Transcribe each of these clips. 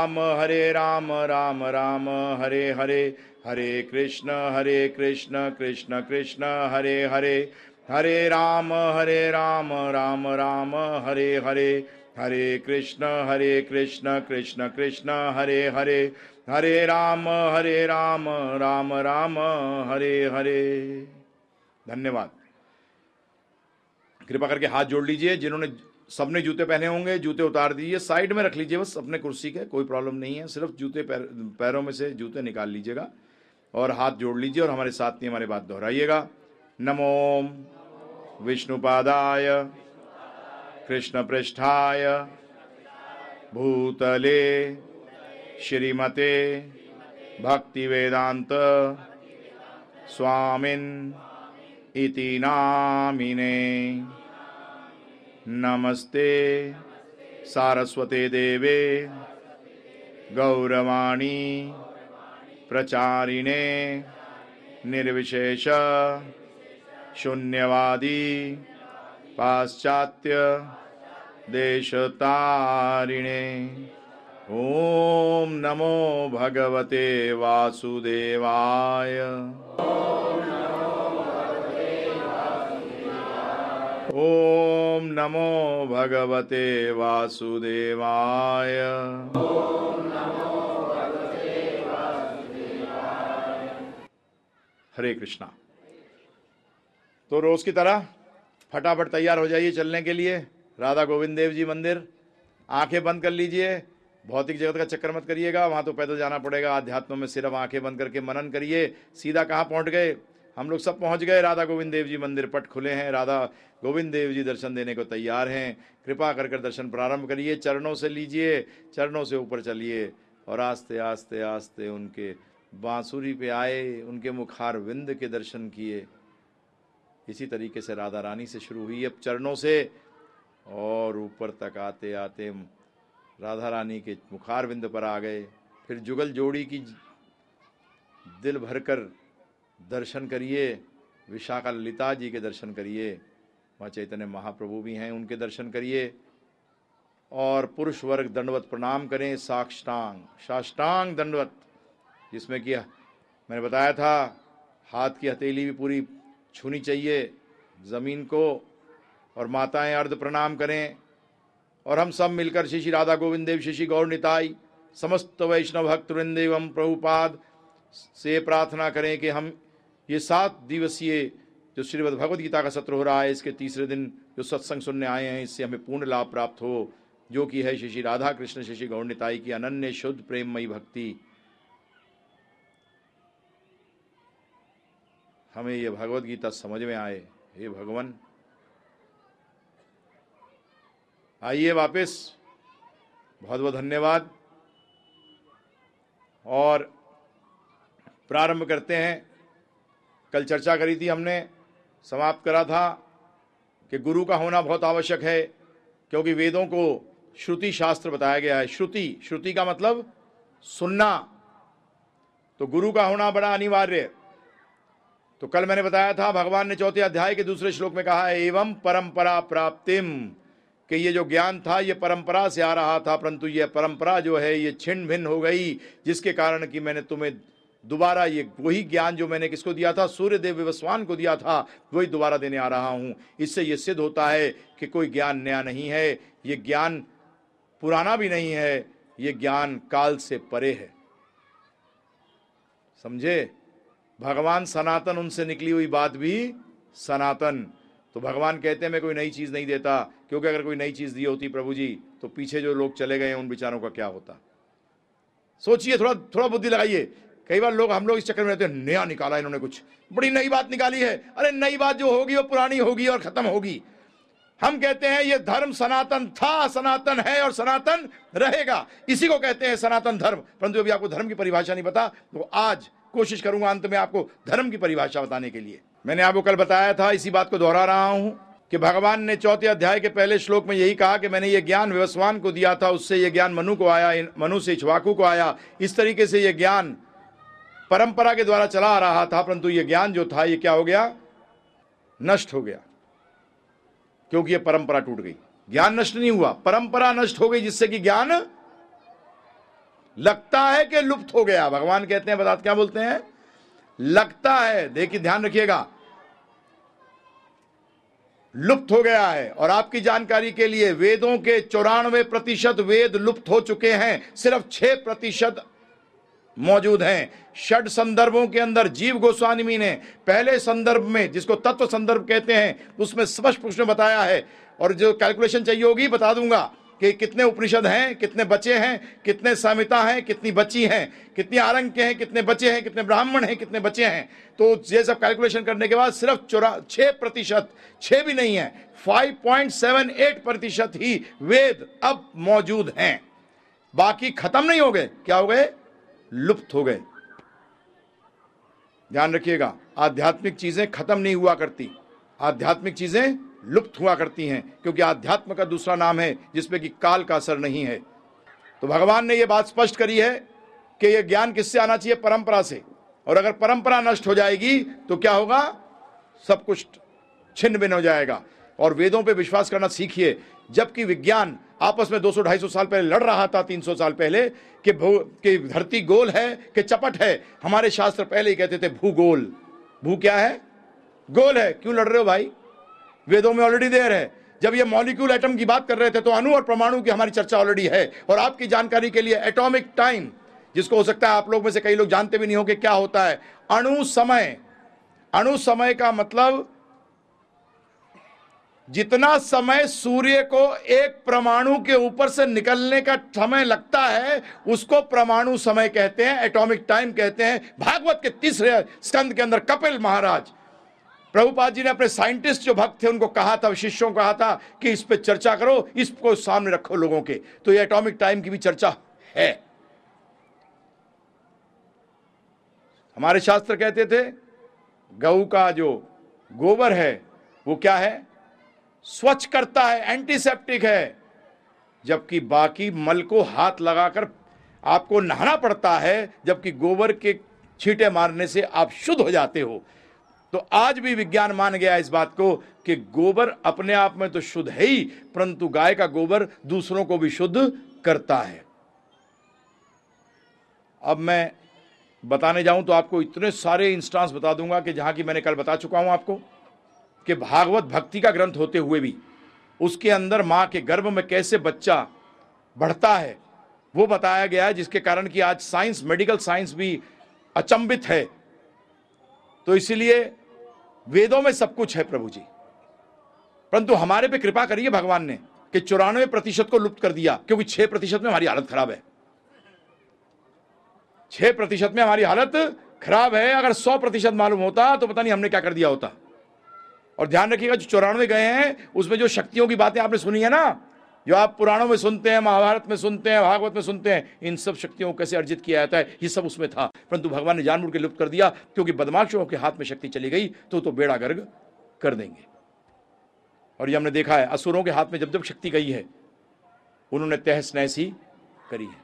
राम, हरे राम राम राम, हरे हरे हरे कृष्ण हरे कृष्ण कृष्ण कृष्ण, हरे हरे हरे राम हरे राम राम राम, हरे हरे हरे कृष्ण हरे कृष्ण कृष्ण कृष्ण, हरे हरे हरे राम हरे राम राम राम, हरे हरे। धन्यवाद। कृपा करके हाथ जोड़ लीजिए, जिन्होंने सबने जूते पहने होंगे जूते उतार दीजिए साइड में रख लीजिए बस अपने कुर्सी के कोई प्रॉब्लम नहीं है सिर्फ़ जूते पैर, पैरों में से जूते निकाल लीजिएगा और हाथ जोड़ लीजिए और हमारे साथ नहीं हमारी बात दोहराइएगा। नमो विष्णुपादाय कृष्ण पृष्ठाय भूतले श्रीमते भक्ति वेदांत स्वामिन इति नामिने। नमस्ते। सारस्वते देवे। गौरवाणी। प्रचारिणे। निर्विशेष। शून्यवादी। पाश्चात्य। देशतारिणे। ॐ नमो भगवते वासुदेवाय। ॐ नमो भगवते वासुदेवाय। हरे कृष्णा। तो रोज की तरह फटाफट तैयार हो जाइए चलने के लिए। राधा गोविंद देव जी मंदिर। आँखें बंद कर लीजिए। भौतिक जगत का चक्कर मत करिएगा। वहाँ तो पैदल जाना पड़ेगा। अध्यात्म में सिर्फ़ आँखें बंद करके मनन करिए। सीधा कहाँ पहुँच गए? हम लोग सब पहुँच गए, राधा गोविंद देव जी मंदिर पट खुले हैं। राधा गोविंद देव जी दर्शन देने को तैयार हैं। कृपा कर कर दर्शन प्रारंभ करिए, चरणों से लीजिए, चरणों से ऊपर चलिए और आस्ते आस्ते आस्ते उनके बांसुरी पे आए, उनके मुखार विंद के दर्शन किए। इसी तरीके से राधा रानी से शुरू हुई अब चरणों से और ऊपर तक आते आते राधा रानी के मुखार विंद पर आ गए। फिर जुगल जोड़ी की दिल भरकर दर्शन करिए, विशाखा ललिता जी के दर्शन करिए वहाँ चैतन्य महाप्रभु भी हैं, उनके दर्शन करिए, और पुरुष वर्ग दंडवत प्रणाम करें साक्षांग साष्टांग दंडवत, जिसमें कि मैंने बताया था, हाथ की हथेली भी पूरी छूनी चाहिए, ज़मीन को, और माताएँ अर्ध प्रणाम करें, और हम सब मिलकर श्री श्री राधा गोविंद देव, श्री गौर निताई, समस्त वैष्णव भक्त वृंद एवं प्रभुपाद से प्रार्थना करें कि हम ये सात दिवसीय जो श्रीमद भगवद गीता का सत्र हो रहा है, इसके तीसरे दिन जो सत्संग सुनने आए हैं, इससे हमें पूर्ण लाभ प्राप्त हो, जो कि है श्री राधा कृष्ण श्री गौर की अनन्य शुद्ध प्रेममयी भक्ति। हमें ये भगवत गीता समझ में आए। हे भगवान, आइए वापस। बहुत बहुत धन्यवाद। और प्रारंभ करते हैं। कल चर्चा करी थी हमने, समाप्त करा था कि गुरु का होना बहुत आवश्यक है, क्योंकि वेदों को श्रुति शास्त्र बताया गया है। श्रुति श्रुति का मतलब सुनना। तो गुरु का होना बड़ा अनिवार्य। तो कल मैंने बताया था, भगवान ने चौथे अध्याय के दूसरे श्लोक में कहा है, एवं परंपरा प्राप्तिम, कि ये जो ज्ञान था, ये परंपरा से आ रहा था, परंतु ये परंपरा जो है, ये छिन्न भिन्न हो गई, जिसके कारण कि मैंने तुम्हें दोबारा ये वही ज्ञान जो मैंने किसको दिया था सूर्य देव विवस्वान को दिया था, वही दोबारा देने आ रहा हूँ। इससे ये सिद्ध होता है कि कोई ज्ञान नया नहीं है, ये ज्ञान पुराना भी नहीं है, ये ज्ञान काल से परे है। समझे? भगवान सनातन उनसे निकली हुई बात भी सनातन। तो भगवान कहते हैं, मैं कोई नई चीज़ नहीं देता, क्योंकि अगर कोई नई चीज़ दी होती प्रभु जी तो पीछे जो लोग चले गए उन विचारों का क्या होता? सोचिए, थोड़ा थोड़ा बुद्धि लगाइए। कई बार लोग, हम लोग इस चक्कर में रहते हैं, नया निकाला इन्होंने कुछ। बड़ी नई बात निकाली है। अरे, नई बात जो होगी, वो पुरानी होगी और खत्म होगी। हम कहते हैं, ये धर्म सनातन था, सनातन है और सनातन रहेगा। इसी को कहते हैं सनातन धर्म। परंतु अभी आपको धर्म की परिभाषा नहीं पता तो आज कोशिश करूँगा अंत में आपको धर्म की परिभाषा बताने के लिए। मैंने आपको कल बताया था, इसी बात को दोहरा रहा हूँ कि भगवान ने चौथे अध्याय के पहले श्लोक में यही कहा कि मैंने ये ज्ञान व्यवस्वान को दिया था, उससे ये ज्ञान मनु को आया मनु से इछवाकू को आया। इस तरीके से ये ज्ञान परंपरा के द्वारा चला आ रहा था, परंतु ये ज्ञान जो था, ये क्या हो गया? नष्ट हो गया। क्योंकि ये परंपरा टूट गई। ज्ञान नष्ट नहीं हुआ। परंपरा नष्ट हो गई, जिससे कि ज्ञान लगता है कि लुप्त हो गया। भगवान कहते हैं बता क्या बोलते हैं? लगता है। देखिए, ध्यान रखिएगा। लुप्त हो गया है। और आपकी जानकारी के लिए वेदों के चौरानवे प्रतिशत वेद लुप्त हो चुके हैं। सिर्फ़ छह प्रतिशत मौजूद हैं। षड संदर्भों के अंदर जीव गोस्वामी ने पहले संदर्भ में, जिसको तत्व संदर्भ कहते हैं, उसमें स्पष्ट प्रश्न बताया है। और जो कैलकुलेशन चाहिए होगी, बता दूँगा कि कितने उपनिषद हैं, कितने बचे हैं, कितने संहिता हैं, कितनी बची हैं, कितनी आरंग हैं, कितने बचे हैं, कितने ब्राह्मण हैं, कितने बचे हैं। तो ये सब कैलकुलेशन करने के बाद सिर्फ़ चौरा, छह प्रतिशत, छह भी नहीं है फाइव पॉइंट सेवन एट प्रतिशत ही वेद अब मौजूद हैं। बाकी खत्म नहीं हो गए। क्या हो गए? लुप्त हो गए। ध्यान रखिएगा, आध्यात्मिक चीज़ें खत्म नहीं हुआ करती। आध्यात्मिक चीज़ें लुप्त हुआ करती हैं, क्योंकि आध्यात्म का दूसरा नाम है, जिसपे कि काल का असर नहीं है। तो भगवान ने यह बात स्पष्ट करी है कि यह ज्ञान किससे आना चाहिए? परंपरा से। और अगर परंपरा नष्ट हो जाएगी तो क्या होगा? सब कुछ छिन्न भिन्न हो जाएगा। और वेदों पे विश्वास करना सीखिए, जबकि विज्ञान आपस में 200-250 साल पहले लड़ रहा था 300 साल पहले, कि कि धरती गोल है, कि चपट है। हमारे शास्त्र पहले ही कहते थे, भूगोल। भू क्या है? गोल है। क्यों लड़ रहे हो भाई? वेदों में ऑलरेडी देर है। जब ये मॉलिक्यूल एटम की बात कर रहे थे तो अणु और परमाणु की हमारी चर्चा ऑलरेडी है। और आपकी जानकारी के लिए एटॉमिक टाइम जिसको हो सकता है आप लोग में से कई लोग जानते भी नहीं हो कि क्या होता है। अणु समय। अणु समय का मतलब जितना समय सूर्य को एक परमाणु के ऊपर से निकलने का समय लगता है, उसको परमाणु समय कहते हैं, एटॉमिक टाइम कहते हैं। भागवत के तीसरे स्कंद के अंदर कपिल महाराज, प्रभुपाद जी ने अपने साइंटिस्ट जो भक्त थे, उनको कहा था, शिष्यों को कहा था कि इस पर चर्चा करो, इसको सामने रखो लोगों के। तो ये एटॉमिक टाइम की भी चर्चा है। हमारे शास्त्र कहते थे, गऊ का जो गोबर है, वो क्या है? स्वच्छ करता है एंटीसेप्टिक है। जबकि बाकी मल को हाथ लगाकर आपको नहाना पड़ता है, जबकि गोबर के छींटे मारने से आप शुद्ध हो जाते हो। तो आज भी विज्ञान मान गया इस बात को कि गोबर अपने आप में तो शुद्ध है ही, परंतु गाय का गोबर दूसरों को भी शुद्ध करता है। अब मैं बताने जाऊँ तो आपको इतने सारे इंस्टांस बता दूँगा कि जहाँ की मैंने कल बता चुका हूँ आपको। कि भागवत भक्ति का ग्रंथ होते हुए भी, उसके अंदर माँ के गर्भ में कैसे बच्चा बढ़ता है, वो बताया गया है, जिसके कारण कि आज साइंस, मेडिकल साइंस भी अचंबित है। तो इसीलिए वेदों में सब कुछ है प्रभु जी। परंतु हमारे पे कृपा करिए भगवान ने कि चौरानवे प्रतिशत को लुप्त कर दिया, क्योंकि छह प्रतिशत में हमारी हालत खराब है। छह प्रतिशत में हमारी हालत खराब है, अगर सौ प्रतिशत मालूम होता तो पता नहीं हमने क्या कर दिया होता। और ध्यान रखिएगा, जो चौरानवे गए हैं, उसमें जो शक्तियों की बातें आपने सुनी है ना, जो आप पुराणों में सुनते हैं, महाभारत में सुनते हैं, भागवत में सुनते हैं, इन सब शक्तियों को कैसे अर्जित किया जाता है, ये सब उसमें था। परंतु भगवान ने जानबूझ के लुप्त कर दिया, क्योंकि बदमाशों के हाथ में शक्ति चली गई तो तो बेड़ा गर्ग कर देंगे। और ये हमने देखा है, असुरों के हाथ में जब जब शक्ति गई है, उन्होंने तहस नहस ही करी है।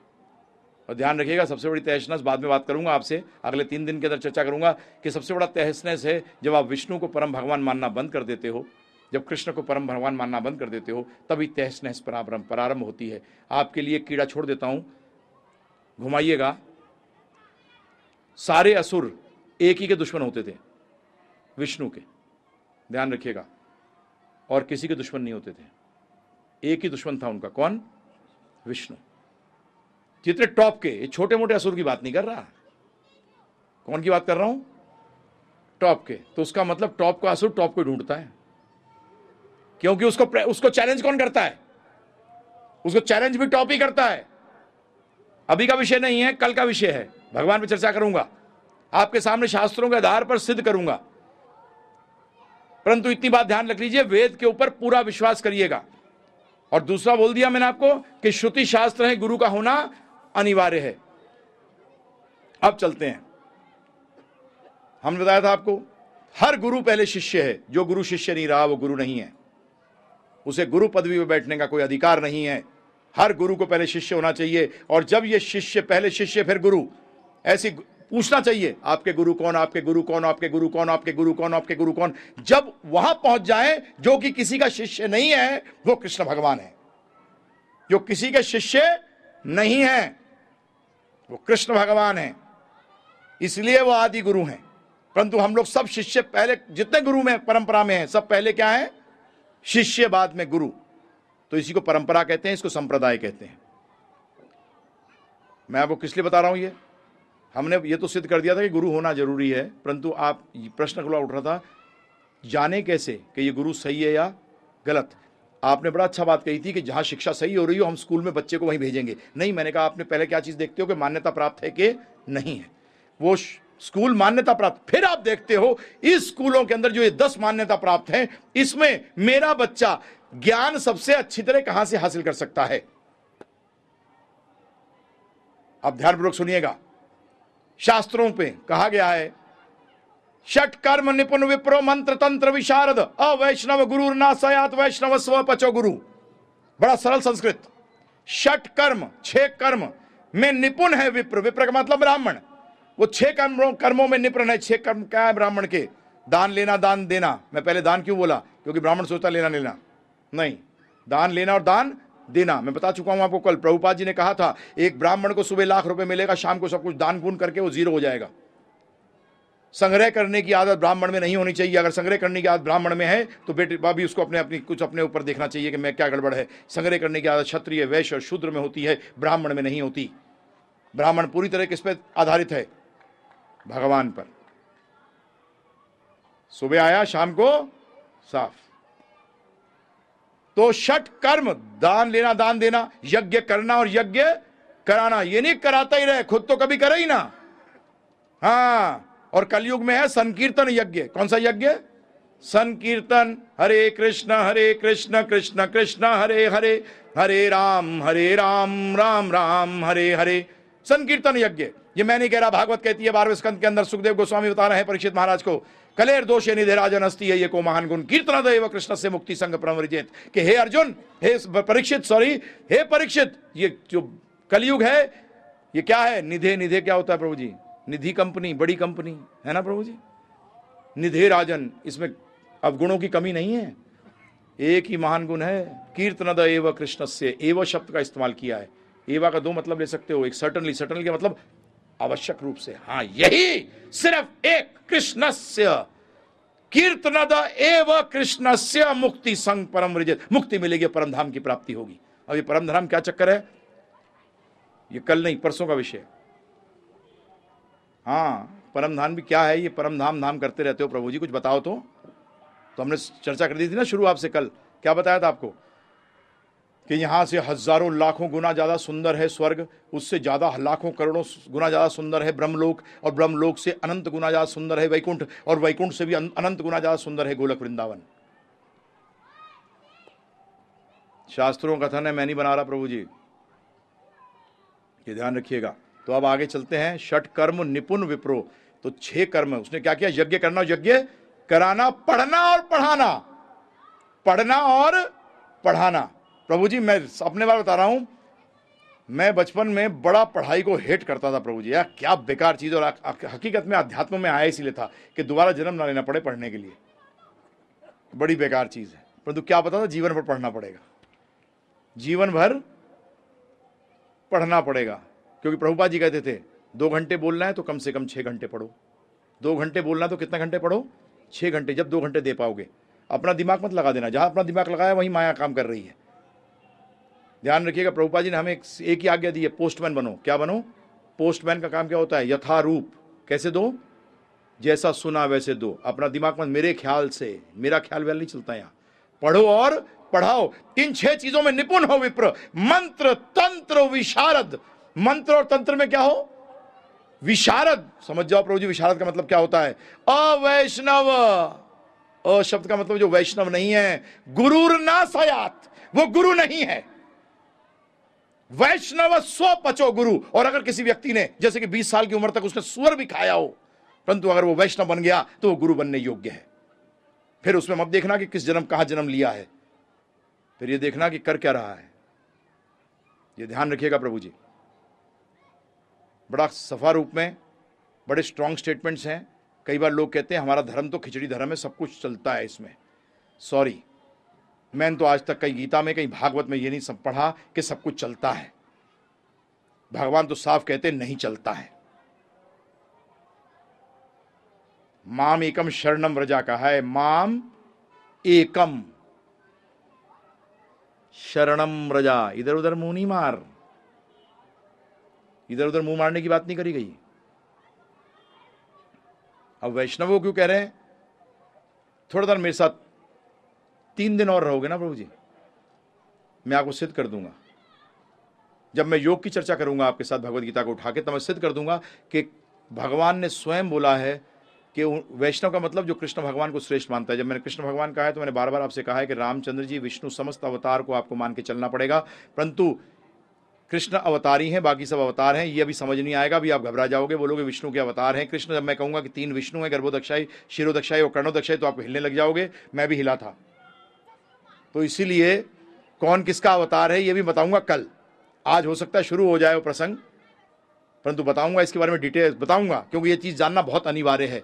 और ध्यान रखिएगा, सबसे बड़ी तहसनस बाद में बात करूँगा आपसे, अगले तीन दिन के अंदर चर्चा करूँगा कि सबसे बड़ा तहसनस है जब आप विष्णु को परम भगवान मानना बंद कर देते हो, जब कृष्ण को परम भगवान मानना बंद कर देते हो, तभी तहस नहस प्रारंभ प्रारंभ होती है। आपके लिए कीड़ा छोड़ देता हूँ, घुमाइएगा। सारे असुर एक ही के दुश्मन होते थे, विष्णु के, ध्यान रखिएगा, और किसी के दुश्मन नहीं होते थे। एक ही दुश्मन था उनका, कौन? विष्णु। जितने टॉप के छोटे मोटे असुर की बात नहीं कर रहा। कौन की बात कर रहा हूँ? टॉप के। तो उसका मतलब टॉप का असुर टॉप को ढूंढता है। क्योंकि उसको उसको चैलेंज कौन करता है? उसको चैलेंज भी टॉप ही करता है। अभी का विषय नहीं है, कल का विषय है। भगवान पे चर्चा करूँगा। आपके सामने शास्त्रों के आधार पर सिद्ध करूँगा। परंतु इतनी बात ध्यान रख लीजिए, वेद के ऊपर पूरा विश्वास करिएगा। और दूसरा बोल दिया मैंने आपको कि श्रुति शास्त्र है, गुरु का होना अनिवार्य है। अब चलते हैं। हमने बताया था आपको, हर गुरु पहले शिष्य है। जो गुरु शिष्य नहीं रहा, वो गुरु नहीं है। उसे गुरु पदवी में बैठने का कोई अधिकार नहीं है। हर गुरु को पहले शिष्य होना चाहिए। और जब ये शिष्य, पहले शिष्य, फिर गुरु। ऐसी पूछना चाहिए, आपके गुरु कौन, आपके गुरु कौन, आपके गुरु कौन, आपके गुरु कौन, आपके गुरु कौन? जब वहाँ पहुँच जाए, जो कि किसी का शिष्य नहीं है, वो कृष्ण भगवान है। जो किसी के शिष्य नहीं है। वो कृष्ण भगवान है। इसलिए वो आदि गुरु हैं। परंतु हम लोग सब शिष्य पहले, जितने गुरु में, परंपरा में हैं, सब पहले क्या है? शिष्य बाद में गुरु। तो इसी को परंपरा कहते हैं, इसको संप्रदाय कहते हैं। मैं आपको किस लिए बता रहा हूँ ये? हमने ये तो सिद्ध कर दिया था कि गुरु होना ज़रूरी है, परंतु आप प्रश्न खुला उठ रहा था, जाने कैसे कि ये गुरु सही है या गलत? आपने बड़ा अच्छा बात कही थी कि जहाँ शिक्षा सही हो रही हो, हम स्कूल में बच्चे को वहीं भेजेंगे। नहीं, मैंने कहा, आपने पहले क्या चीज़ देखते हो कि मान्यता प्राप्त है कि नहीं है? वो स्कूल मान्यता प्राप्त, फिर आप देखते हो, इस स्कूलों के अंदर जो ये दस मान्यता प्राप्त है, इसमें मेरा बच्चा ज्ञान सबसे अच्छी तरह कहाँ से हासिल कर सकता है? आप ध्यानपूर्वक सुनिएगा। शास्त्रों पे कहा गया है षट कर्म निपुण विप्रो मंत्र तंत्र विशारद। अवैष्णव गुरु ना सयात वैष्णव स्व पचो गुरु। बड़ा सरल संस्कृत। षट कर्म, छह कर्म में निपुण है विप्र। विप्र का मतलब ब्राह्मण। वो छह कर्मों कर्मों में निपुण है। छह कर्म क्या है ब्राह्मण के? दान लेना, दान देना। मैं पहले दान क्यों बोला? क्योंकि ब्राह्मण सोचता लेना लेना। नहीं। दान लेना और दान देना। मैं बता चुका हूँ आपको कल। प्रभुपाद जी ने कहा था, एक ब्राह्मण को सुबह लाख रुपए मिलेगा, शाम को सब कुछ दान पून करके वो ज़ीरो हो जाएगा। संग्रह करने की आदत ब्राह्मण में नहीं होनी चाहिए। अगर संग्रह करने की आदत ब्राह्मण में है तो बेटे, भाभी, उसको अपने अपनी, कुछ अपने ऊपर देखना चाहिए कि मैं क्या गड़बड़ है। संग्रह करने की आदत क्षत्रिय, वैश्य और शूद्र में होती है, ब्राह्मण में नहीं होती। ब्राह्मण पूरी तरह किस पर आधारित है? भगवान पर। सुबह आया, शाम को साफ़। तो षट कर्म, दान लेना, दान देना, यज्ञ करना और यज्ञ कराना, ये नहीं कराता ही रहे, खुद तो कभी करे ही ना। हाँ। और कलयुग में है संकीर्तन यज्ञ। कौन सा यज्ञ? संकीर्तन। हरे कृष्ण हरे कृष्ण कृष्ण कृष्ण, हरे हरे हरे राम हरे राम राम राम, हरे हरे। संकीर्तन यज्ञ। ये मैं नहीं कह रहा, भागवत कहती है, बारहवें स्कंद के अंदर सुखदेव गोस्वामी बता रहे हैं परीक्षित महाराज को, कलेर दोष निधे राजन अस्ति है, ये को महान गुण। कीर्तन देव कृष्ण से मुक्ति संग प्रमरिजित कि हे अर्जुन, हे परीक्षित सॉरी हे परीक्षित, ये जो कलयुग है, ये क्या है? निधे निधे क्या होता है प्रभु जी निधि कंपनी, बड़ी कंपनी, है ना प्रभु जी? निधे राजन, इसमें अवगुणों की कमी नहीं है। एक ही महान गुण है कीर्तन द एव कृष्ण से एव शब्द का इस्तेमाल किया है। एवा का दो मतलब ले सकते हो, एक सर्टनली सर्टनली का मतलब आवश्यक रूप से। हाँ यही सिर्फ़ एक कृष्ण कीर्तन एव कृष्ण से मुक्ति संग परम विजय। मुक्ति मिलेगी, परम धाम की प्राप्ति होगी। अब ये परम धाम क्या चक्कर है? ये कल नहीं, परसों का विषय हाँ। परम धाम भी क्या है ये परम धाम धाम करते रहते हो प्रभु जी, कुछ बताओ तो। तो हमने चर्चा कर दी थी ना शुरू आपसे कल। क्या बताया था आपको? कि यहाँ से हज़ारों लाखों गुना ज़्यादा सुंदर है स्वर्ग, उससे ज़्यादा लाखों करोड़ों गुना ज़्यादा सुंदर है ब्रह्मलोक, और ब्रह्मलोक से अनंत गुना ज़्यादा सुंदर है वैकुंठ, और वैकुंठ से भी अनंत गुना ज़्यादा सुंदर है गोलक वृंदावन। शास्त्रों कथन है, मैं नहीं बना रहा प्रभु जी। ये ध्यान रखिएगा। तो अब आगे चलते हैं। षट कर्म, निपुण विप्रो। तो छह कर्म उसने क्या किया? यज्ञ करना, यज्ञ कराना, पढ़ना और पढ़ाना। पढ़ना और पढ़ाना। प्रभु जी, मैं अपने बार बता रहा हूँ। मैं बचपन में बड़ा पढ़ाई को हेट करता था प्रभु जी। यार, क्या बेकार चीज़। और हकीकत में, अध्यात्म में आया इसीलिए था कि दोबारा जन्म ना लेना पड़े पढ़ने के लिए। बड़ी बेकार चीज़ है। परंतु क्या पता था? जीवन भर पढ़ना पड़ेगा। जीवन भर पढ़ना पड़ेगा। क्योंकि प्रभुपा जी कहते थे दो घंटे बोलना है तो कम से कम छः घंटे पढ़ो। दो घंटे बोलना तो कितना घंटे पढ़ो? छः घंटे जब दो घंटे दे पाओगे। अपना दिमाग मत लगा देना जहाँ अपना दिमाग लगाया वहीं माया काम कर रही है। ध्यान रखिएगा प्रभुपा जी ने हमें एक, एक ही आज्ञा दी है पोस्टमैन बनो। क्या बनो? पोस्टमैन का काम क्या होता है? यथारूप। कैसे दो? जैसा सुना वैसे दो। अपना दिमाग मत मेरे ख्याल से मेरा ख्याल व्याल नहीं चलता यहाँ। पढ़ो और पढ़ाओ। इन छह चीज़ों में निपुण हो विप्र। मंत्र तंत्र विशारद। मंत्र और तंत्र में क्या हो? विशारद। समझ जाओ प्रभु जी, विशारद का मतलब क्या होता है? अवैष्णव। शब्द का मतलब जो वैष्णव नहीं है, गुरुर ना सयात। वो गुरु नहीं है। वैष्णव स्व पचो गुरु। और अगर किसी व्यक्ति ने, जैसे कि 20 साल की उम्र तक उसने सुअर भी खाया हो, परंतु अगर वो वैष्णव बन गया तो वो गुरु बनने योग्य है। फिर उसमें मत देखना कि किस जन्म, कहाँ जन्म लिया है। फिर ये देखना कि कर क्या रहा है। ये ध्यान रखिएगा प्रभु जी। बड़ा सफ़ा रूप में, बड़े स्ट्रांग स्टेटमेंट्स हैं। कई बार लोग कहते हैं, हमारा धर्म तो खिचड़ी धर्म है, सब कुछ चलता है इसमें। सॉरी मैंने तो आज तक कहीं गीता में, कहीं भागवत में ये नहीं सब पढ़ा कि सब कुछ चलता है। भगवान तो साफ़ कहते नहीं चलता है। माम एकम शरणम रजा का है, माम एकम शरणम रजा इधर उधर मुँह नहीं मार। इधर उधर मुँह मारने की बात नहीं करी गई। अब वैष्णव क्यों कह रहे हैं? थोड़ा देर मेरे साथ तीन दिन और रहोगे ना प्रभु जी? मैं आपको सिद्ध कर दूँगा। जब मैं योग की चर्चा करूँगा, आपके साथ भगवत गीता को उठा के तब मैं सिद्ध कर दूँगा कि भगवान ने स्वयं बोला है कि वैष्णव का मतलब जो कृष्ण भगवान को श्रेष्ठ मानता है। जब मैंने कृष्ण भगवान कहा है तो मैंने बार बार आपसे कहा है कि रामचंद्र जी, विष्णु समस्त अवतार को आपको मान के चलना पड़ेगा। परंतु कृष्ण अवतारी हैं, बाकी सब अवतार हैं, ये अभी समझ नहीं आएगा, अभी आप घबरा जाओगे, बोलोगे विष्णु के अवतार हैं। कृष्ण, जब मैं कहूँगा कि तीन विष्णु हैं गर्भोदक्षाई शिरोदक्षाई और कर्णोदक्षाई तो आप हिलने लग जाओगे, मैं भी हिला था। तो इसीलिए कौन किसका अवतार है, ये भी बताऊँगा कल। आज हो सकता है शुरू हो जाए वो प्रसंग, परंतु बताऊँगा इसके बारे में डिटेल, बताऊँगा, क्योंकि ये चीज़ जानना बहुत अनिवार्य है।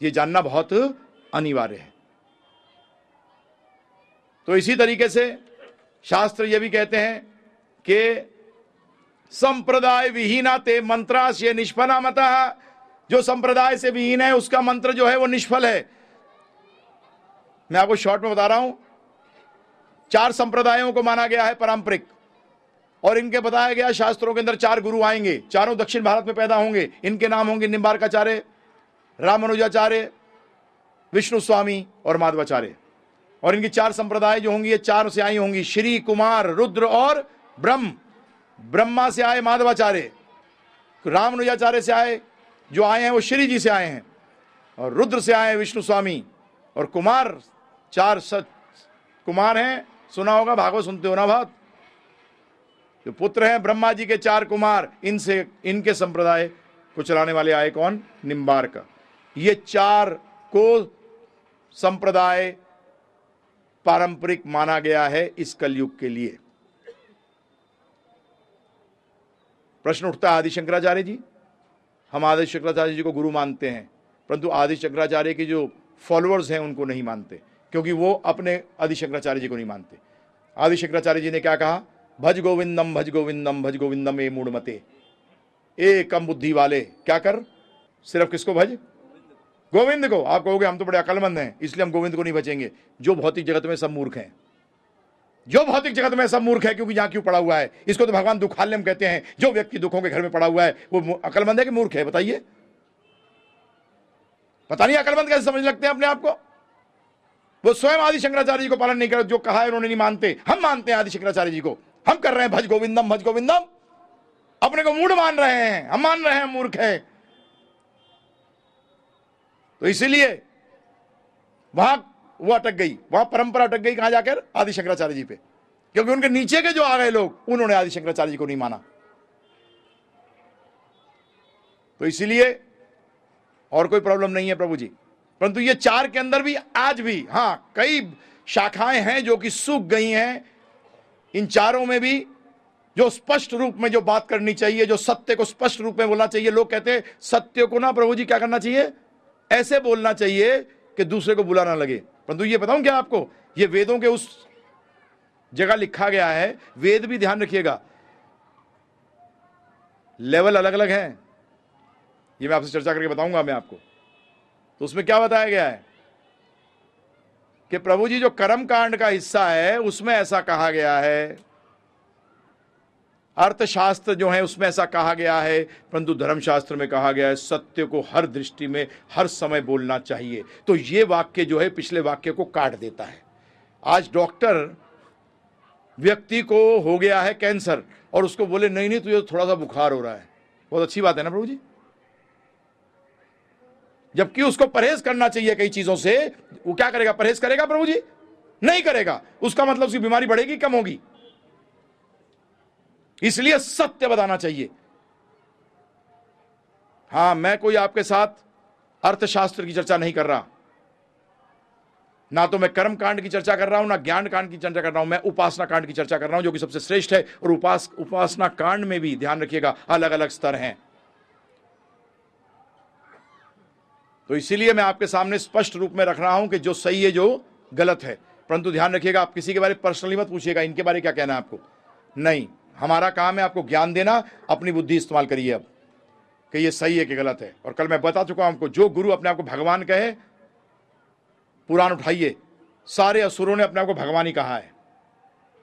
ये जानना बहुत अनिवार्य है। तो इसी तरीके से शास्त्र ये भी कहते हैं कि संप्रदाय विहीना ते मंत्रास ये निष्फला मत, जो संप्रदाय से विहीन है, उसका मंत्र जो है वो निष्फल है। मैं आपको शॉर्ट में बता रहा हूँ, चार संप्रदायों को माना गया है पारंपरिक, और इनके बताया गया शास्त्रों के अंदर चार गुरु आएँगे, चारों दक्षिण भारत में पैदा होंगे, इनके नाम होंगे निम्बारकाचार्य, रामानुजाचार्य विष्णु स्वामी और माधवाचार्य। और इनकी चार संप्रदाय जो होंगी, ये चार से आई होंगी, श्री, कुमार, रुद्र और ब्रह्म, ब्रह्मा से आए माधवाचार्य, रामानुजाचार्य से आए, जो आए हैं वो श्री जी से आए हैं, और रुद्र से आए विष्णु स्वामी, और कुमार, चार सच कुमार हैं, सुना होगा, भागवत सुनते हो ना बात? जो पुत्र हैं, ब्रह्मा जी के चार कुमार, इनसे, इनके संप्रदाय को चलाने वाले आए कौन? निम्बार का ये चार को संप्रदाय पारंपरिक माना गया है इस कलयुग के लिए। प्रश्न उठता है, आदि शंकराचार्य जी। हम आदि शंकराचार्य जी को गुरु मानते हैं, परंतु आदि शंकराचार्य के जो फॉलोअर्स हैं, उनको नहीं मानते, क्योंकि वो अपने आदि शंकराचार्य जी को नहीं मानते। आदि शंकराचार्य जी ने क्या कहा? भज गोविंदम भज गोविंदम भज गोविंदम ए मूढ़मते ए कम बुद्धि वाले, क्या कर? सिर्फ़ किसको भज? गोविंद को। आप कहोगे, हम तो बड़े अकलमंद हैं, इसलिए हम गोविंद को नहीं बचेंगे जो भौतिक जगत में सब मूर्ख हैं। जो भौतिक जगत में सब मूर्ख है, क्योंकि यहाँ क्यों पड़ा हुआ है? इसको तो भगवान दुखाल्यम कहते हैं, जो व्यक्ति दुखों के घर में पड़ा हुआ है, वो अकलमंद है कि मूर्ख है, बताइए। पता नहीं अकलमंद कैसे समझ लगते हैं अपने आप को? वो स्वयं आदि शंकराचार्य जी को पालन नहीं कर जो कहा है उन्होंने नहीं मानते। हम मानते हैं आदि शंकराचार्य जी को। हम कर रहे हैं भज गोविंदम भज गोविंदम। अपने को मूड मान रहे हैं, हम मान रहे हैं मूर्ख है। तो इसीलिए वहाँ वो अटक गई। वहाँ परंपरा अटक गई कहाँ जाकर? आदि शंकराचार्य जी पे। क्योंकि उनके नीचे के जो आ गए लोग, उन्होंने आदि शंकराचार्य जी को नहीं माना। तो इसीलिए और कोई प्रॉब्लम नहीं है प्रभु जी। परंतु ये चार के अंदर भी आज भी, हाँ, कई शाखाएँ हैं जो कि सूख गई हैं। इन चारों में भी जो स्पष्ट रूप में जो बात करनी चाहिए, जो सत्य को स्पष्ट रूप में बोलना चाहिए। लोग कहते हैं, सत्य को ना प्रभु जी क्या करना चाहिए? ऐसे बोलना चाहिए कि दूसरे को बुला ना लगे। परंतु ये बताऊँ क्या आपको? ये वेदों के उस जगह लिखा गया है, वेद भी ध्यान रखिएगा। लेवल अलग अलग हैं। ये मैं आपसे चर्चा करके बताऊँगा मैं आपको। तो उसमें क्या बताया गया है? कि प्रभु जी, जो कर्म कांड का हिस्सा है, उसमें ऐसा कहा गया है अर्थशास्त्र जो है, उसमें ऐसा कहा गया है, परंतु धर्मशास्त्र में कहा गया है, सत्य को हर दृष्टि में, हर समय बोलना चाहिए। तो ये वाक्य जो है, पिछले वाक्य को काट देता है। आज डॉक्टर व्यक्ति को हो गया है कैंसर, और उसको बोले, नहीं नहीं, तुझे थोड़ा सा बुखार हो रहा है। बहुत अच्छी बात है ना, प्रभु जी? जबकि उसको परहेज करना चाहिए कई चीज़ों से, वो क्या करेगा, परहेज करेगा प्रभु जी? नहीं करेगा। उसका मतलब उसकी बीमारी बढ़ेगी, कम होगी। इसलिए सत्य बताना चाहिए। हाँ, मैं कोई आपके साथ अर्थशास्त्र की चर्चा नहीं कर रहा। ना तो मैं कर्म कांड की चर्चा कर रहा हूँ, ना ज्ञान कांड की चर्चा कर रहा हूँ, मैं उपासना कांड की चर्चा कर रहा हूँ, जो कि सबसे श्रेष्ठ है। और उपास उपासना कांड में भी ध्यान रखिएगा अलग अलग स्तर हैं। तो इसीलिए मैं आपके सामने स्पष्ट रूप में रख रहा हूँ कि जो सही है, जो गलत है। परंतु ध्यान रखिएगा, आप किसी के बारे में पर्सनली मत पूछिएगा, इनके बारे क्या कहना है आपको? नहीं। हमारा काम है आपको ज्ञान देना, अपनी बुद्धि इस्तेमाल करिए अब, कि ये सही है कि गलत है। और कल मैं बता चुका हूँ आपको, जो गुरु अपने आप को भगवान कहे, पुराण उठाइए। सारे असुरों ने अपने आप को भगवान ही कहा है।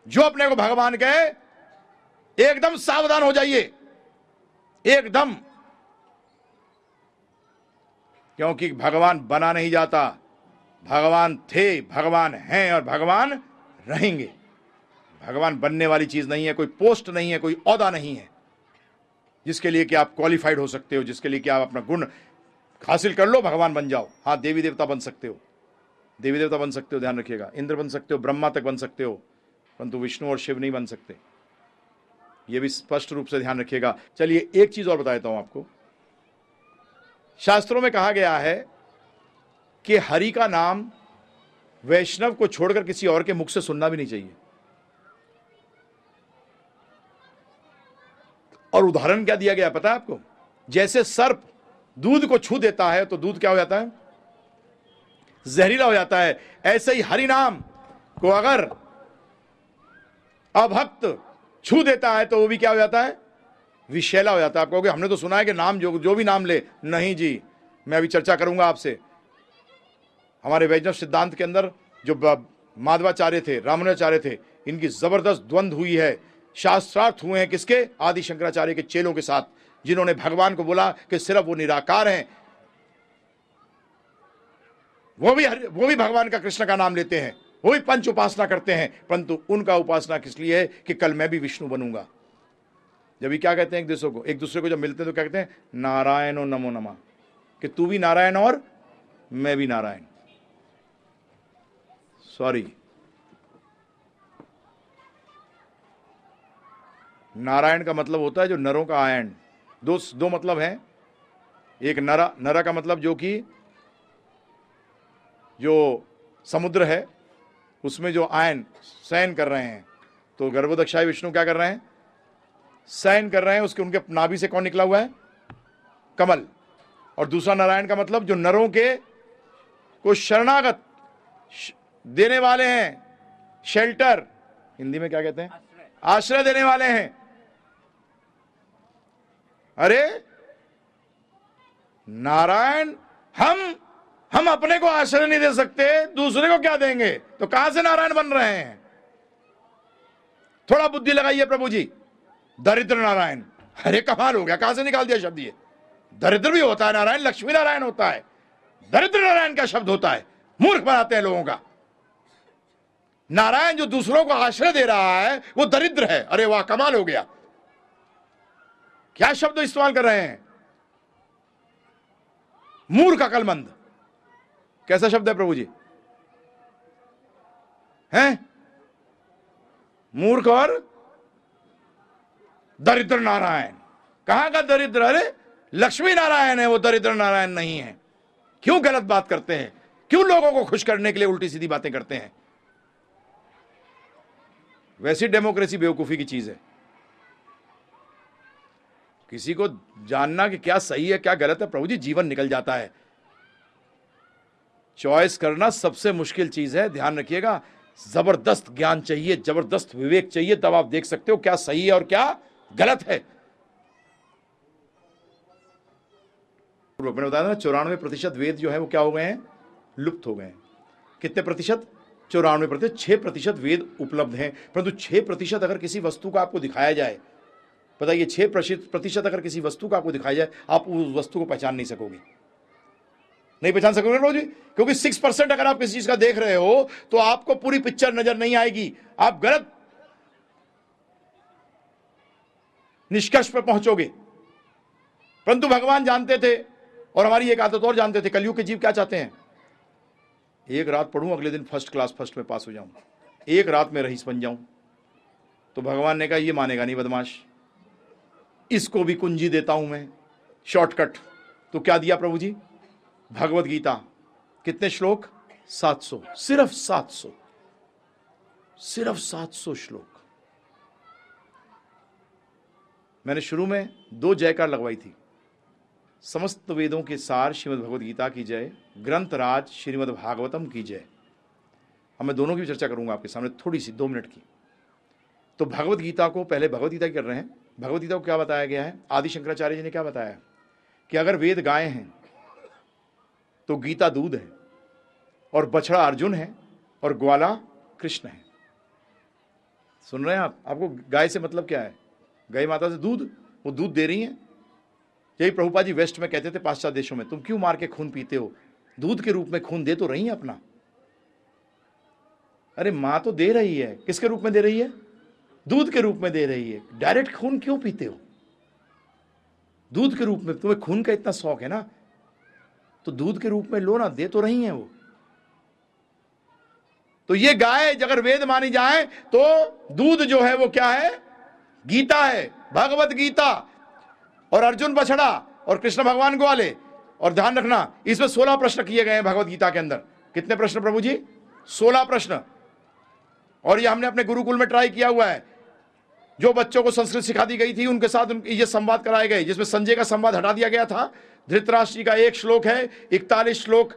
जो अपने को भगवान कहे, एकदम सावधान हो जाइए। एकदम। क्योंकि भगवान बना नहीं जाता। भगवान थे, भगवान हैं और भगवान रहेंगे। भगवान बनने वाली चीज़ नहीं है, कोई पोस्ट नहीं है, कोई औदा नहीं है। जिसके लिए कि आप क्वालिफाइड हो सकते हो, जिसके लिए कि आप अपना गुण हासिल कर लो, भगवान बन जाओ। हाँ देवी देवता बन सकते हो। देवी देवता बन सकते हो, ध्यान रखिएगा। इंद्र बन सकते हो, ब्रह्मा तक बन सकते हो, परंतु विष्णु और शिव नहीं बन सकते। ये भी स्पष्ट रूप से ध्यान रखिएगा। चलिए, एक चीज़ और बता देता हूँ आपको। शास्त्रों में कहा गया है कि हरि का नाम वैष्णव को छोड़कर किसी और के मुख से सुनना भी नहीं चाहिए। और उदाहरण क्या दिया गया पता है आपको? जैसे सर्प दूध को छू देता है तो दूध क्या हो जाता है? जहरीला हो जाता है। ऐसे ही हरि नाम को अगर अभक्त छू देता है तो वो भी क्या हो जाता है? विशैला हो जाता है। आप कहोगे, हमने तो सुना है कि नाम जो जो भी नाम ले। नहीं जी, मैं अभी चर्चा करूँगा आपसे। हमारे वैष्णव सिद्धांत के अंदर जो माधवाचार्य थे रामाचार्य थे, इनकी ज़बरदस्त द्वंद हुई है। शास्त्रार्थ हुए हैं किसके? आदि शंकराचार्य के चेलों के साथ, जिन्होंने भगवान को बोला कि सिर्फ़ वो निराकार हैं। वो भी वो भी भगवान का कृष्ण का नाम लेते हैं। वो भी पंच उपासना करते हैं, परंतु उनका उपासना किस लिए है कि कल मैं भी विष्णु बनूँगा। जब क्या कहते हैं एक दूसरे को? एक दूसरे को जब मिलते हैं तो क्या कहते हैं? नारायण और नमो नमा। कि तू भी नारायण और मैं भी नारायण। सॉरी नारायण का मतलब होता है जो नरों का आयन। दो दो मतलब है। एक नरा नरा का मतलब जो कि जो समुद्र है उसमें जो आयन शयन कर रहे हैं। तो गर्भोदक्षाई विष्णु क्या कर रहे हैं? शयन कर रहे हैं उसके उनके नाभि से कौन निकला हुआ है? कमल। और दूसरा नारायण का मतलब जो नरों के को शरणागत देने वाले हैं शेल्टर। हिंदी में क्या कहते हैं? आश्रय देने वाले हैं। अरे, नारायण, हम हम अपने को आश्रय नहीं दे सकते, दूसरे को क्या देंगे? तो कहाँ से नारायण बन रहे हैं? थोड़ा बुद्धि लगाइए प्रभु जी दरिद्र नारायण। अरे, कमाल हो गया, कहाँ से निकाल दिया शब्द ये? दरिद्र भी होता है नारायण, लक्ष्मी नारायण होता है। दरिद्र नारायण का शब्द होता है। मूर्ख बनाते हैं लोगों का। नारायण जो दूसरों को आश्रय दे रहा है, वो दरिद्र है। अरे, वाह, कमाल हो गया। क्या शब्द इस्तेमाल कर रहे हैं? मूर्ख अकलमंद कैसा शब्द है प्रभु जी? हैं? मूर्ख और दरिद्र नारायण। कहाँ का दरिद्र? अरे, लक्ष्मी नारायण है, वो दरिद्र नारायण नहीं है। क्यों गलत बात करते हैं? क्यों लोगों को खुश करने के लिए उल्टी सीधी बातें करते हैं? वैसी डेमोक्रेसी बेवकूफ़ी की चीज़ है। किसी को जानना कि क्या सही है, क्या गलत है, प्रभु जी, जीवन निकल जाता है। चॉइस करना सबसे मुश्किल चीज़ है, ध्यान रखिएगा। ज़बरदस्त ज्ञान चाहिए, ज़बरदस्त विवेक चाहिए, तब आप देख सकते हो क्या सही है और क्या गलत है। बताया ना, चौरानवे प्रतिशत वेद जो है, वो क्या हो गए हैं? लुप्त हो गए हैं। कितने प्रतिशत? चौरानवे प्रतिशत, छह प्रतिशत वेद उपलब्ध हैं। परंतु छह प्रतिशत अगर किसी वस्तु का आपको दिखाया जाए बताइए छह प्रतिशत अगर किसी वस्तु का आपको दिखाया जाए, आप उस वस्तु को पहचान नहीं सकोगे। नहीं पहचान सकोगे जी क्योंकि सिक्स परसेंट अगर आप किसी चीज़ का देख रहे हो तो आपको पूरी पिक्चर नज़र नहीं आएगी। आप गलत निष्कर्ष पर पहुंचोगे। परंतु भगवान जानते थे, और हमारी एक आदत और जानते थे, कलयुग के जीव क्या चाहते हैं? एक रात पढ़ूं, अगले दिन फ़र्स्ट क्लास फ़र्स्ट में पास हो जाऊँ। एक रात में रहीस बन जाऊँ। तो भगवान ने कहा, ये मानेगा नहीं बदमाश। इसको भी कुंजी देता हूँ मैं। शॉर्टकट तो क्या दिया प्रभु जी भगवत गीता। कितने श्लोक? 700 सिर्फ़ 700 सिर्फ़ 700 श्लोक। मैंने शुरू में दो जयकार लगवाई थी। समस्त वेदों के सार श्रीमद् भगवद गीता की जय। ग्रंथ राज श्रीमद् भागवतम की जय। अब मैं दोनों की चर्चा करूँगा आपके सामने थोड़ी सी, दो मिनट की। तो भगवत गीता को पहले भगवत गीता कर रहे हैं। भगवत गीता को क्या बताया गया है? आदि शंकराचार्य जी ने क्या बताया? कि अगर वेद गाय हैं तो गीता दूध है, और बछड़ा अर्जुन है, और ग्वाला कृष्ण है। सुन रहे हैं आप? आपको गाय से मतलब क्या है? गाय माता से दूध? वो दूध दे रही है? यही प्रभुपा जी वेस्ट में कहते थे पाश्चात्य देशों में, तुम क्यों मार के खून पीते हो? दूध के रूप में खून दे तो रही है अपना? अरे माँ तो दे रही है। किसके रूप में दे रही है? दूध के रूप में दे रही है। डायरेक्ट खून क्यों पीते हो? दूध के रूप में, तुम्हें खून का इतना शौक है ना? तो दूध के रूप में लो ना, दे तो रही है वो। तो ये गाय अगर वेद मानी जाए तो दूध जो है वो क्या है? गीता है, भगवत गीता और अर्जुन बछड़ा और कृष्ण भगवान ग्वाले। और ध्यान रखना, इसमें सोलह प्रश्न किए गए हैं भगवत गीता के अंदर। कितने प्रश्न प्रभु जी सोलह प्रश्न। और ये हमने अपने गुरुकुल में ट्राई किया हुआ है। जो बच्चों को संस्कृत सिखा दी गई थी, उनके साथ उनके ये संवाद कराए गए, जिसमें संजय का संवाद हटा दिया गया था। धृतराष्ट्र का एक श्लोक है, इकतालीस श्लोक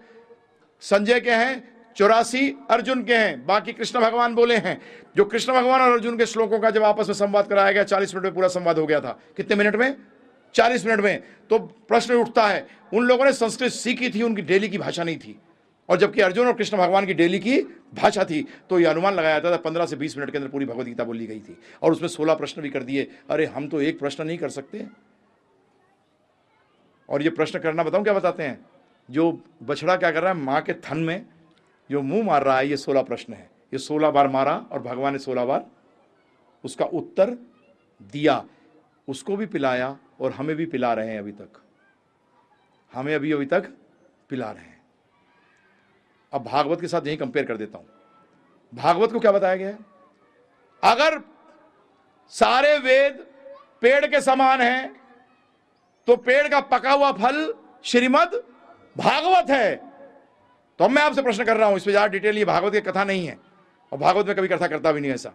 संजय के हैं, चौरासी अर्जुन के हैं, बाकी कृष्ण भगवान बोले हैं। जो कृष्ण भगवान और अर्जुन के श्लोकों का जब आपस में संवाद कराया गया, चालीस मिनट में पूरा संवाद हो गया था। कितने मिनट में? चालीस मिनट में। तो प्रश्न उठता है, उन लोगों ने संस्कृत सीखी थी, उनकी डेली की भाषा नहीं थी। और जबकि अर्जुन और कृष्ण भगवान की डेली की भाषा थी तो यह अनुमान लगाया जाता था पंद्रह से बीस मिनट के अंदर पूरी भगवदगीता बोली गई थी। और उसमें सोलह प्रश्न भी कर दिए। अरे, हम तो एक प्रश्न नहीं कर सकते। और ये प्रश्न करना बताऊँ क्या बताते हैं? जो बछड़ा क्या कर रहा है, माँ के थन में जो मुँह मार रहा है, ये सोलह प्रश्न है। ये सोलह बार मारा और भगवान ने सोलह बार उसका उत्तर दिया। उसको भी पिलाया और हमें भी पिला रहे हैं अभी तक। हमें अभी अभी तक पिला रहे हैं। अब भागवत के साथ यही कंपेयर कर देता हूँ। भागवत को क्या बताया गया है? अगर सारे वेद पेड़ के समान हैं तो पेड़ का पका हुआ फल श्रीमद भागवत है। तो मैं आपसे प्रश्न कर रहा हूँ इसमें ज़्यादा डिटेल ये भागवत की कथा नहीं है। और भागवत में कभी कथा करता भी नहीं ऐसा।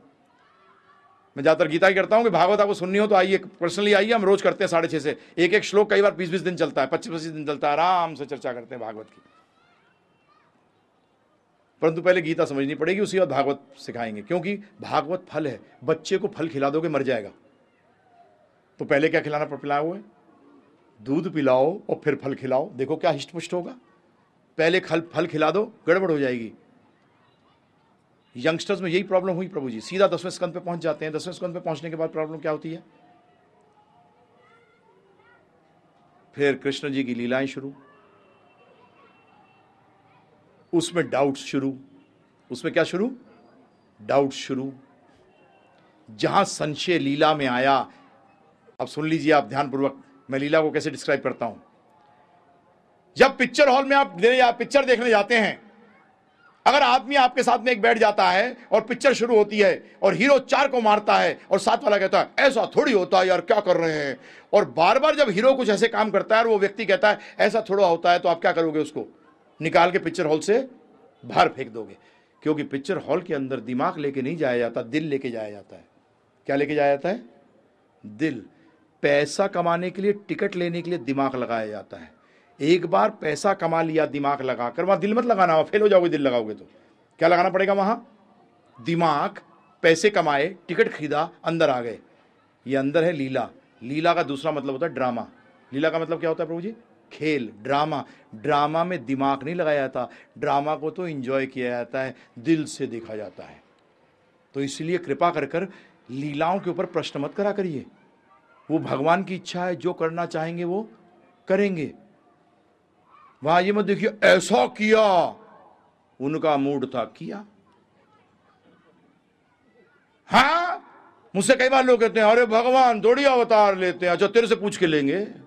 मैं ज़्यादातर गीता ही करता हूँ कि भागवत आपको सुननी हो तो आइए पर्सनली आइए, हम रोज करते हैं साढ़े छह से। एक एक श्लोक कई बार बीस बीस दिन चलता है पच्चीस पच्चीस दिन चलता है, आराम से चर्चा करते हैं भागवत की। परंतु पहले गीता समझनी पड़ेगी, उसी बाद भागवत सिखाएँगे। क्योंकि भागवत फल है, बच्चे को फल खिला दोगे, मर जाएगा। तो पहले क्या खिलाना पिलाया हुआ है दूध पिलाओ और फिर फल खिलाओ। देखो क्या हिष्टपुष्ट होगा। पहले खल, फल खिला दो, गड़बड़ हो जाएगी। यंगस्टर्स में यही प्रॉब्लम हुई प्रभु जी। सीधा दसवें स्कंद पे पहुँच जाते हैं। दसवें स्कंद पे पहुँचने के बाद प्रॉब्लम क्या होती है? फिर कृष्ण जी की लीलाएँ शुरू। उसमें डाउट्स शुरू। उसमें क्या शुरू? डाउट शुरू। जहाँ संशय लीला में आया अब सुन लीजिए, आप ध्यानपूर्वक, मैं लीला को कैसे डिस्क्राइब करता हूँ। जब पिक्चर हॉल में आप पिक्चर देखने जाते हैं, अगर आदमी आपके साथ में एक बैठ जाता है और पिक्चर शुरू होती है और हीरो चार को मारता है और साथ वाला कहता है, ऐसा थोड़ी होता है यार, क्या कर रहे हैं? और बार बार जब हीरो कुछ ऐसे काम करता है और वो व्यक्ति कहता है, ऐसा थोड़ा होता है तो आप क्या करोगे उसको? निकाल के पिक्चर हॉल से बाहर फेंक दोगे। क्योंकि पिक्चर हॉल के अंदर दिमाग लेके नहीं जाया जाता, दिल लेके जाया जाता है। क्या लेके जाया जाता है? दिल। पैसा कमाने के लिए टिकट लेने के लिए दिमाग लगाया जाता है। एक बार पैसा कमा लिया दिमाग लगाकर, वहाँ दिल मत लगाना फेल हो जाओगे, दिल लगाओगे तो। क्या लगाना पड़ेगा वहाँ? दिमाग, पैसे कमाए, टिकट खरीदा, अंदर आ गए। ये अंदर है लीला। लीला का दूसरा मतलब होता है ड्रामा। लीला का मतलब क्या होता है प्रभु जी? खेल, ड्रामा। ड्रामा में दिमाग नहीं लगाया जाता। ड्रामा को तो इंजॉय किया जाता है, दिल से देखा जाता है। तो इसलिए कृपा कर कर लीलाओं के ऊपर प्रश्न मत करा करिए। वो भगवान की इच्छा है, जो करना चाहेंगे वो करेंगे। वहाँ ये मत देखिए, ऐसा किया, उनका मूड था किया। हाँ? मुझसे कई बार लोग कहते हैं, अरे भगवान, थोड़ी अवतार लेते हैं। अच्छा तेरे से पूछ के लेंगे।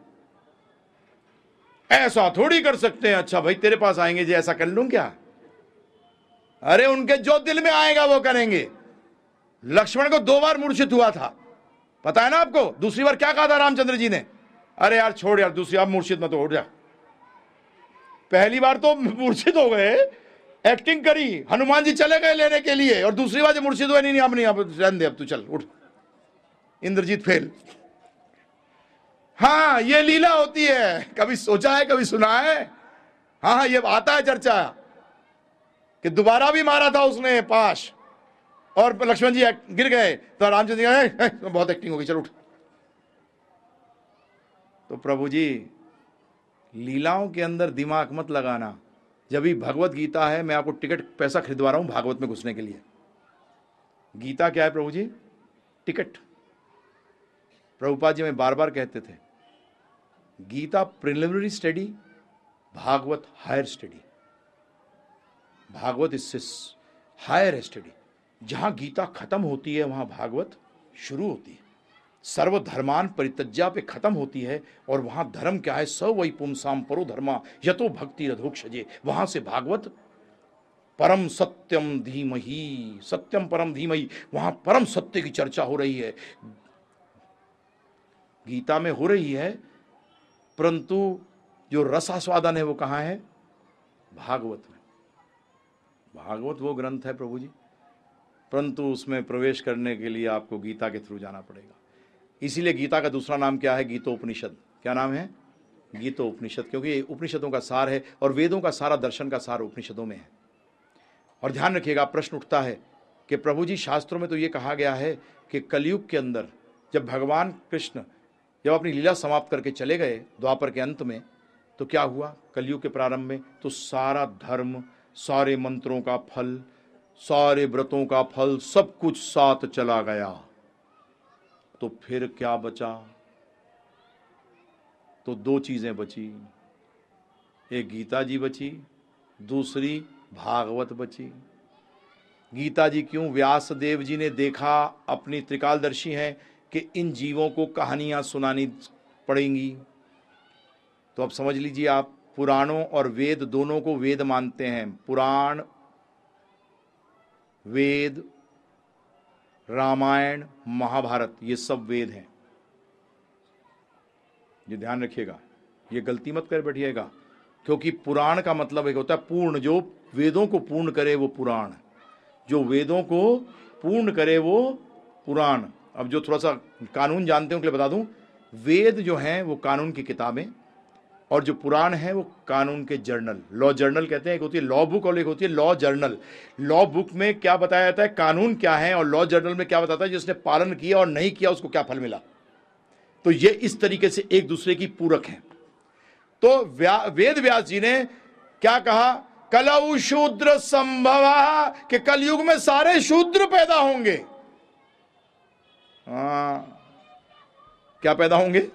ऐसा थोड़ी कर सकते हैं। अच्छा भाई, तेरे पास आएँगे जी, ऐसा कर लू क्या? अरे, उनके जो दिल में आएगा, वो करेंगे। लक्ष्मण को दो बार मूर्छित हुआ था। पता है ना आपको, दूसरी बार क्या कहा था रामचंद्र जी ने? अरे यार, छोड़ यार, दूसरी बार मूर्छित मत हो जा। पहली बार तो मूर्छित हो गए एक्टिंग करी, हनुमान जी चले गए लेने के लिए, और दूसरी बार जो मूर्छित हुए, नहीं नहीं, अब नहीं, अब रहने दे, अब तू चल, उठ। इंद्रजीत फेल। हाँ ये लीला होती है। कभी सोचा है, कभी सुना है। हाँ हाँ ये आता है चर्चा। कि दोबारा भी मारा था उसने पाश। और लक्ष्मण जी गिर गए। तो रामचंद्र जी तो बहुत एक्टिंग हो गई चलो उठ। तो प्रभु जी, लीलाओं के अंदर दिमाग मत लगाना। जब भी भगवत गीता है, मैं आपको टिकट, पैसा खरीदवा रहा हूँ भागवत में घुसने के लिए। गीता क्या है प्रभु जी? टिकट। प्रभुपाद जी में बार बार कहते थे Gita preliminary study Bhagavat higher study Bhagavat इससे हायर स्टडी जहाँ गीता खत्म होती है, वहाँ भागवत शुरू होती है। सर्वधर्मान परितज्जा पे खत्म होती है, और वहाँ धर्म क्या है? स वही पुमसाम परो धर्मा यतो भक्ति रधोक्षजे वहाँ से भागवत परम सत्यम धीमही सत्यम परम धीमही, वहाँ परम सत्य की चर्चा हो रही है। गीता में हो रही है परंतु जो रसास्वादन है वो कहाँ है? भागवत में। भागवत वो ग्रंथ है प्रभु जी। परंतु उसमें प्रवेश करने के लिए आपको गीता के थ्रू जाना पड़ेगा। इसीलिए गीता का दूसरा नाम क्या है? गीतोपनिषद। क्या नाम है? गीतोपनिषद, क्योंकि उपनिषदों का सार है और वेदों का सारा दर्शन का सार उपनिषदों में है। और ध्यान रखिएगा, प्रश्न उठता है कि प्रभु जी शास्त्रों में तो ये कहा गया है कि कलयुग के अंदर जब भगवान कृष्ण जब अपनी लीला समाप्त करके चले गए द्वापर के अंत में तो क्या हुआ? कलयुग के प्रारंभ में तो सारा धर्म, सारे मंत्रों का फल, सारे व्रतों का फल, सब कुछ साथ चला गया। तो फिर क्या बचा? तो दो चीज़ें बची। एक गीता जी बची, दूसरी भागवत बची। गीता जी क्यों? व्यास देव जी ने देखा, अपनी त्रिकालदर्शी हैं कि इन जीवों को कहानियाँ सुनानी पड़ेंगी। तो अब समझ लीजिए आप, पुराणों और वेद दोनों को वेद मानते हैं। पुराण, वेद, रामायण, महाभारत, ये सब वेद हैं। ये ध्यान रखिएगा, ये गलती मत कर बैठिएगा, क्योंकि पुराण का मतलब एक होता है पूर्ण। जो वेदों को पूर्ण करे वो पुराण, जो वेदों को पूर्ण करे वो पुराण। अब जो थोड़ा सा कानून जानते हैं उनके लिए बता दूँ वेद जो हैं वो कानून की किताबें और जो पुराण है वो कानून के जर्नल। लॉ जर्नल कहते हैं एक होती है लॉ बुक और एक होती है लॉ जर्नल। लॉ बुक में क्या बताया जाता है कानून क्या है और लॉ जर्नल में क्या बताता है जिसने पालन किया और नहीं किया उसको क्या फल मिला? तो ये इस तरीके से एक दूसरे की पूरक है। तो व्या, वेद व्यास जी ने क्या कहा कलऊ शूद्र संभव कि कलयुग में सारे शूद्र पैदा होंगे। हाँ। क्या पैदा होंगे?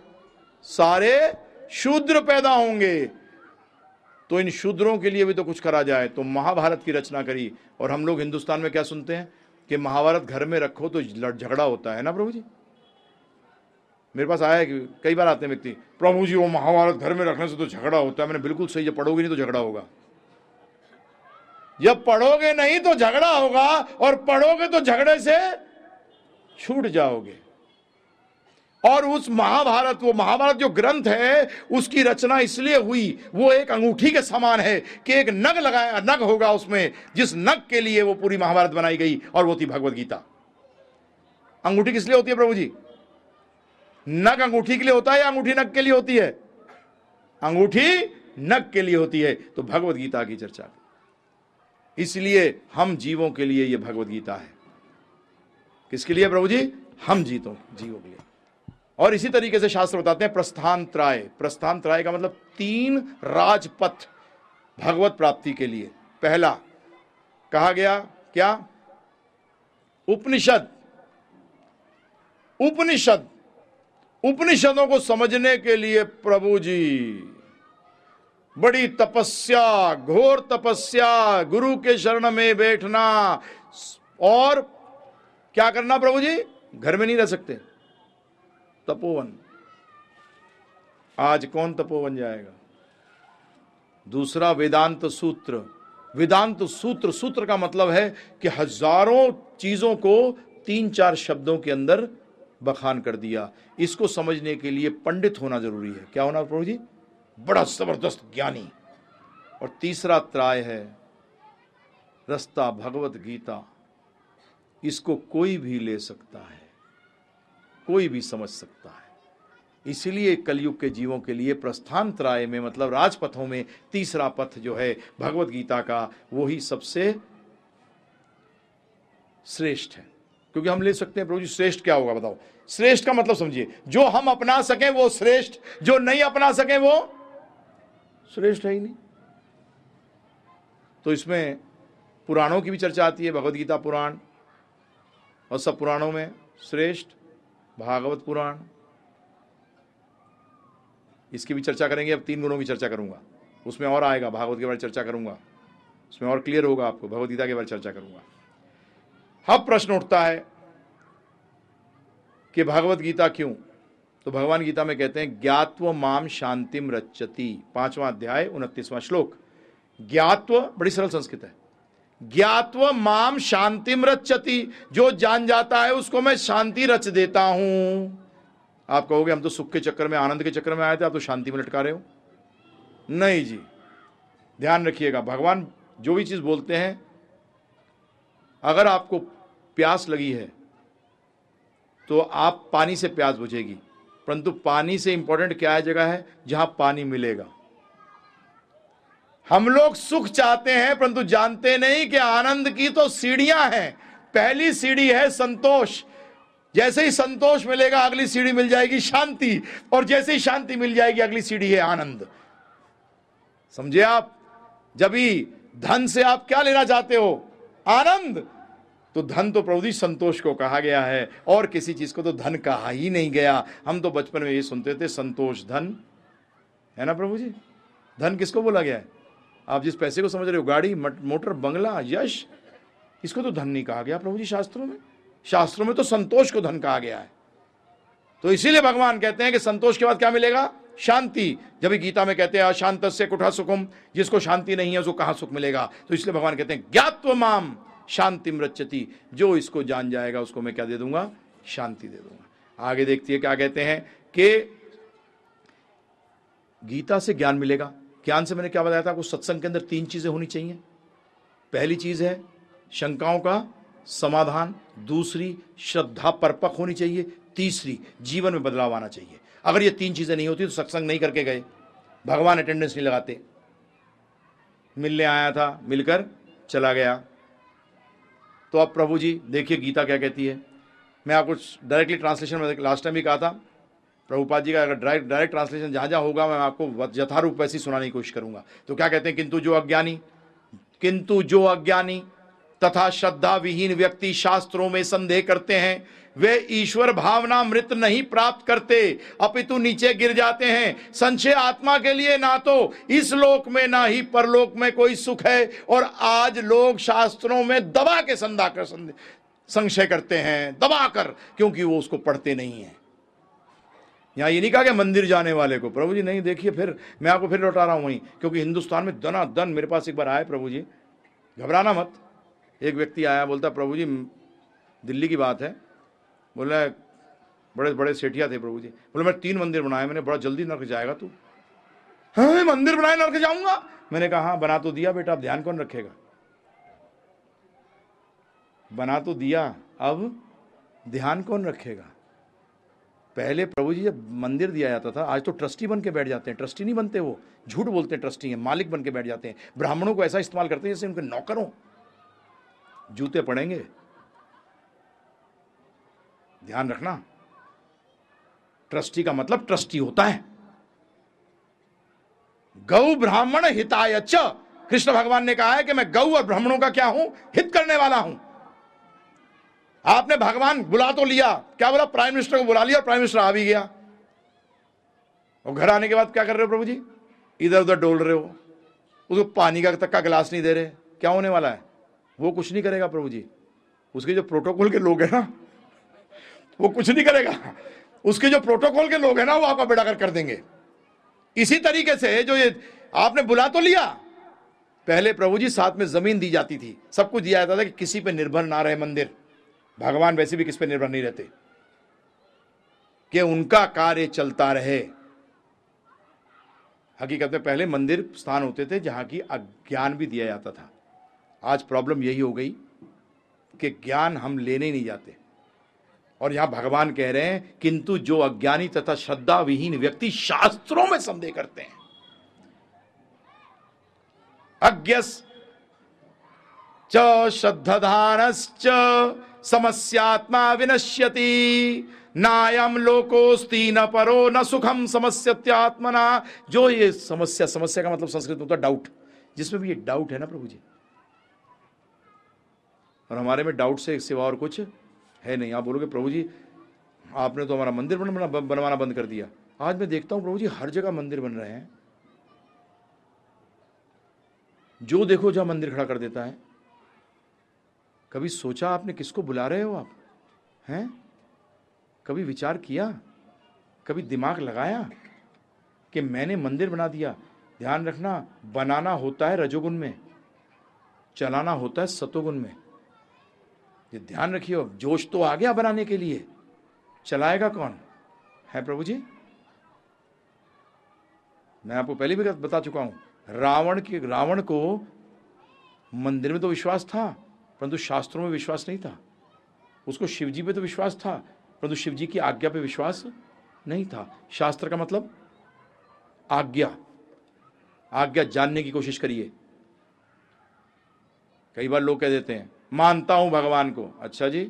सारे शूद्र पैदा होंगे। तो इन शूद्रों के लिए भी तो कुछ करा जाए। तो महाभारत की रचना करी। और हम लोग हिंदुस्तान में क्या सुनते हैं? कि महाभारत घर में रखो तो झगड़ा होता है ना, प्रभु जी? मेरे पास आया है कि कई बार आते हैं व्यक्ति, प्रभु जी, वो महाभारत घर में रखने से तो झगड़ा होता है। मैंने बिल्कुल सही, जब पढ़ोगे नहीं तो झगड़ा होगा। जब पढ़ोगे नहीं तो झगड़ा होगा। और पढ़ोगे तो झगड़े से छूट जाओगे। और उस महाभारत, वो महाभारत जो ग्रंथ है, उसकी रचना इसलिए हुई, वो एक अंगूठी के समान है कि एक नग लगाया, नग होगा उसमें, जिस नग के लिए वो पूरी महाभारत बनाई गई, और वो थी भगवत गीता। अंगूठी किस लिए होती है प्रभु जी नग अंगूठी के लिए होता है या अंगूठी नग के लिए होती है? अंगूठी नग के लिए होती है। तो भगवत गीता की चर्चा इसलिए हम जीवों के लिए यह भगवत गीता है। किसके लिए प्रभु जी? हम जीतो, जीवों के लिए। और इसी तरीके से शास्त्र बताते हैं प्रस्थान त्राय प्रस्थान त्राय का मतलब तीन राजपथ भगवत प्राप्ति के लिए। पहला, कहा गया, क्या? उपनिषद। उपनिषद। उपनिषदों को समझने के लिए प्रभु जी, बड़ी तपस्या, घोर तपस्या, गुरु के शरण में बैठना, और क्या करना प्रभु जी? घर में नहीं रह सकते। तपोवन। आज कौन तपोवन जाएगा? दूसरा वेदांत सूत्र। वेदांत सूत्र सूत्र का मतलब है कि हज़ारों चीज़ों को तीन चार शब्दों के अंदर बखान कर दिया। इसको समझने के लिए पंडित होना ज़रूरी है। क्या होना प्रभु जी? बड़ा ज़बरदस्त ज्ञानी। और तीसरा त्राय है, रस्ता भगवत गीता। इसको कोई भी ले सकता है, कोई भी समझ सकता है। इसलिए कलयुग के जीवों के लिए प्रस्थानत्राय में मतलब राजपथों में तीसरा पथ जो है भगवत गीता का वही सबसे श्रेष्ठ है। क्योंकि हम ले सकते हैं प्रभु जी, श्रेष्ठ क्या होगा बताओ? श्रेष्ठ का मतलब समझिए, जो हम अपना सकें वो श्रेष्ठ, जो नहीं अपना सकें वो श्रेष्ठ है ही नहीं। तो इसमें पुराणों की भी चर्चा आती है, भगवत गीता पुराण और सब पुराणों में श्रेष्ठ भागवत पुराण। इसकी भी चर्चा करेंगे, अब तीन गुणों की चर्चा करूँगा। उसमें और आएगा, भागवत के बारे में चर्चा करूँगा। उसमें और क्लियर होगा आपको भगवदगीता के बारे में चर्चा करूँगा। अब प्रश्न उठता है कि भगवत गीता क्यों? तो भगवान गीता में कहते हैं, ज्ञात्व माम शांतिम रचती पांचवा अध्याय, उनतीसवां श्लोक। ज्ञात्व बड़ी सरल संस्कृत है। ज्ञात्व माम शांतिम रचती जो जान जाता है, उसको मैं शांति रच देता हूँ। आप कहोगे, हम तो सुख के चक्कर में, आनंद के चक्कर में आए थे, आप तो शांति में लटका रहे हो? नहीं जी। ध्यान रखिएगा, भगवान जो भी चीज़ बोलते हैं, अगर आपको प्यास लगी है तो आप पानी से प्यास बुझेगी। परंतु पानी से इंपॉर्टेंट क्या है जगह है? जहाँ पानी मिलेगा। हम लोग सुख चाहते हैं, परंतु जानते नहीं कि आनंद की तो सीढ़ियाँ हैं। पहली सीढ़ी है संतोष। जैसे ही संतोष मिलेगा, अगली सीढ़ी मिल जाएगी शांति, और जैसे ही शांति मिल जाएगी, अगली सीढ़ी है आनंद। समझे आप? जब भी धन से आप क्या लेना चाहते हो? आनंद। तो धन तो प्रभु जी संतोष को कहा गया है, और किसी चीज़ को तो धन कहा ही नहीं गया। हम तो बचपन में ये सुनते थे, संतोष धन। है ना प्रभु जी? धन किसको बोला गया है? आप जिस पैसे को समझ रहे हो, गाड़ी मोटर, बंगला, यश, इसको तो धन नहीं कहा गया प्रभु जी शास्त्रों में। शास्त्रों में तो संतोष को धन कहा गया है। तो इसीलिए भगवान कहते हैं कि संतोष के बाद क्या मिलेगा? शांति। जब गीता में कहते हैं, अशांत से कुठा सुखम, जिसको शांति नहीं है, उसको कहाँ सुख मिलेगा? तो इसलिए भगवान कहते हैं, ज्ञात्व माम, शांति मृत्यति जो इसको जान जाएगा, उसको मैं क्या दे दूँगा? शांति दे दूँगा। आगे देखती है, क्या कहते हैं कि गीता से ज्ञान मिलेगा? ज्ञान से मैंने क्या बताया था? आपको सत्संग के अंदर तीन चीज़ें होनी चाहिए। पहली चीज़ है शंकाओं का समाधान, दूसरी श्रद्धा परपक होनी चाहिए, तीसरी जीवन में बदलाव आना चाहिए। अगर ये तीन चीज़ें नहीं होती तो सत्संग नहीं करके गए। भगवान अटेंडेंस नहीं लगाते। मिलने आया था, मिलकर चला गया। तो अब प्रभु जी, देखिए गीता क्या कहती है। मैं आपको डायरेक्टली ट्रांसलेशन में लास्ट टाइम भी कहा था प्रभुपाद जी का अगर डायरेक्ट डायरेक्ट ट्रांसलेशन जहाँ जहाँ होगा, मैं आपको यथारूप वैसी सुनाने की कोशिश करूँगा। तो क्या कहते हैं? किंतु जो अज्ञानी, किंतु जो अज्ञानी तथा श्रद्धा विहीन व्यक्ति शास्त्रों में संदेह करते हैं, वे ईश्वर भावना मृत नहीं प्राप्त करते। अपितु नीचे गिर जाते हैं। संशय आत्मा के लिए ना तो इस लोक में, ना ही परलोक में कोई सुख है, और आज लोग शास्त्रों में दबा के संधा कर संशय करते हैं। दबा कर, क्योंकि वो उसको पढ़ते नहीं है। यहाँ ये नहीं कहा कि मंदिर जाने वाले को। प्रभु जी नहीं, देखिए, फिर मैं आपको फिर लौटा रहा हूँ वहीं, क्योंकि हिंदुस्तान में दना दन मेरे पास एक बार आए प्रभु जी घबराना मत। एक व्यक्ति आया, बोलता प्रभु जी दिल्ली की बात है। बोला, बड़े बड़े सेठिया थे प्रभु जी बोले, मैं तीन मंदिर बनाए, मैंने बड़ा जल्दी नर्क जाएगा तू। हाँ मंदिर बनाए, नर्क जाऊँगा? मैंने कहा हाँ बना तो दिया बेटा, अब ध्यान कौन रखेगा? बना तो दिया, अब ध्यान कौन रखेगा? पहले प्रभु जी जब मंदिर दिया जाता था, आज तो ट्रस्टी बन के बैठ जाते हैं। ट्रस्टी नहीं बनते वो। झूठ बोलते हैं, ट्रस्टी हैं। मालिक बन के बैठ जाते हैं। ब्राह्मणों को ऐसा इस्तेमाल करते हैं जैसे उनके नौकरों। जूते पड़ेंगे। ध्यान रखना। ट्रस्टी का मतलब ट्रस्टी होता है। गौ ब्राह्मण हिताय कृष्ण भगवान ने कहा है कि मैं गौ और ब्राह्मणों का क्या हूँ? हित करने वाला हूँ। आपने भगवान बुला तो लिया। क्या बोला? प्राइम मिनिस्टर को बुला लिया और प्राइम मिनिस्टर आ भी गया। और घर आने के बाद क्या कर रहे हो प्रभु जी? इधर उधर डोल रहे हो। उसको पानी का तक का गिलास नहीं दे रहे। क्या होने वाला है? वो कुछ नहीं करेगा प्रभु जी। उसके जो प्रोटोकॉल के लोग हैं ना, वो कुछ नहीं करेगा। उसके जो प्रोटोकॉल के लोग हैं ना, वो आपका बेड़ा कर कर देंगे। इसी तरीके से जो ये आपने बुला तो लिया। पहले प्रभु जी साथ में ज़मीन दी जाती थी। सब कुछ दिया जाता था कि किसी पे निर्भर ना रहे मंदिर। भगवान वैसे भी किस पे निर्भर नहीं रहते। कि उनका कार्य चलता रहे। हकीकत में पहले मंदिर स्थान होते थे जहाँ की अज्ञान भी दिया जाता था। आज प्रॉब्लम यही हो गई कि ज्ञान हम लेने नहीं जाते। और यहाँ भगवान कह रहे हैं, किंतु जो अज्ञानी तथा श्रद्धा विहीन व्यक्ति शास्त्रों में संदेह करते हैं। अज्ञस च श्रद्धानश्च समस्यात्मा विनश्यति। नायम लोकोस्ती न परो, न सुखम समस्यात्मना जो ये समस्या समस्या का मतलब संस्कृत होता है डाउट जिसमें भी ये डाउट है ना प्रभु जी और हमारे में डाउट से सिवा और कुछ है नहीं। आप बोलोगे प्रभु जी आपने तो हमारा मंदिर बनवाना बनवाना बंद कर दिया। आज मैं देखता हूँ प्रभु जी हर जगह मंदिर बन रहे हैं। जो देखो, जहाँ मंदिर खड़ा कर देता है कभी सोचा आपने किसको बुला रहे हो आप? हैं? कभी विचार किया? कभी दिमाग लगाया कि मैंने मंदिर बना दिया? ध्यान रखना, बनाना होता है रजोगुण में। चलाना होता है सतोगुण में। ये ध्यान रखियो, जोश तो आ गया बनाने के लिए। चलाएगा कौन? है प्रभु जी? मैं आपको पहले भी बता चुका हूँ। रावण के, रावण को मंदिर में तो विश्वास था। परंतु शास्त्रों में विश्वास नहीं था। उसको शिवजी पे तो विश्वास था, परंतु शिवजी की आज्ञा पे विश्वास नहीं था। शास्त्र का मतलब? आज्ञा। आज्ञा जानने की कोशिश करिए। कई बार लोग कह देते हैं, मानता हूँ भगवान को। अच्छा जी,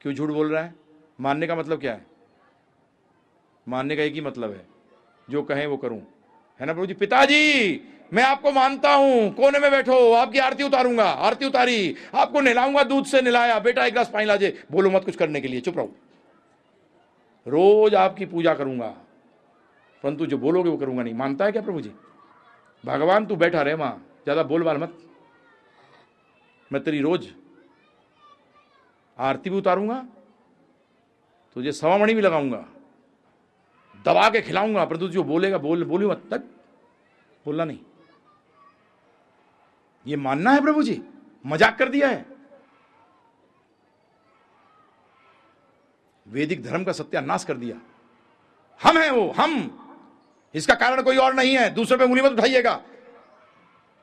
क्यों झूठ बोल रहा है? मानने का मतलब क्या है? मानने का एक ही मतलब है। जो कहें वो करूँ। है ना प्रभु जी? पिताजी मैं आपको मानता हूँ, कोने में बैठो, आपकी आरती उतारूँगा, आरती उतारी, आपको नहलाऊँगा, दूध से नहलाया, बेटा एक गिलास पानी लाजे, बोलो मत कुछ करने के लिए, चुप रहो। रोज आपकी पूजा करूँगा, परंतु जो बोलोगे वो करूँगा नहीं। मानता है क्या प्रभु जी? भगवान, तू बैठा रहे वहाँ ज़्यादा बोल बाल मत। मैं तेरी रोज आरती भी उतारूँगा, तुझे सवामणि भी लगाऊँगा, दबा के खिलाऊँगा, परंतु जो बोलेगा, बोल बोलू मत तक बोलना नहीं। ये मानना है प्रभु जी? मज़ाक कर दिया है। वैदिक धर्म का सत्यानाश कर दिया। हम हैं वो, हम। इसका कारण कोई और नहीं है। दूसरे पे उंगली मत उठाइएगा।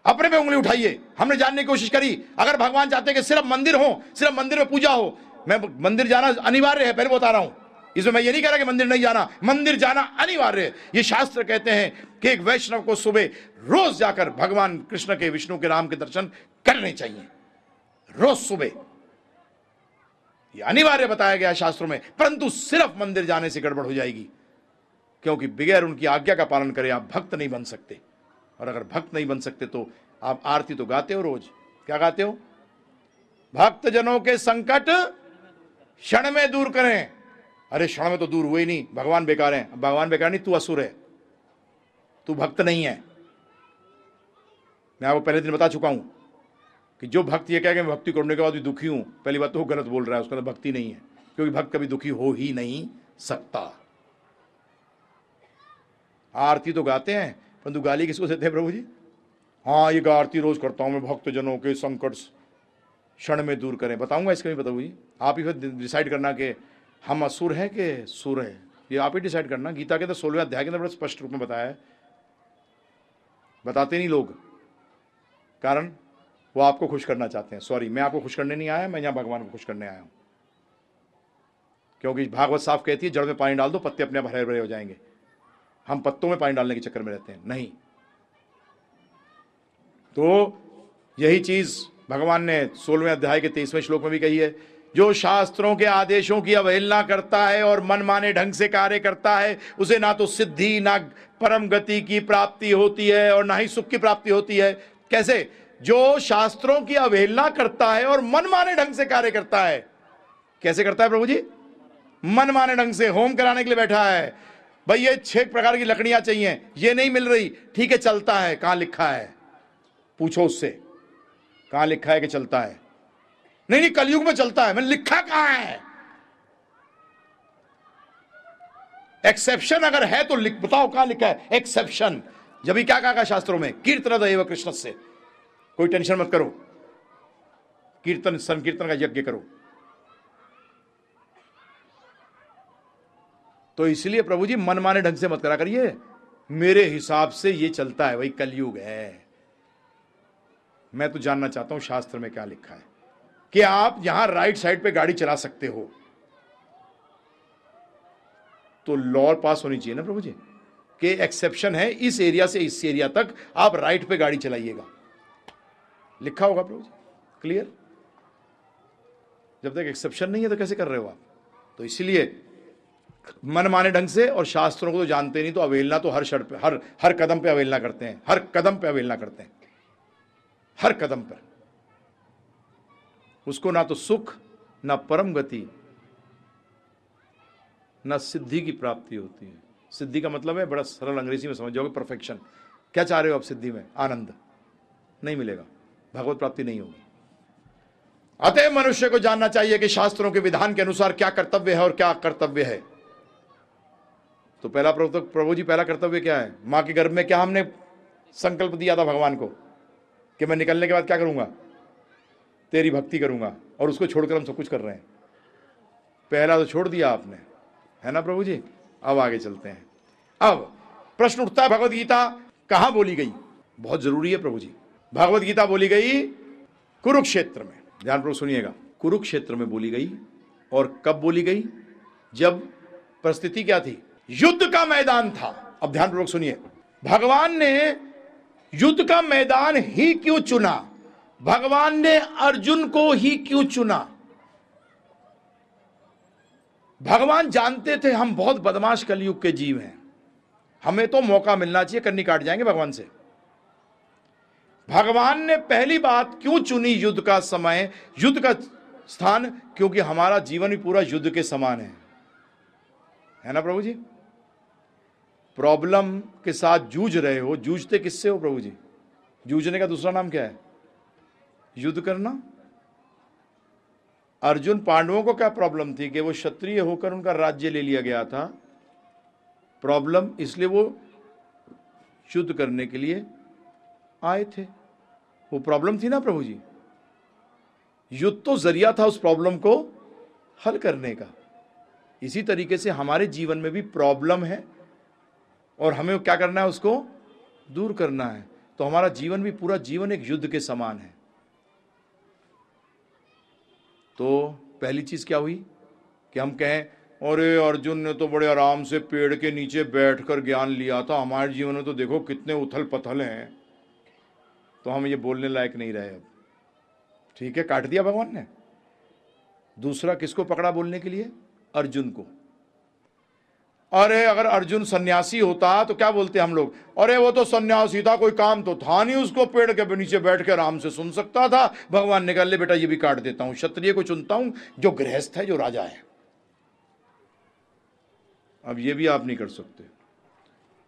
अपने पे उंगली उठाइए। हमने जानने की कोशिश करी। अगर भगवान चाहते कि सिर्फ़ मंदिर हो, सिर्फ़ मंदिर में पूजा हो, मैं मंदिर जाना अनिवार्य है, पहले बता रहा हूँ। इसमें मैं ये नहीं कह रहा कि मंदिर नहीं जाना। मंदिर जाना अनिवार्य है। ये शास्त्र कहते हैं कि एक वैष्णव को सुबह रोज जाकर भगवान कृष्ण के विष्णु के राम के दर्शन करने चाहिए। रोज सुबह। अनिवार्य बताया गया शास्त्रों में, परंतु सिर्फ़ मंदिर जाने से गड़बड़ हो जाएगी, क्योंकि बगैर उनकी आज्ञा का पालन करें आप भक्त नहीं बन सकते। और अगर भक्त नहीं बन सकते तो आप आरती तो गाते हो रोज। क्या गाते हो? भक्त जनों के संकट क्षण में दूर करें। अरे क्षण में तो दूर हुए ही नहीं, भगवान बेकार है। भगवान बेकार नहीं, तू असुर है। तू भक्त नहीं है। मैं आपको पहले दिन बता चुका हूँ कि जो भक्त ये कह मैं भक्ति करने के बाद भी दुखी हूँ। पहली बात तो वो गलत बोल रहा है, उसका तो भक्ति नहीं है, क्योंकि भक्त कभी दुखी हो ही नहीं सकता। आरती तो गाते हैं, परंतु गाली किसको देते हैं प्रभु जी? हाँ ये आरती रोज करता हूँ मैं भक्त जनों के संकट क्षण में दूर करें। बताऊँगा इसका भी प्रभु जी। आप ही फिर डिसाइड करना कि हम असुर हैं कि सुर है? ये आप ही डिसाइड करना। गीता के अंदर सोलहवें अध्याय के अंदर बड़ा स्पष्ट रूप में बताया है। बताते नहीं लोग। कारण, वो आपको खुश करना चाहते हैं। सॉरी मैं आपको खुश करने नहीं आया, मैं यहाँ भगवान को खुश करने आया हूँ। क्योंकि भागवत साफ़ कहती है, जड़ में पानी डाल दो, पत्ते अपने हरे भरे हो जाएँगे। हम पत्तों में पानी डालने के चक्कर में रहते हैं। नहीं। तो यही चीज़ भगवान ने सोलहवें अध्याय के तेईसवें श्लोक में भी कही है, जो शास्त्रों के आदेशों की अवहेलना करता है और मनमाने ढंग से कार्य करता है, उसे ना तो सिद्धि, ना परम गति की प्राप्ति होती है और ना ही सुख की प्राप्ति होती है। कैसे? जो शास्त्रों की अवहेलना करता है और मनमाने ढंग से कार्य करता है। कैसे करता है प्रभु जी मनमाने ढंग से, होम कराने के लिए बैठा है। भाई, ये छह प्रकार की लकड़ियाँ चाहिए। ये नहीं मिल रही। ठीक है, चलता है। कहाँ लिखा है? पूछो उससे। कहाँ लिखा है कि चलता है? नहीं नहीं, कलयुग में चलता है। मैंने लिखा कहाँ है? एक्सेप्शन अगर है तो लिख, बताओ कहाँ लिखा है? एक्सेप्शन। जब भी क्या कहा शास्त्रों में? कीर्तन दैव कृष्ण से। कोई टेंशन मत करो। कीर्तन, संकीर्तन का यज्ञ करो। तो इसलिए प्रभु जी मन माने ढंग से मत करा करिए। मेरे हिसाब से ये चलता है, वही कलयुग है। मैं तो जानना चाहता हूँ शास्त्र में क्या लिखा है। कि आप यहाँ राइट साइड पे गाड़ी चला सकते हो। तो लॉ पास होनी चाहिए ना प्रभु जी कि एक्सेप्शन है, इस एरिया से इस एरिया तक आप राइट पे गाड़ी चलाइएगा। लिखा होगा प्रभु जी क्लियर जब तक एक्सेप्शन नहीं है तो कैसे कर रहे हो आप? तो इसलिए मन माने ढंग से और शास्त्रों को तो जानते नहीं तो अवेलना तो हर शर्त पे, हर हर कदम पे अवेलना करते हैं। हर कदम पे अवेलना करते हैं। हर कदम पर। उसको ना तो सुख, ना परम गति, ना सिद्धि की प्राप्ति होती है। सिद्धि का मतलब है, बड़ा सरल अंग्रेज़ी में समझ जाओगे परफेक्शन क्या चाह रहे हो आप सिद्धि में? आनंद. नहीं मिलेगा. भगवत प्राप्ति नहीं होगी. अतः मनुष्य को जानना चाहिए कि शास्त्रों के विधान के अनुसार क्या कर्तव्य है और क्या कर्तव्य है. तो पहला प्रभु तो प्रभु जी, पहला कर्तव्य क्या है? माँ के गर्भ में क्या हमने संकल्प दिया था भगवान को? कि मैं निकलने के बाद क्या करूँगा? तेरी भक्ति करूँगा और उसको छोड़कर हम सब कुछ कर रहे हैं. पहला तो छोड़ दिया आपने. है ना प्रभु जी? अब आगे चलते हैं। अब, प्रश्न उठता है भगवत गीता कहाँ बोली गई? बहुत ज़रूरी है प्रभु जी। भगवत गीता बोली गई कुरुक्षेत्र में। ध्यान प्रभु सुनिएगा। कुरुक्षेत्र में बोली गई और कब बोली गई? जब परिस्थिति क्या थी? युद्ध का मैदान था। अब ध्यान पूर्वक सुनिए। भगवान ने युद्ध का मैदान ही क्यों चुना? भगवान ने अर्जुन को ही क्यों चुना? भगवान जानते थे हम बहुत बदमाश कलयुग के जीव हैं। हमें तो मौका मिलना चाहिए, कन्नी काट जाएँगे भगवान से। भगवान ने पहली बात क्यों चुनी युद्ध का समय, युद्ध का स्थान? क्योंकि हमारा जीवन भी पूरा युद्ध के समान है। है ना प्रभु जी? प्रॉब्लम के साथ जूझ रहे हो, जूझते किससे हो प्रभु जी? जूझने का दूसरा नाम क्या है? युद्ध करना? अर्जुन पांडवों को क्या प्रॉब्लम थी कि वो क्षत्रिय होकर उनका राज्य ले लिया गया था? प्रॉब्लम इसलिए वो शुद्ध करने के लिए आए थे। वो प्रॉब्लम थी ना प्रभु जी? युद्ध तो ज़रिया था उस प्रॉब्लम को हल करने का। इसी तरीके से हमारे जीवन में भी प्रॉब्लम है और हमें क्या करना है उसको दूर करना है। तो हमारा जीवन भी पूरा जीवन एक युद्ध के समान है। तो पहली चीज़ क्या हुई? कि हम कहें, अरे अर्जुन ने तो बड़े आराम से पेड़ के नीचे बैठकर ज्ञान लिया था। हमारे जीवन में तो देखो कितने उथल पथल हैं। तो हम ये बोलने लायक नहीं रहे अब। ठीक है, काट दिया भगवान ने। दूसरा किसको पकड़ा बोलने के लिए? अर्जुन को। अरे, अगर अर्जुन सन्यासी होता तो क्या बोलते हम लोग? अरे, वो तो सन्यासी था, कोई काम तो था नहीं उसको, पेड़ के नीचे बैठ के आराम से सुन सकता था। भगवान निकल ले बेटा, ये भी काट देता हूँ, क्षत्रिय को चुनता हूँ, जो गृहस्थ है, जो राजा है। अब ये भी आप नहीं कर सकते।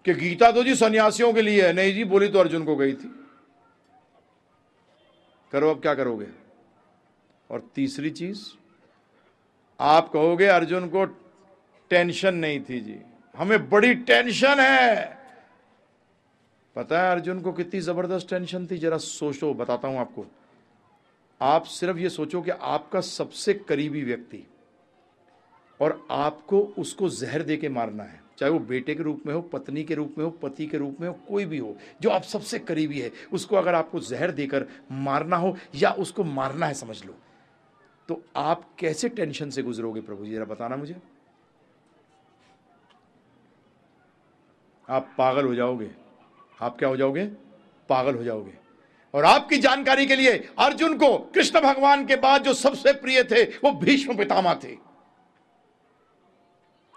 कि गीता तो जी सन्यासियों के लिए है, नहीं जी, बोली तो अर्जुन को गई थी। करो अब क्या करोगे? और तीसरी चीज़, आप कहोगे अर्जुन को टेंशन नहीं थी जी। हमें बड़ी टेंशन है। पता है अर्जुन को कितनी ज़बरदस्त टेंशन थी? जरा सोचो, बताता हूँ आपको। आप सिर्फ़ ये सोचो कि आपका सबसे करीबी व्यक्ति और आपको उसको जहर दे के मारना है। चाहे वो बेटे के रूप में हो, पत्नी के रूप में हो, पति के रूप में हो, कोई भी हो, जो आप सबसे करीबी है, उसको अगर आपको जहर देकर मारना हो या उसको मारना है, समझ लो। तो आप कैसे टेंशन से गुजरोगे प्रभु जी? जरा बताना मुझे। आप पागल हो जाओगे। आप क्या हो जाओगे? पागल हो जाओगे। और आपकी जानकारी के लिए अर्जुन को कृष्ण भगवान के बाद जो सबसे प्रिय थे, वो भीष्म पितामा थे।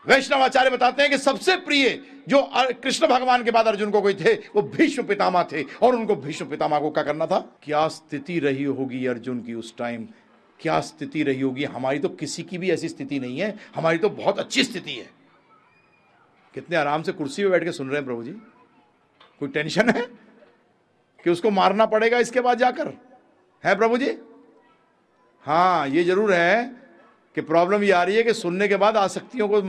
वैष्णवाचार्य बताते हैं कि सबसे प्रिय जो कृष्ण भगवान के बाद अर्जुन को कोई थे, वो भीष्म पितामा थे। और उनको भीष्म पितामा को क्या करना था? क्या स्थिति रही होगी अर्जुन की उस टाइम क्या स्थिति रही होगी? हमारी तो किसी की भी ऐसी स्थिति नहीं है। हमारी तो बहुत अच्छी स्थिति है। कितने आराम से कुर्सी पे बैठ के सुन रहे हैं प्रभु जी कोई टेंशन है कि उसको मारना पड़ेगा इसके बाद जाकर? है प्रभु जी हाँ ये ज़रूर है कि प्रॉब्लम ये आ रही है कि सुनने के बाद आसक्तियों को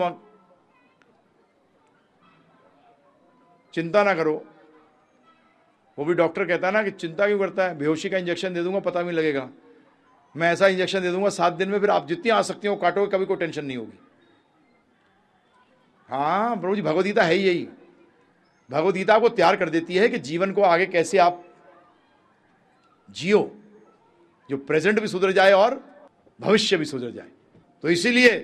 चिंता ना करो। वो भी डॉक्टर कहता है ना कि चिंता क्यों करता है? बेहोशी का इंजेक्शन दे दूँगा, पता भी लगेगा। मैं ऐसा इंजेक्शन दे दूँगा, सात दिन में फिर आप जितनी आसक्तियों काटोगे, कभी कोई टेंशन नहीं होगी। हाँ प्रभु जी, भगवदगीता है यही। भगवदगीता को तैयार कर देती है कि जीवन को आगे कैसे आप जियो, जो प्रेजेंट भी सुधर जाए और भविष्य भी सुधर जाए। तो इसीलिए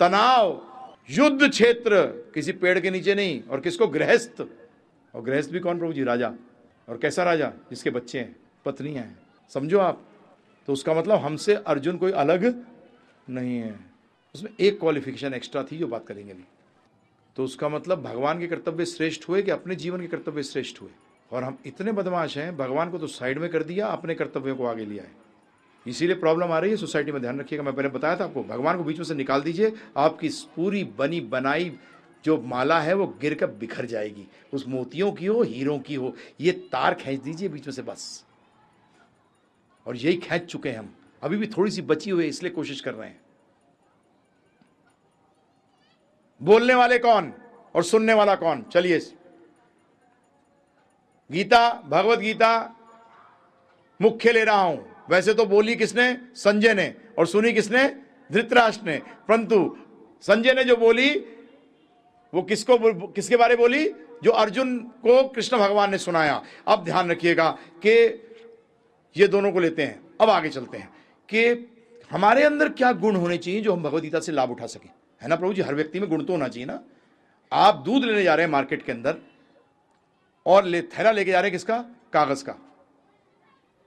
तनाव, युद्ध क्षेत्र, किसी पेड़ के नीचे नहीं, और किसको गृहस्थ, और गृहस्थ भी कौन प्रभु जी? राजा। और कैसा राजा? जिसके बच्चे हैं, पत्नियाँ हैं। समझो आप। तो उसका मतलब हमसे अर्जुन कोई अलग नहीं है। उसमें एक क्वालिफिकेशन एक्स्ट्रा थी, जो बात करेंगे अभी। तो उसका मतलब भगवान के कर्तव्य श्रेष्ठ हुए कि अपने जीवन के कर्तव्य श्रेष्ठ हुए? और हम इतने बदमाश हैं, भगवान को तो साइड में कर दिया, अपने कर्तव्यों को आगे लिया है इसीलिए प्रॉब्लम आ रही है सोसाइटी में ध्यान रखिएगा। मैं पहले बताया था आपको, भगवान को बीच में से निकाल दीजिए, आपकी पूरी बनी, बनाई जो माला है, वो गिर कर बिखर जाएगी। उस मोतियों की हो, हीरों की हो, ये तार खींच दीजिए बीच में से बस। और यही खींच चुके हैं हम। अभी भी थोड़ी सी बची हुई है, इसलिए कोशिश कर रहे हैं। बोलने वाले कौन और सुनने वाला कौन? चलिए। गीता, भगवत गीता, मुख्य ले रहा हूँ। वैसे तो बोली किसने? संजय ने। और सुनी किसने? धृतराष्ट्र ने। परंतु संजय ने जो बोली, वो किसको किसके बारे बोली? जो अर्जुन को कृष्ण भगवान ने सुनाया। अब ध्यान रखिएगा कि ये दोनों को लेते हैं। अब आगे चलते हैं कि हमारे अंदर क्या गुण होने चाहिए जो हम भगवदगीता से लाभ उठा सकें? है ना प्रभु जी, हर व्यक्ति में गुण तो होना चाहिए ना। आप दूध लेने जा रहे हैं मार्केट के अंदर और ले, थैला लेके जा रहे हैं किसका? कागज़ का।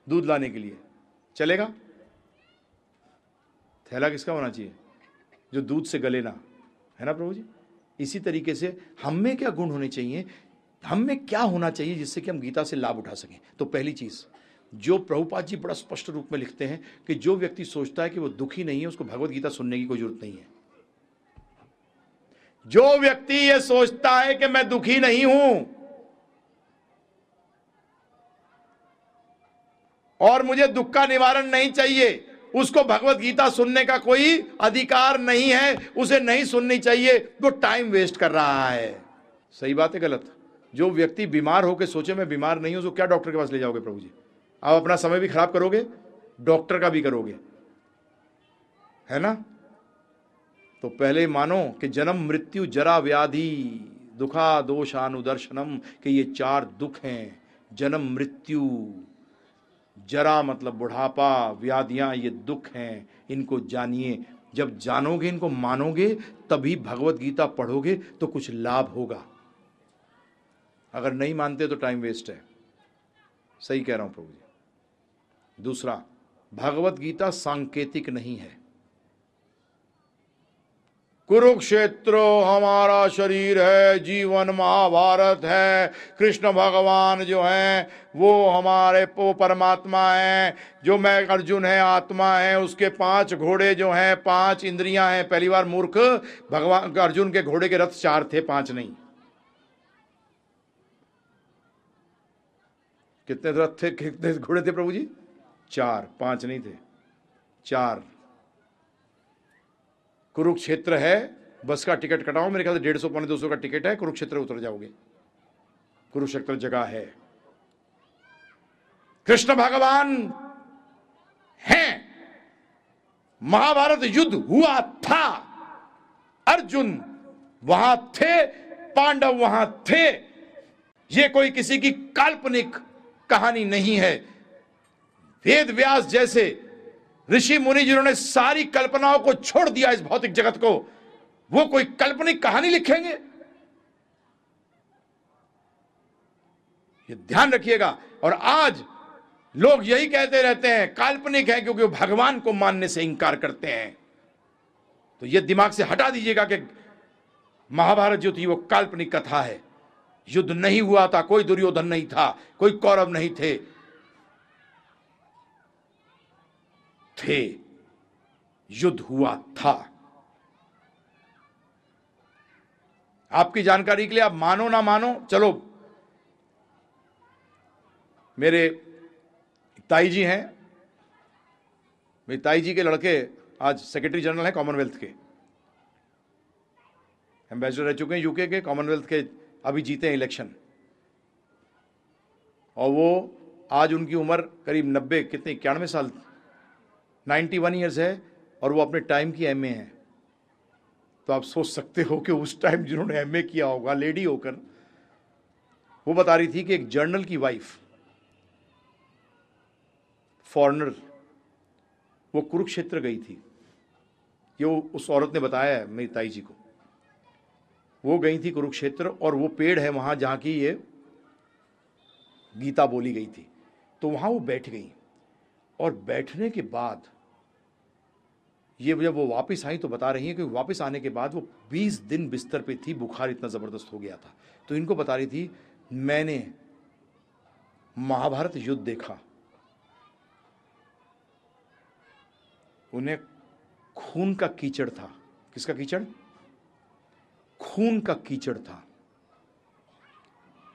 दूध लाने के लिए। चलेगा? थैला किसका होना चाहिए? जो दूध से गले ना। है ना प्रभु जी? इसी तरीके से हम में क्या गुण होने चाहिए? हम में क्या होना चाहिए जिससे कि हम गीता से लाभ उठा सकें? तो पहली चीज़, जो प्रभुपाद जी बड़ा स्पष्ट रूप में लिखते हैं कि जो व्यक्ति सोचता है कि वो दुखी नहीं है, उसको भगवत गीता सुनने की कोई ज़रूरत नहीं है। जो व्यक्ति ये सोचता है कि मैं दुखी नहीं हूँ, और मुझे दुख का निवारण नहीं चाहिए, उसको भगवत गीता सुनने का कोई अधिकार नहीं है, उसे नहीं सुननी चाहिए, वो टाइम वेस्ट कर रहा है। सही बात है, गलत। जो व्यक्ति बीमार होकर सोचे मैं बीमार नहीं हूँ उसको क्या डॉक्टर के पास ले जाओगे प्रभु जी? आप अपना समय भी खराब करोगे डॉक्टर का भी करोगे। है ना? तो पहले मानो कि जन्म, मृत्यु, जरा व्याधि, दुखा, दोषानुदर्शनम के ये चार दुख हैं। जन्म, मृत्यु, जरा मतलब बुढ़ापा, व्याधियाँ, ये दुख हैं। इनको जानिए। जब जानोगे, इनको मानोगे, तभी भगवत गीता पढ़ोगे तो कुछ लाभ होगा। अगर नहीं मानते तो टाइम वेस्ट है। सही कह रहा हूँ प्रभु जी। दूसरा, भगवत गीता सांकेतिक नहीं है। कुरुक्षेत्र हमारा शरीर है, जीवन महाभारत है। कृष्ण भगवान जो हैं, वो हमारे वो परमात्मा हैं। जो मैं अर्जुन है, आत्मा है, उसके पाँच घोड़े जो हैं, पाँच इंद्रियाँ हैं। पहली बार मूर्ख, भगवान, अर्जुन के घोड़े के रथ चार थे, पाँच नहीं। कितने रथ थे, कितने घोड़े थे प्रभु जी? चार, पाँच नहीं थे। चार कुरुक्षेत्र है, बस का टिकट कटाओ, मेरे ख्याल से डेढ़ सौ पौने दो सौ का टिकट है, कुरुक्षेत्र उतर जाओगे। कुरुक्षेत्र जगह है। कृष्ण भगवान हैं। महाभारत युद्ध हुआ था। अर्जुन वहाँ थे, पांडव वहाँ थे। ये कोई किसी की काल्पनिक कहानी नहीं है। वेद व्यास जैसे ऋषि मुनि जिन्होंने सारी कल्पनाओं को छोड़ दिया इस भौतिक जगत को, वो कोई काल्पनिक कहानी लिखेंगे? ये ध्यान रखिएगा। और आज लोग यही कहते रहते हैं, काल्पनिक है क्योंकि वो भगवान को मानने से इंकार करते हैं। तो ये दिमाग से हटा दीजिएगा कि महाभारत जो थी, वो काल्पनिक कथा है। युद्ध नहीं हुआ था, कोई दुर्योधन नहीं था, कोई कौरव नहीं थे। थे, युद्ध हुआ था। आपकी जानकारी के लिए आप मानो ना मानो, चलो, मेरे ताई जी हैं। मेरी ताई जी के लड़के आज सेक्रेटरी जनरल हैं कॉमनवेल्थ के। एम्बेसडर रह चुके हैं यूके के, कॉमनवेल्थ के अभी जीते हैं इलेक्शन। और वो आज उनकी उम्र करीब नब्बे, कितने, इक्यानवे साल नाइन्टी वन ईयर्स है और वो अपने टाइम की एम ए है। तो आप सोच सकते हो कि उस टाइम जिन्होंने एम ए किया होगा लेडी होकर, वो बता रही थी कि एक जर्नल की वाइफ फॉरनर वो कुरुक्षेत्र गई थी। ये उस औरत ने बताया है मेरी ताई जी को। वो गई थी कुरुक्षेत्र और वो पेड़ है वहाँ जहाँ की ये गीता बोली गई थी। तो वहाँ वो बैठ गई। और बैठने के बाद, ये जब वो वापस आई तो बता रही है कि वापस आने के बाद वो 20 दिन बिस्तर पे थी, बुखार इतना ज़बरदस्त हो गया था। तो इनको बता रही थी, मैंने महाभारत युद्ध देखा। उन्हें खून का कीचड़ था। किसका कीचड़? खून का कीचड़ था।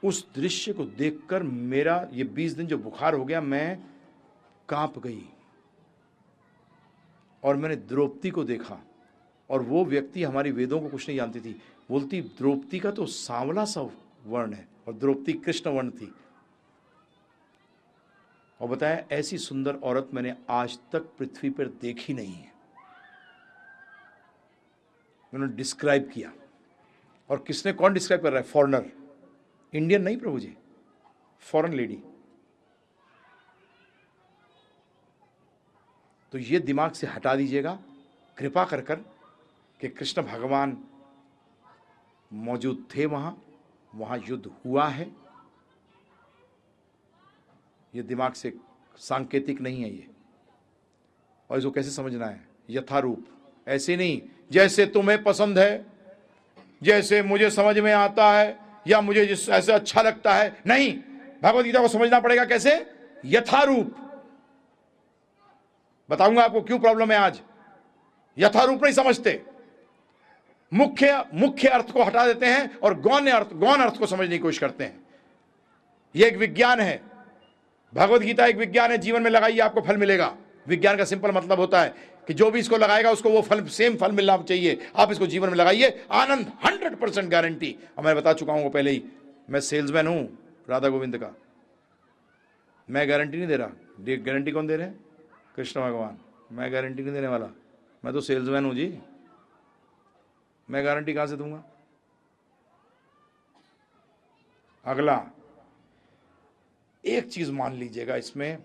उस दृश्य को देखकर मेरा ये बीस दिन जो बुखार हो गया, मैं काँप गई। और मैंने द्रौपदी को देखा, और वो व्यक्ति हमारी वेदों को कुछ नहीं जानती थी। बोलती, द्रौपदी का तो सांवला सा वर्ण है। और द्रौपदी कृष्ण वर्ण थी। और बताया, ऐसी सुंदर औरत मैंने आज तक पृथ्वी पर देखी नहीं है। उन्होंने डिस्क्राइब किया। और किसने कौन डिस्क्राइब कर रहा है? फॉरनर। इंडियन नहीं प्रभु जी? फॉरन लेडी। तो ये दिमाग से हटा दीजिएगा। कृपा कर कर कि कृष्ण भगवान मौजूद थे वहाँ वहाँ युद्ध हुआ है। ये दिमाग से सांकेतिक नहीं है ये। और इसको कैसे समझना है? यथारूप। ऐसे नहीं, जैसे तुम्हें पसंद है, जैसे मुझे समझ में आता है, या मुझे जिस ऐसे अच्छा लगता है। नहीं, भगवत गीता को समझना पड़ेगा कैसे? यथारूप। बताऊँगा आपको क्यों प्रॉब्लम है आज। यथारूप नहीं समझते। मुख्य मुख्य अर्थ को हटा देते हैं और गौण अर्थ गौण अर्थ को समझने की कोशिश करते हैं। यह एक विज्ञान है। भगवत गीता एक विज्ञान है। जीवन में लगाइए, आपको फल मिलेगा। विज्ञान का सिंपल मतलब होता है कि जो भी इसको लगाएगा, उसको वो फल सेम फल मिलना चाहिए। आप इसको जीवन में लगाइए। आनंद हंड्रेड परसेंट गारंटी और मैं बता चुका हूँ पहले ही। मैं सेल्समैन हूँ, राधा गोविंद का। मैं गारंटी नहीं दे रहा। गारंटी कौन दे रहे हैं? कृष्ण भगवान, मैं गारंटी नहीं देने वाला। मैं तो सेल्समैन हूँ जी। मैं गारंटी कहाँ से दूँगा? अगला, एक चीज़ मान लीजिएगा इसमें,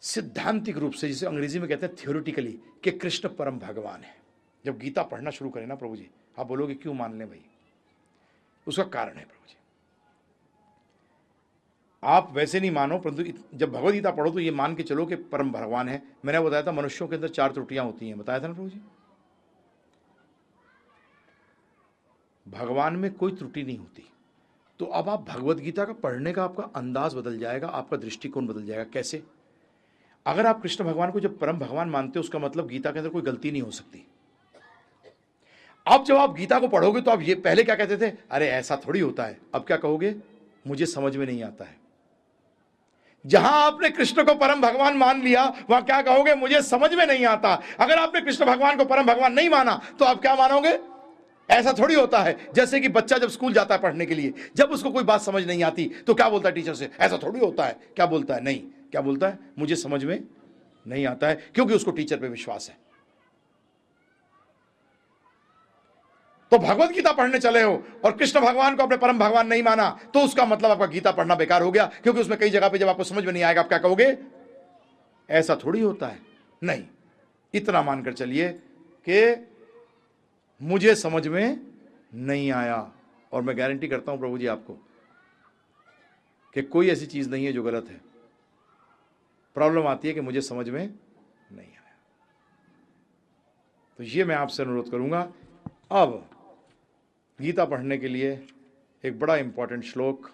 सिद्धांतिक रूप से जिसे अंग्रेज़ी में कहते हैं थियोरिटिकली कि कृष्ण परम भगवान है। जब गीता पढ़ना शुरू करें ना प्रभु जी, आप बोलोगे क्यों मान लें भाई? उसका कारण है प्रभु जी। आप वैसे नहीं मानो, परंतु जब भगवत गीता पढ़ो तो ये मान के चलो कि परम भगवान है। मैंने बताया था मनुष्यों के अंदर चार त्रुटियाँ होती हैं। बताया था ना प्रभु जी? भगवान में कोई त्रुटि नहीं होती। तो अब आप भगवत गीता का पढ़ने का आपका अंदाज बदल जाएगा, आपका दृष्टिकोण बदल जाएगा। कैसे? अगर आप कृष्ण भगवान को जब परम भगवान मानते हो, उसका मतलब गीता के अंदर कोई गलती नहीं हो सकती। अब जब आप गीता को पढ़ोगे तो आप ये, पहले क्या कहते थे? अरे ऐसा थोड़ी होता है। अब क्या कहोगे? मुझे समझ में नहीं आता है। जहाँ आपने कृष्ण को परम भगवान मान लिया, वहाँ क्या कहोगे? मुझे समझ में नहीं आता। अगर आपने कृष्ण भगवान को परम भगवान नहीं माना तो आप क्या मानोगे? ऐसा थोड़ी होता है, जैसे कि बच्चा जब स्कूल जाता है पढ़ने के लिए, जब उसको कोई बात समझ नहीं आती तो क्या बोलता है टीचर से? ऐसा थोड़ी होता है। क्या बोलता है? नहीं। क्या बोलता है? मुझे समझ में नहीं आता है, क्योंकि उसको टीचर पर विश्वास है। तो भगवत गीता पढ़ने चले हो और कृष्ण भगवान को अपने परम भगवान नहीं माना तो उसका मतलब आपका गीता पढ़ना बेकार हो गया, क्योंकि उसमें कई जगह पे जब आपको समझ में नहीं आएगा, आप क्या कहोगे? ऐसा थोड़ी होता है। नहीं, इतना मानकर चलिए कि मुझे समझ में नहीं आया। और मैं गारंटी करता हूँ प्रभु जी आपको कि कोई ऐसी चीज़ नहीं है जो गलत है। प्रॉब्लम आती है कि मुझे समझ में नहीं आया। तो ये मैं आपसे अनुरोध करूँगा। अब गीता पढ़ने के लिए एक बड़ा इंपॉर्टेंट श्लोक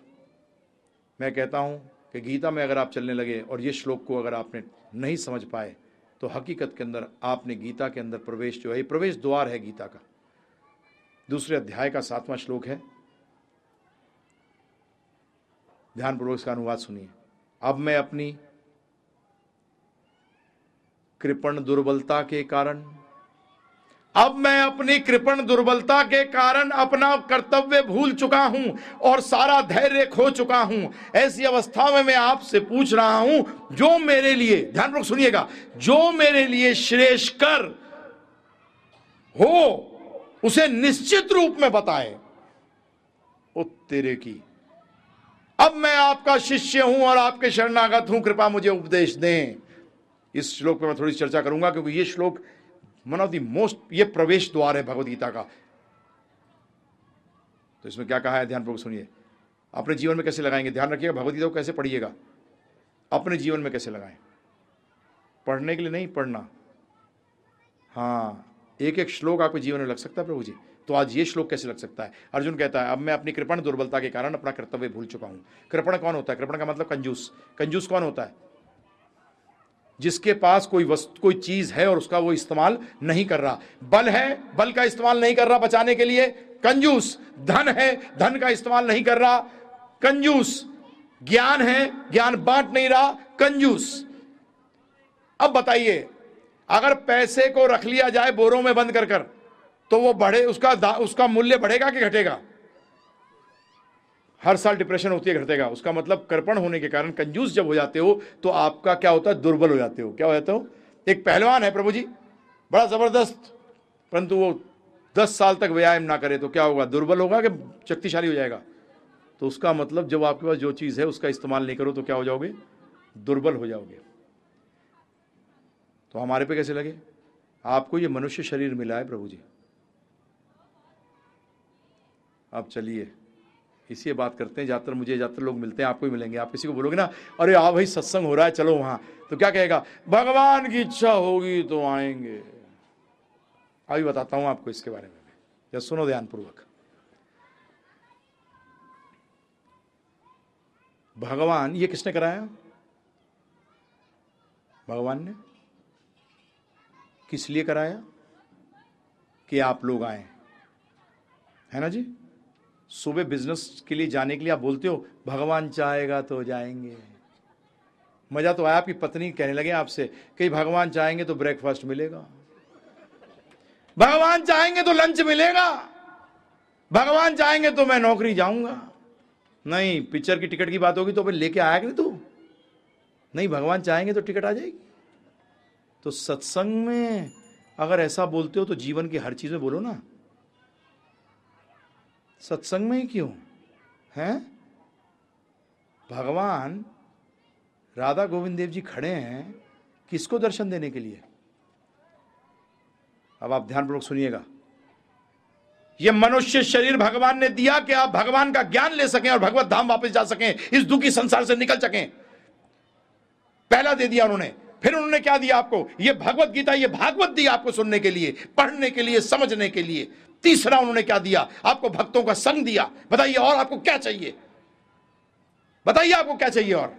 मैं कहता हूँ कि गीता में अगर आप चलने लगे और ये श्लोक को अगर आपने नहीं समझ पाए तो हकीकत के अंदर आपने गीता के अंदर प्रवेश जो है प्रवेश द्वार है गीता का। दूसरे अध्याय का सातवां श्लोक है। ध्यानपूर्वक इसका अनुवाद सुनिए। अब मैं अपनी कृपण दुर्बलता के कारण अब मैं अपनी कृपण दुर्बलता के कारण अपना कर्तव्य भूल चुका हूँ और सारा धैर्य खो चुका हूँ। ऐसी अवस्था में मैं आपसे पूछ रहा हूँ, जो मेरे लिए, ध्यान सुनिएगा, जो मेरे लिए श्रेष्ठकर हो, उसे निश्चित रूप में बताए ओ तेरे की। अब मैं आपका शिष्य हूँ और आपके शरणागत हूँ, कृपा मुझे उपदेश दें। इस श्लोक पर मैं थोड़ी चर्चा करूँगा, क्योंकि ये श्लोक वन ऑफ़ द मोस्ट ये प्रवेश द्वार है भगवदगीता का। तो इसमें क्या कहा है? ध्यानपूर्वक सुनिए। अपने जीवन में कैसे लगाएँगे? ध्यान रखिएगा भगवदगीता को कैसे पढ़िएगा? अपने जीवन में कैसे लगाएँ? पढ़ने के लिए नहीं, पढ़ना। हाँ एक एक श्लोक आपके जीवन में लग सकता है, प्रभु जी। तो आज ये श्लोक कैसे लग सकता है? अर्जुन कहता है, अब मैं अपनी कृपण दुर्बलता के कारण अपना कर्तव्य भूल चुका हूँ। कृपण कौन होता है? कृपण का मतलब कंजूस। कंजूस कौन होता है? जिसके पास कोई वस्तु, कोई चीज़ है और उसका वो इस्तेमाल नहीं कर रहा। बल है, बल का इस्तेमाल नहीं कर रहा बचाने के लिए। कंजूस, धन है, धन का इस्तेमाल नहीं कर रहा। कंजूस, ज्ञान है, ज्ञान बांट नहीं रहा। कंजूस, अब बताइए, अगर पैसे को रख लिया जाए बोरों में बंद कर कर तो वो बढ़े, उसका उसका मूल्य बढ़ेगा कि घटेगा? हर साल डिप्रेशन होती है, घटेगा। उसका मतलब कर्पण होने के कारण कंजूस जब हो जाते हो तो आपका क्या होता है? दुर्बल हो जाते हो। क्या हो जाते हो? एक पहलवान है प्रभु जी, बड़ा ज़बरदस्त, परंतु वो दस साल तक व्यायाम ना करे तो क्या होगा? दुर्बल होगा कि शक्तिशाली हो जाएगा? तो उसका मतलब जब आपके पास जो चीज़ है, उसका इस्तेमाल नहीं करो तो क्या हो जाओगे? दुर्बल हो जाओगे। तो हमारे पे कैसे लगे? आपको ये मनुष्य शरीर मिला है प्रभु जी। अब चलिए। इसी बात करते हैं, ज़्यादातर मुझे, ज़्यादातर लोग मिलते हैं, आपको ही मिलेंगे। आप किसी को बोलोगे ना, अरे आ भाई, सत्संग हो रहा है, चलो वहाँ। तो क्या कहेगा, भगवान की इच्छा होगी तो आएँगे। अभी बताता हूँ आपको इसके बारे में। या सुनो ध्यानपूर्वक। भगवान, ये किसने कराया? भगवान ने? किस लिए कराया? कि आप लोग आए। है ना जी? सुबह बिज़नेस के लिए जाने के लिए आप बोलते हो, भगवान चाहेगा तो जाएँगे। मज़ा तो आया आपकी पत्नी कहने लगे आपसे कि भगवान चाहेंगे तो ब्रेकफास्ट मिलेगा। भगवान चाहेंगे तो लंच मिलेगा। भगवान चाहेंगे तो मैं नौकरी जाऊँगा। नहीं पिक्चर की टिकट की बात होगी तो फिर लेके आया कि तू? नहीं, भगवान चाहेंगे तो टिकट आ जाएगी। तो सत्संग में अगर ऐसा बोलते हो तो जीवन की हर चीज़ में बोलो ना। सत्संग में ही क्यों? हैं? भगवान राधा गोविंद देव जी खड़े हैं किसको दर्शन देने के लिए? अब आप ध्यानपूर्वक सुनिएगा। यह मनुष्य शरीर भगवान ने दिया कि आप भगवान का ज्ञान ले सकें और भगवत धाम वापस जा सकें, इस दुखी संसार से निकल सकें। पहला दे दिया उन्होंने, फिर उन्होंने क्या दिया आपको? यह भगवत गीता यह भागवत दी आपको सुनने के लिए, पढ़ने के लिए, समझने के लिए। तीसरा उन्होंने क्या दिया? आपको भक्तों का संग दिया। बताइए और आपको क्या चाहिए? बताइए आपको क्या चाहिए और?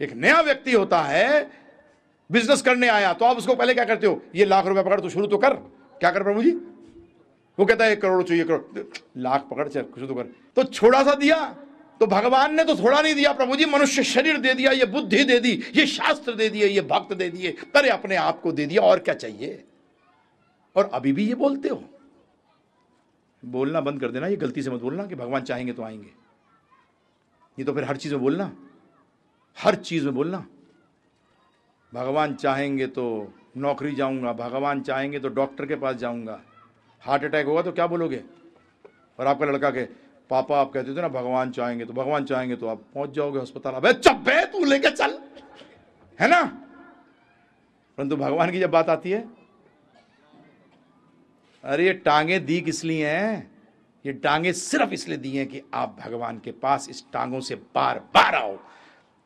एक नया व्यक्ति होता है, बिज़नेस करने आया तो आप उसको पहले क्या करते हो? ये लाख रुपए पकड़ तो शुरू तो कर। क्या कर प्रभु जी वो कहता है, एक करोड़ चाहिए करोड़। लाख पकड़, चल कुछ तो कर। तो छोटा सा दिया तो भगवान ने तो थोड़ा नहीं दिया प्रभु जी मनुष्य शरीर दे दिया, ये बुद्धि दे दी, ये शास्त्र दे दिए, ये भक्त दे दिए तरे अपने आप को दे दिया, और क्या चाहिए? और अभी भी ये बोलते हो। बोलना बंद कर देना, ये गलती से मत बोलना कि भगवान चाहेंगे तो आएँगे। ये तो फिर हर चीज़ में बोलना, हर चीज़ में बोलना। भगवान चाहेंगे तो नौकरी जाऊँगा, भगवान चाहेंगे तो डॉक्टर के पास जाऊँगा। हार्ट अटैक होगा तो क्या बोलोगे? और आपका लड़का के पापा आप कहते थे ना, भगवान चाहेंगे तो भगवान चाहेंगे तो आप पहुँच जाओगे अस्पताल। अबे चप्पे तू लेके चल। है ना? परंतु भगवान की जब बात आती है अरे ये टांगे दी किस लिए हैं? ये टांगे सिर्फ़ इसलिए दी हैं कि आप भगवान के पास इस टांगों से बार बार आओ।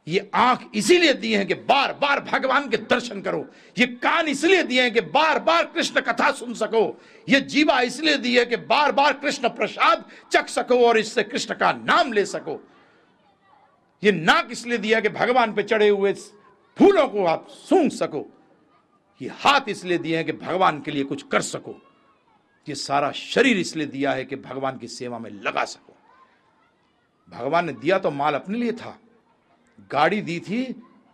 ये आँख इसीलिए दिए हैं कि बार बार भगवान के दर्शन करो। ये कान इसलिए दिए हैं कि बार बार कृष्ण कथा सुन सको। ये जीवा इसलिए दी है कि बार बार कृष्ण प्रसाद चख सको और इससे कृष्ण का नाम ले सको। ये नाक इसलिए दिया कि भगवान पे चढ़े हुए फूलों को आप सूंघ सको। ये हाथ इसलिए दिए हैं कि भगवान के लिए कुछ कर सको। ये सारा शरीर इसलिए दिया है कि भगवान की सेवा में लगा सको। भगवान ने दिया तो माल अपने लिए था। गाड़ी दी थी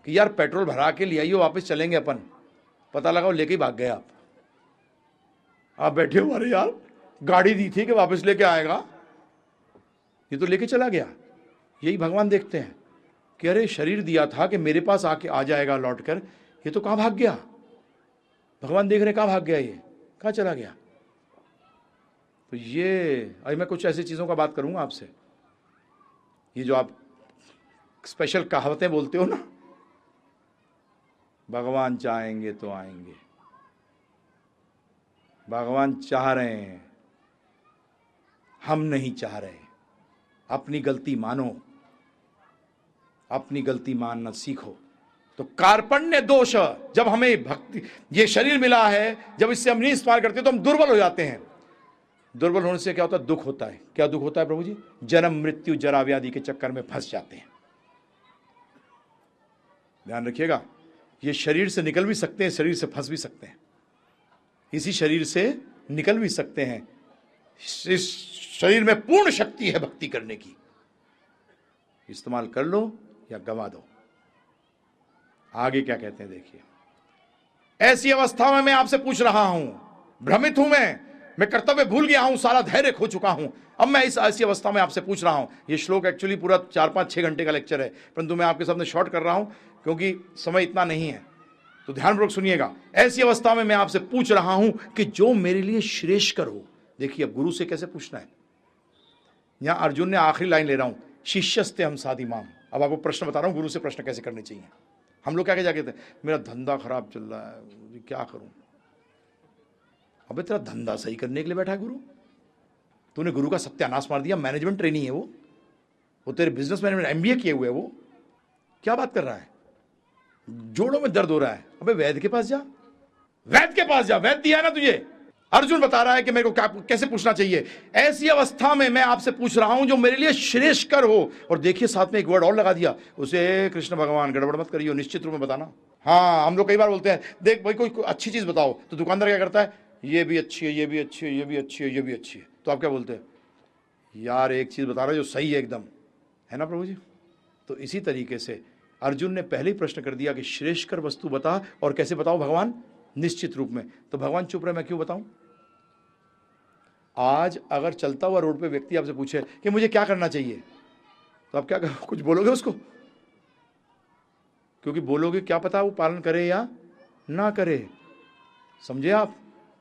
कि यार पेट्रोल भरा के ले आइए वापस चलेंगे अपन। पता लगा लेके भाग गए आप। आप बैठे हो, अरे यार, गाड़ी दी थी कि वापस लेके आएगा? ये तो लेके चला गया। यही भगवान देखते हैं कि अरे, शरीर दिया था कि मेरे पास आके आ जाएगा लौट कर ये तो कहाँ भाग गया? भगवान देख रहे कहाँ भाग गया ये? कहाँ चला गया? तो ये अभी मैं कुछ ऐसी चीज़ों का बात करूँगा आपसे। ये जो आप स्पेशल कहावतें बोलते हो ना, भगवान चाहेंगे तो आएँगे। भगवान चाह रहे हैं, हम नहीं चाह रहे। अपनी गलती मानो, अपनी गलती मानना सीखो। तो कार्पण्य दोष, जब हमें भक्ति, ये शरीर मिला है, जब इससे हम नहीं इस्तेमाल करते तो हम दुर्बल हो जाते हैं। दुर्बल होने से क्या होता है? दुख होता है। क्या दुख होता है प्रभु जी? जन्म, मृत्यु जरा व्याधि के चक्कर में फंस जाते हैं। ध्यान रखिएगा, ये शरीर से निकल भी सकते हैं, शरीर से फंस भी सकते हैं। इसी शरीर से निकल भी सकते हैं। इस शरीर में पूर्ण शक्ति है भक्ति करने की। इस्तेमाल कर लो या गवा दो। आगे क्या कहते हैं, देखिए। ऐसी अवस्था में मैं आपसे पूछ रहा हूँ, भ्रमित हूँ मैं मैं कर्तव्य भूल गया हूँ, सारा धैर्य खो चुका हूँ। अब मैं इस ऐसी अवस्था में आपसे पूछ रहा हूँ। ये श्लोक एक्चुअली पूरा चार पाँच छह घंटे का लेक्चर है। परंतु मैं आपके सामने शॉर्ट कर रहा हूँ, क्योंकि समय इतना नहीं है। तो ध्यानपूर्वक सुनिएगा। ऐसी अवस्था में मैं आपसे पूछ रहा हूँ कि जो मेरे लिए श्रेष्ठ हो। देखिए, अब गुरु से कैसे पूछना है? यहाँ अर्जुन ने आखिरी लाइन ले रहा हूँ, शिष्यस्ते हम साधी माम। अब आपको प्रश्न बता रहा हूँ, गुरु से प्रश्न कैसे करने चाहिए? हम लोग क्या क्या जाके थे मेरा धंधा खराब चल रहा है क्या करूँ? अबे तेरा धंधा सही करने के लिए बैठा है, गुरु। तूने गुरु का सत्यानाश मार दिया मैनेजमेंट ट्रेनिंग है वो। वो तेरे बिज़नेस मैनेजमेंट एमबीए किए हुए वो। क्या बात कर रहा है? जोड़ों में दर्द हो रहा है। अबे वैद के पास जा। वैद के पास जा। वैद दिया ना तुझे। अर्जुन बता रहा है कि मेरे को क्या कैसे पूछना चाहिए। ऐसी अवस्था में मैं आपसे पूछ रहा हूँ जो मेरे लिए श्रेष्ठकर हो। और देखिए, साथ में एक वर्ड और लगा दिया। उसे कृष्ण भगवान, गड़बड़ मत करियो। निश्चित रूप में बताना। हाँ हम लोग कई बार बोलते हैं, देख भाई कोई अच्छी चीज़ बताओ। तो दुकानदार क्या करता है? ये भी अच्छी है, ये भी अच्छी है, ये भी अच्छी है, ये भी अच्छी है। तो आप क्या बोलते हैं? यार, एक चीज़ बता रहे जो सही है एकदम। है ना प्रभु जी? तो इसी तरीके से अर्जुन ने पहले ही प्रश्न कर दिया कि श्रेष्ठकर वस्तु बता और कैसे बताओ भगवान निश्चित रूप में। तो भगवान चुप रहे, मैं क्यों बताऊँ? आज अगर चलता हुआ रोड पे व्यक्ति आपसे पूछे कि मुझे क्या करना चाहिए तो आप क्या कुछ बोलोगे उसको? क्योंकि बोलोगे क्या पता वो पालन करे या ना करे। समझे आप?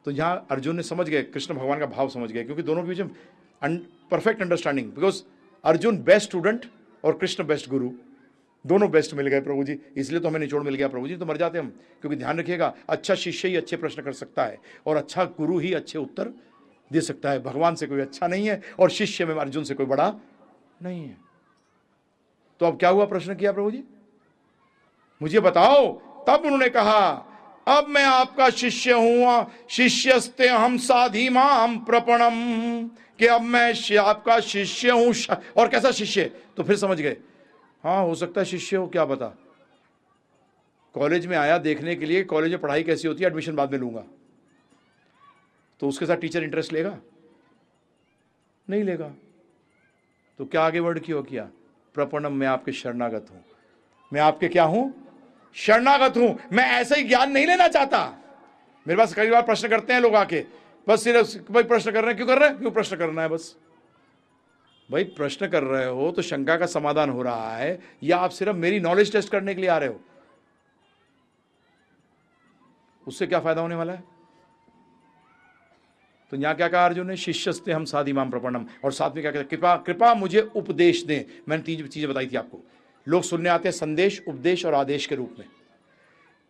तो यहाँ अर्जुन ने समझ गए, कृष्ण भगवान का भाव समझ गए, क्योंकि दोनों के बीच में perfect understanding because Arjun best student और कृष्ण बेस्ट गुरु, दोनों बेस्ट मिल गए प्रभु जी, इसलिए तो हमें निचोड़ मिल गया प्रभु जी तो मर जाते हम, क्योंकि ध्यान रखिएगा अच्छा शिष्य ही अच्छे प्रश्न कर सकता है, और अच्छा गुरु ही अच्छे उत्तर दे सकता है, भगवान से कोई अच्छा नहीं है, और शिष्य में अर्जुन से कोई बड़ा नहीं है। तो अब क्या हुआ प्रश्न किया प्रभु जी? मुझे बताओ, तब उन्होंने कहा अब मैं आपका शिष्य हूँ शिष्यस्ते हम साधी माम प्रपणम। कि अब मैं आपका शिष्य हूँ और कैसा शिष्य? तो फिर समझ गए। हाँ हो सकता है शिष्य हो, क्या पता। कॉलेज में आया देखने के लिए, कॉलेज में पढ़ाई कैसी होती है एडमिशन बाद में लूँगा। तो उसके साथ टीचर इंटरेस्ट लेगा? नहीं लेगा। तो क्या आगे वर्ड क्यों किया? प्रपणम, मैं आपके शरणागत हूँ। मैं आपके क्या हूँ? शरणागत हूँ। मैं ऐसा ही ज्ञान नहीं लेना चाहता। मेरे पास कई बार प्रश्न करते हैं लोग आके। बस सिर्फ़ भाई, प्रश्न कर रहे हैं, क्यों कर रहे हैं? क्यों प्रश्न करना है बस? भाई, प्रश्न कर रहे हो तो शंका का समाधान हो रहा है, या आप सिर्फ़ मेरी नॉलेज टेस्ट करने के लिए आ रहे हो? उससे क्या फ़ायदा होने वाला है? तो यहाँ क्या कहा अर्जुन ने? शिष्यस्ते हम साधी माम प्रपणम और साथ में क्या कहते कृपा कृपा मुझे उपदेश दें। मैंने तीन चीज़ें बताई थी आपको। लोग सुनने आते हैं संदेश, उपदेश और आदेश के रूप में।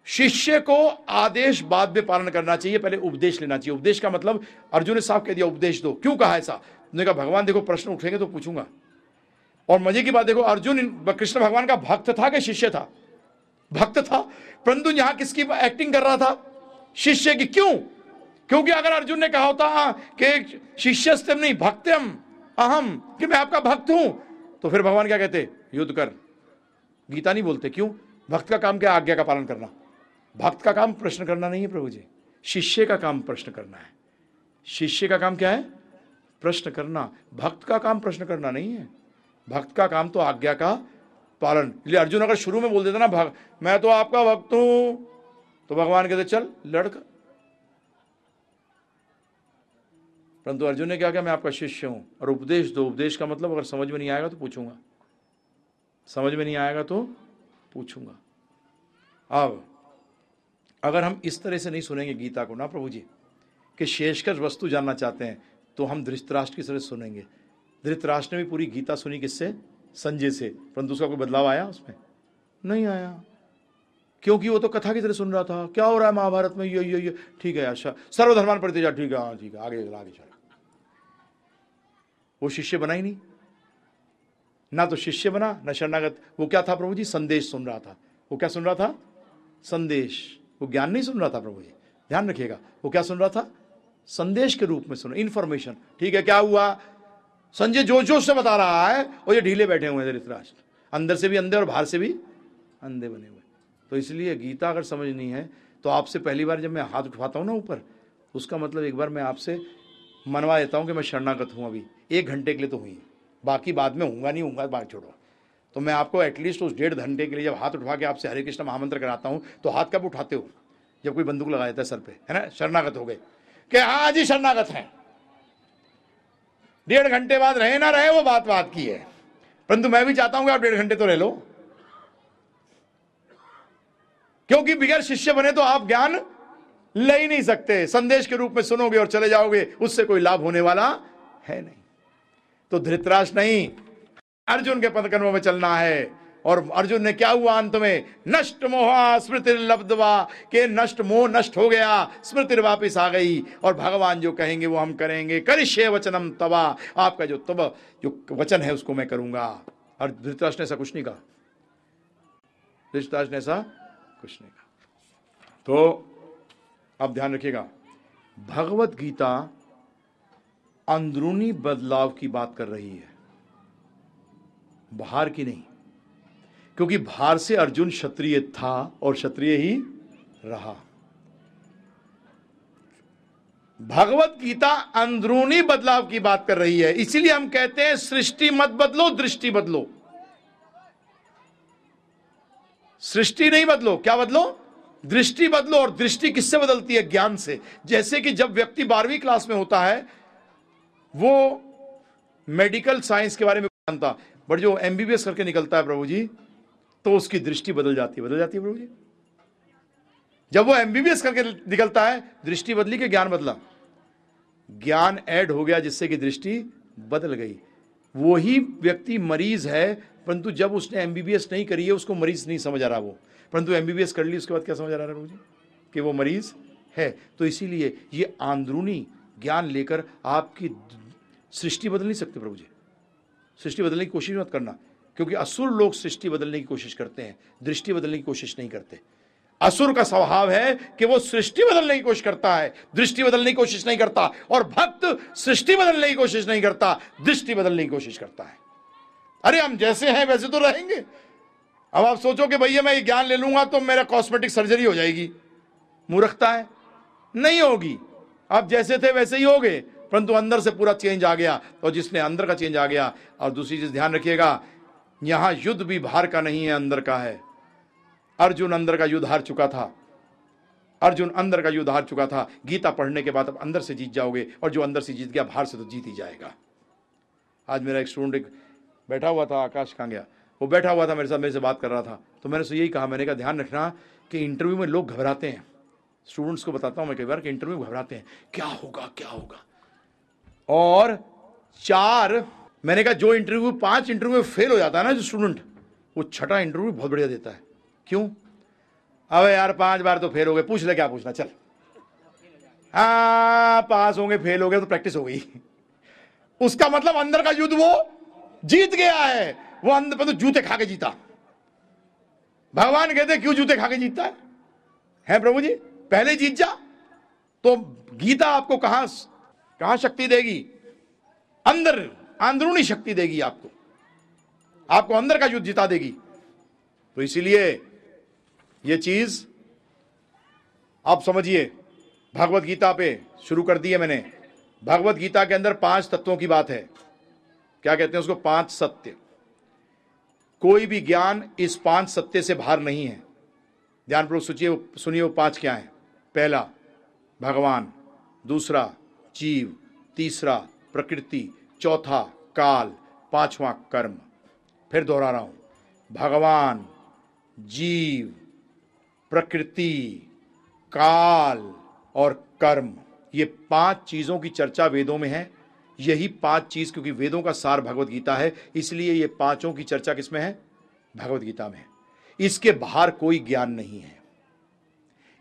शिष्य को आदेश बाद में पालन करना चाहिए, पहले उपदेश लेना चाहिए। उपदेश का मतलब अर्जुन ने साफ़ कह दिया, उपदेश दो। क्यों कहा ऐसा? उन्होंने कहा, भगवान, देखो, प्रश्न उठेंगे तो पूछूँगा। और मज़े की बात, देखो, अर्जुन, कृष्ण भगवान का भक्त था कि शिष्य था? भक्त था? परंतु यहाँ किसकी एक्टिंग कर रहा था? शिष्य की क्यों? क्योंकि अगर अर्जुन ने कहा होता कि शिष्य नहीं भक्तम अहम, कि मैं आपका भक्त हूँ तो फिर भगवान क्या कहते? युद्ध कर। गीता नहीं बोलते, क्यों? भक्त का काम क्या? आज्ञा का पालन करना। भक्त का काम प्रश्न करना नहीं है प्रभु जी। शिष्य का काम प्रश्न करना है। शिष्य का काम क्या है? प्रश्न करना। भक्त का काम प्रश्न करना नहीं है। भक्त का काम तो आज्ञा का पालन। इसलिए अर्जुन अगर शुरू में बोल देता ना मैं तो आपका भक्त हूँ। तो भगवान कहते, चल, लड़का। परंतु अर्जुन ने क्या किया? मैं आपका शिष्य हूँ। और उपदेश दो। उपदेश का मतलब अगर समझ में नहीं आएगा तो पूछूँगा। समझ में नहीं आएगा तो पूछूँगा। अब, अगर हम इस तरह से नहीं सुनेंगे गीता को ना प्रभु जी कि शेषकर वस्तु जानना चाहते हैं तो हम धृतराष्ट्र की तरह सुनेंगे। धृतराष्ट्र ने भी पूरी गीता सुनी किससे? संजय से। परंतु उसका कोई बदलाव आया उसमें? नहीं आया। क्योंकि वो तो कथा की तरह सुन रहा था। क्या हो रहा है महाभारत में? ये ये ये। ठीक है अच्छा। सर्वधर्मान प्रतिजा ठीक है हाँ ठीक है, आगे आगे चला। वो शिष्य बना ही नहीं। ना तो शिष्य बना, ना शरणागत। वो क्या था प्रभु जी? संदेश सुन रहा था। वो क्या सुन रहा था? संदेश। वो ज्ञान नहीं सुन रहा था प्रभु जी। ध्यान रखिएगा। वो क्या सुन रहा था? संदेश के रूप में सुन इंफॉर्मेशन ठीक है, क्या हुआ? संजय जो जोश से बता रहा है और ये ढीले बैठे हुए हैं धृतराष्ट्र। अंदर से भी अंधे और बाहर से भी अंधे बने हुए तो इसलिए गीता अगर समझनी है तो आपसे पहली बार जब मैं हाथ उठवाता हूँ ना ऊपर, उसका मतलब एक बार मैं आपसे मनवा देता हूँ कि मैं शरणागत हूँ अभी। एक घंटे के लिए तो हुई बाकी बाद में हूँगा नहीं हूँगा बात छोड़ो। तो मैं आपको एटलीस्ट उस डेढ़ घंटे के लिए जब हाथ उठवा के आपसे हरे कृष्ण महामंत्र कराता हूँ तो हाथ कब उठाते हो? जब कोई बंदूक लगा देता है सर पे, है ना? शरणागत हो गए। कि हाँ जी शरणागत हैं? डेढ़ घंटे बाद रहे ना रहे, वो बात बात की है। परंतु मैं भी चाहता हूँ आप डेढ़ घंटे तो रह लो। क्योंकि बिगैर शिष्य बने तो आप ज्ञान ले ही नहीं सकते। संदेश के रूप में सुनोगे और चले जाओगे, उससे कोई लाभ होने वाला है नहीं। तो धृतराज नहीं, अर्जुन के पदकर्म में चलना है। और अर्जुन ने क्या हुआ अंत में? नष्ट मोहा, स्मृति लब्धवा, के नष्ट मोह नष्ट हो गया, स्मृति वापिस आ गई। और भगवान जो कहेंगे वो हम करेंगे। करिष्य वचनम तबा आपका जो तब जो वचन है उसको मैं करूँगा। और धृतराष्ट्र ने ऐसा कुछ नहीं कहा। धृतराज ने ऐसा कुछ नहीं कहा। तो अब ध्यान रखिएगा, भगवत गीता अंदरूनी बदलाव की बात कर रही है। बाहर की नहीं, क्योंकि बाहर से अर्जुन क्षत्रिय था और क्षत्रिय ही रहा। भगवत गीता अंदरूनी बदलाव की बात कर रही है, इसीलिए हम कहते हैं सृष्टि मत बदलो, दृष्टि बदलो। सृष्टि नहीं बदलो, क्या बदलो? दृष्टि बदलो, और दृष्टि किससे बदलती है? ज्ञान से। जैसे कि जब व्यक्ति बारहवीं क्लास में होता है वो मेडिकल साइंस के बारे में जानता बट जो एमबीबीएस करके निकलता है प्रभु जी तो उसकी दृष्टि बदल जाती है। बदल जाती है प्रभु जी। जब वो एमबीबीएस करके निकलता है, दृष्टि बदली के ज्ञान बदला? ज्ञान ऐड हो गया जिससे कि दृष्टि बदल गई। वही व्यक्ति मरीज़ है, परंतु जब उसने एमबीबीएस नहीं करी है, उसको मरीज़ नहीं समझ आ रहा वो। परंतु एमबीबीएस कर ली, उसके बाद क्या समझ आ रहा है प्रभु जी? कि वो मरीज़ है। तो इसीलिए ये आंदरूनी ज्ञान लेकर आपकी सृष्टि बदल नहीं सकते प्रभु जी। सृष्टि बदलने की कोशिश मत करना, क्योंकि असुर लोग सृष्टि बदलने की कोशिश करते हैं, दृष्टि बदलने की कोशिश नहीं करते। असुर का स्वभाव है कि वो सृष्टि बदलने की कोशिश करता है, दृष्टि बदलने की कोशिश नहीं करता, और भक्त सृष्टि बदलने की कोशिश नहीं करता, दृष्टि बदलने की कोशिश करता है। अरे, हम जैसे हैं, वैसे तो रहेंगे। अब आप सोचो कि भैया, मैं ये ज्ञान ले लूँगा तो मेरा कॉस्मेटिक सर्जरी हो जाएगी। मूर्खता है? नहीं होगी। आप जैसे थे वैसे ही हो गए। परंतु अंदर से पूरा चेंज आ गया और जिसने अंदर का चेंज आ गया, और दूसरी चीज़ ध्यान रखिएगा, यहाँ युद्ध भी बाहर का नहीं है, अंदर का है। अर्जुन अंदर का युद्ध हार चुका था। अर्जुन अंदर का युद्ध हार चुका था। गीता पढ़ने के बाद अब अंदर से जीत जाओगे, और जो अंदर से जीत गया, बाहर से तो जीत ही जाएगा। आज मेरा एक स्टूडेंट बैठा हुआ था, आकाश कहाँ गया वो बैठा हुआ था मेरे साथ, मेरे से बात कर रहा था। तो मैंने उससे यही कहा, मैंने कहा, ध्यान रखना कि इंटरव्यू में लोग घबराते हैं। स्टूडेंट्स को बताता हूँ मैं कई बार इंटरव्यू घबराते हैं। क्या होगा क्या होगा? और चार, मैंने कहा जो इंटरव्यू, पाँच इंटरव्यू फेल हो जाता है ना जो स्टूडेंट, वो छठा इंटरव्यू बहुत बढ़िया देता है। क्यों? अबे यार, पाँच बार तो फेल हो गए। पूछ ले, क्या पूछना? चल। हाँ पास होंगे फेल हो गए तो प्रैक्टिस हो गई। उसका मतलब अंदर का युद्ध वो जीत गया है। वो अंदर पर तो जूते खा के जीता। भगवान कहते क्यों जूते खा के जीतता है? है प्रभु जी? पहले जीत जा। तो गीता आपको कहाँ कहाँ शक्ति देगी? अंदर, अंदरूनी शक्ति देगी आपको। आपको अंदर का युद्ध जिता देगी। तो इसीलिए यह चीज़ आप समझिए, भगवत गीता पे शुरू कर दी है मैंने। भगवत गीता के अंदर पाँच तत्वों की बात है। क्या कहते हैं उसको? पाँच सत्य। कोई भी ज्ञान इस पाँच सत्य से बाहर नहीं है। ध्यानपूर्वक सोचिए, सुनिए वो पाँच क्या है। पहला, भगवान, दूसरा, जीव, तीसरा, प्रकृति, चौथा, काल, पांचवा, कर्म। फिर दोहरा रहा हूँ, भगवान, जीव, प्रकृति, काल और कर्म। ये पाँच चीज़ों की चर्चा वेदों में है। यही पाँच चीज़ क्योंकि वेदों का सार भगवत गीता है, इसलिए ये पाँचों की चर्चा किसमें है? भगवत गीता में इसके बाहर कोई ज्ञान नहीं है।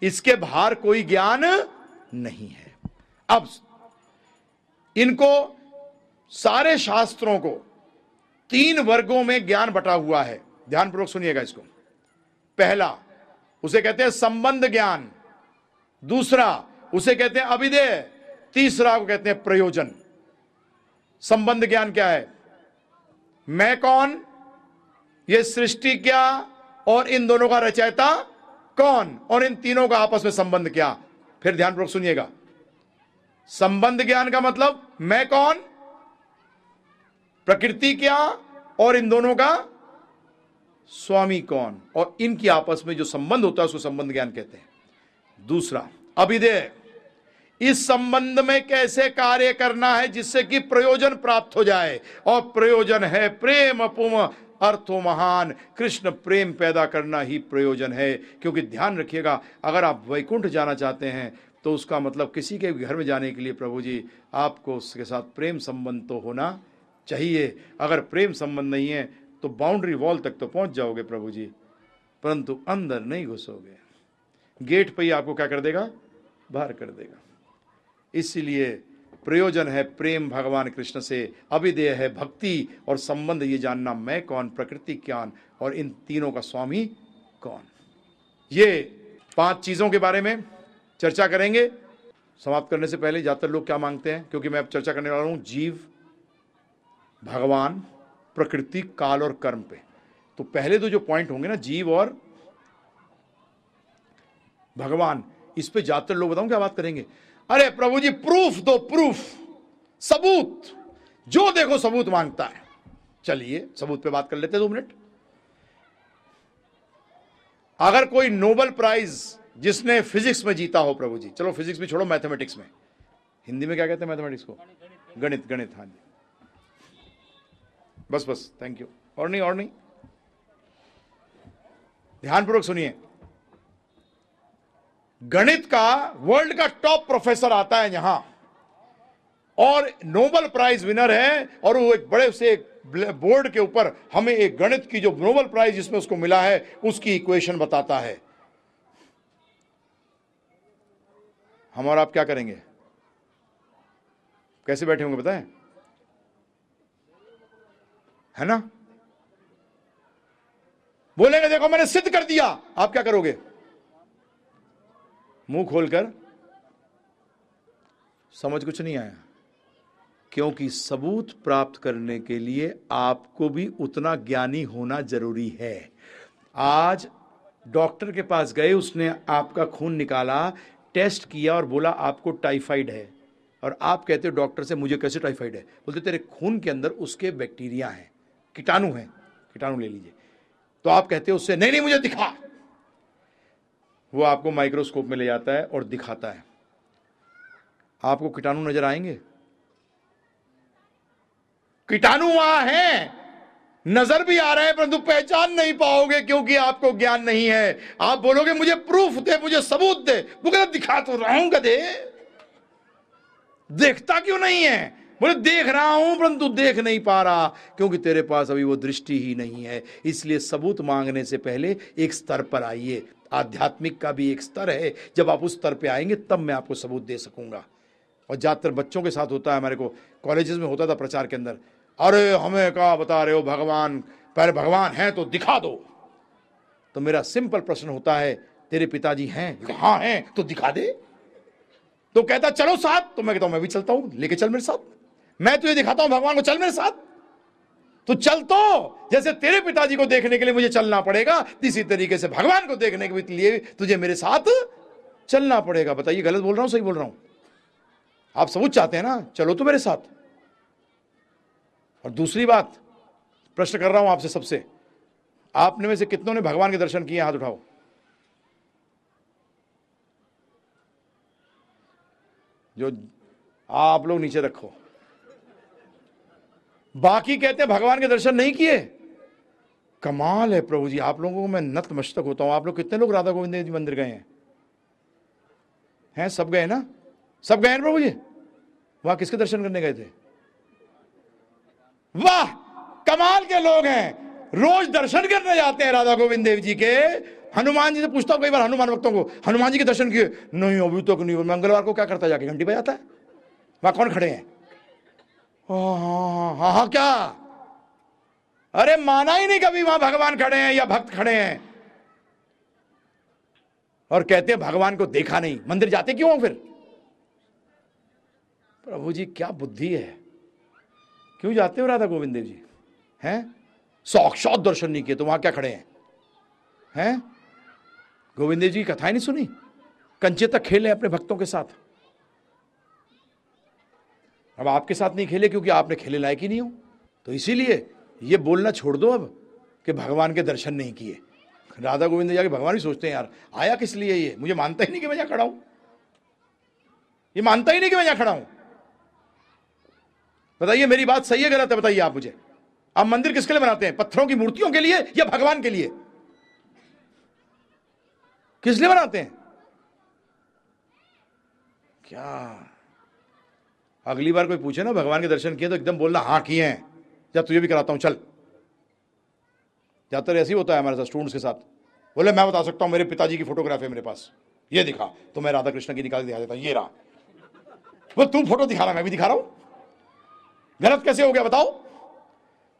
इसके बाहर कोई ज्ञान नहीं है। अब इनको सारे शास्त्रों को तीन वर्गों में ज्ञान बटा हुआ है। ध्यानपूर्वक सुनिएगा इसको। पहला, उसे कहते हैं संबंध ज्ञान। दूसरा, उसे कहते हैं अभिधेय। तीसरा को कहते हैं प्रयोजन। संबंध ज्ञान क्या है? मैं कौन? ये सृष्टि क्या? और इन दोनों का रचयिता कौन और इन तीनों का आपस में संबंध क्या? फिर ध्यानपूर्वक सुनिएगा। संबंध ज्ञान का मतलब मैं कौन, प्रकृति क्या और इन दोनों का स्वामी कौन? और इनकी आपस में जो संबंध होता है उसको संबंध ज्ञान कहते हैं। दूसरा अभिधेय इस संबंध में कैसे कार्य करना है जिससे कि प्रयोजन प्राप्त हो जाए? और प्रयोजन है प्रेम अपुम अर्थो महान कृष्ण प्रेम पैदा करना ही प्रयोजन है। क्योंकि ध्यान रखिएगा, अगर आप वैकुंठ जाना चाहते हैं तो उसका मतलब किसी के घर में जाने के लिए प्रभु जी, आपको उसके साथ प्रेम संबंध तो होना चाहिए। अगर प्रेम संबंध नहीं है तो बाउंड्री वॉल तक तो पहुँच जाओगे प्रभु जी, परंतु अंदर नहीं घुसोगे। गेट पर ही आपको क्या कर देगा? बाहर कर देगा। इसलिए प्रयोजन है प्रेम भगवान कृष्ण से अभिदेय है भक्ति और संबंध, ये जानना मैं कौन, प्रकृति ज्ञान और इन तीनों का स्वामी कौन? ये पाँच चीज़ों के बारे में चर्चा करेंगे। समाप्त करने से पहले ज़्यादातर लोग क्या मांगते हैं? क्योंकि मैं अब चर्चा करने वाला हूँ जीव, भगवान, प्रकृति, काल और कर्म पे। तो पहले तो जो पॉइंट होंगे ना, जीव और भगवान, इस पे ज़्यादातर लोग बताऊँ क्या बात करेंगे? अरे प्रभु जी प्रूफ दो प्रूफ सबूत। जो देखो, सबूत माँगता है। चलिए, सबूत पे बात कर लेते दो मिनट। अगर कोई नोबल प्राइज जिसने फिजिक्स में जीता हो, प्रभु जी, चलो फिजिक्स भी छोड़ो, मैथमेटिक्स में। हिंदी में क्या कहते हैं मैथमेटिक्स को? गणित गणित हाँ जी। बस बस थैंक यू और नहीं और नहीं। ध्यानपूर्वक सुनिए। गणित का वर्ल्ड का टॉप प्रोफेसर आता है यहाँ। और नोबल प्राइज विनर है, और वो एक बड़े से बोर्ड के ऊपर हमें एक गणित की जो नोबल प्राइज जिसमें उसको मिला है, उसकी इक्वेशन बताता है। हम और आप क्या करेंगे? कैसे बैठे होंगे बताएँ? है ना? बोलेंगे, देखो मैंने सिद्ध कर दिया। आप क्या करोगे? मुँह खोलकर। समझ कुछ नहीं आया। क्योंकि सबूत प्राप्त करने के लिए आपको भी उतना ज्ञानी होना ज़रूरी है। आज डॉक्टर के पास गए, उसने आपका खून निकाला, टेस्ट किया और बोला, आपको टाइफाइड है। और आप कहते हो, डॉक्टर से मुझे कैसे टाइफाइड है? बोलते, तेरे खून के अंदर उसके बैक्टीरिया हैं। कीटाणु हैं। कीटाणु ले लीजिए। तो आप कहते हो, उससे, नहीं नहीं, मुझे दिखा। वो आपको माइक्रोस्कोप में ले जाता है और दिखाता है। आपको कीटाणु नज़र आएँगे? कीटाणु वहाँ हैं। नज़र भी आ रहे हैं, परंतु पहचान नहीं पाओगे क्योंकि आपको ज्ञान नहीं है। आप बोलोगे, मुझे प्रूफ दे, मुझे सबूत दे। वो कहते, दिखा तो रहा हूँ, गधे। देखता क्यों नहीं है? बोले, देख रहा हूँ, परंतु देख नहीं पा रहा, क्योंकि तेरे पास अभी वो दृष्टि ही नहीं है। इसलिए सबूत मांगने से पहले एक स्तर पर आइए। आध्यात्मिक का भी एक स्तर है। जब आप उस स्तर पे आएँगे, तब मैं आपको सबूत दे सकूँगा। और ज़्यादातर बच्चों के साथ होता है हमारे को, कॉलेजेस में होता था प्रचार के अंदर, अरे, हमें क्या बता रहे हो, भगवान, पहले भगवान है तो दिखा दो। तो मेरा सिंपल प्रश्न होता है, तेरे पिताजी हैं हाँ हैं तो दिखा दे। तो कहता, चलो साथ। तो मैं कहता हूँ, मैं भी चलता हूँ, लेके चल मेरे साथ। मैं तुझे दिखाता हूँ, भगवान को चल मेरे साथ। तो चल तो। जैसे तेरे पिताजी को देखने के लिए मुझे चलना पड़ेगा, इसी तरीके से भगवान को देखने के लिए तुझे मेरे साथ चलना पड़ेगा। बताइए, गलत बोल रहा हूँ, सही बोल रहा हूँ? आप सबूत चाहते हैं ना? चलो तो मेरे साथ। और दूसरी बात, प्रश्न कर रहा हूँ आपसे सबसे। आपने में से कितनों ने भगवान के दर्शन किए? हाथ उठाओ। जो आप लोग नीचे रखो। बाकी कहते हैं भगवान के दर्शन नहीं किए। कमाल है प्रभु जी, आप लोगों को मैं नतमस्तक होता हूँ। आप लोग कितने लोग राधा गोविंद जी मंदिर गए हैं? हैं? सब गए ना? सब गए हैं प्रभु जी? वहाँ, किसके दर्शन करने गए थे? वाह, कमाल के लोग हैं। रोज दर्शन करने जाते हैं राधा गोविंद देव जी के। हनुमान जी से पूछता हूँ कई बार हनुमान भक्तों को, हनुमान जी के दर्शन किए? नहीं, अभी तो नहीं मंगलवार को क्या करता जाके? घंटी बजाता है? वहाँ कौन खड़े हैं? हाँ हाँ हाँ क्या? अरे माना ही नहीं कभी वहाँ भगवान खड़े हैं या भक्त खड़े हैं। और कहते हैं भगवान को देखा नहीं। मंदिर जाते क्यों हो फिर? प्रभु जी, क्या बुद्धि है? क्यों जाते हो राधा गोविंद देव जी? हैं? साक्षात दर्शन नहीं किए तो वहाँ क्या खड़े हैं? हैं? गोविंद देव जी की कथाएँ नहीं सुनी? कंचे तक खेले अपने भक्तों के साथ। अब आपके साथ नहीं खेले क्योंकि आपने खेले लायक ही नहीं हो। तो इसीलिए ये बोलना छोड़ दो अब कि भगवान के दर्शन नहीं किए। राधा गोविंद जाके भगवान भी सोचते हैं, यार, आया किस लिए ये? मुझे मानता ही नहीं कि मैं यहाँ खड़ा हूँ। ये मानता ही नहीं कि मैं यहाँ खड़ा हूँ। बताइए, मेरी बात सही है, गलत है? बताइए आप मुझे। आप मंदिर किसके लिए बनाते हैं? पत्थरों की मूर्तियों के लिए या भगवान के लिए? किस लिए बनाते हैं? क्या अगली बार कोई पूछे ना, भगवान के दर्शन किए तो एकदम बोलना हाँ किए हैं। या तुझे भी कराता हूँ, चल। ज़्यादातर ऐसे ही होता है हमारे साथ स्टूडेंट्स के साथ। बोले, मैं बता सकता हूँ, मेरे पिताजी की फोटोग्राफ है मेरे पास। ये दिखा तो मैं राधा कृष्ण की निकाल दिखा देता ये रहा। वो तुम फ़ोटो दिखा रहा, मैं भी दिखा रहा हूँ। गलत कैसे हो गया, बताओ।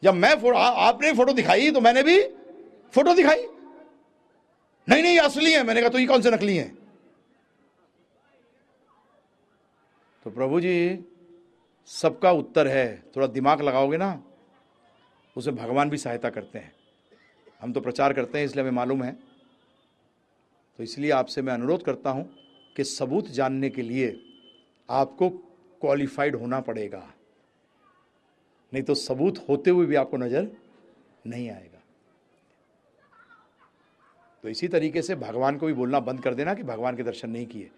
जब मैं फ़ोटो आपने फ़ोटो दिखाई तो मैंने भी फ़ोटो दिखाई। नहीं नहीं, असली है। मैंने कहा तो ये कौन से नकली है? तो प्रभु जी सबका उत्तर है। थोड़ा दिमाग लगाओगे ना उसमें भगवान भी सहायता करते हैं। हम तो प्रचार करते हैं, इसलिए हमें मालूम है। तो इसलिए आपसे मैं अनुरोध करता हूँ कि सबूत जानने के लिए आपको क्वालिफाइड होना पड़ेगा। नहीं तो सबूत होते हुए भी आपको नज़र नहीं आएगा। तो इसी तरीके से भगवान को भी बोलना बंद कर देना कि भगवान के दर्शन नहीं किए।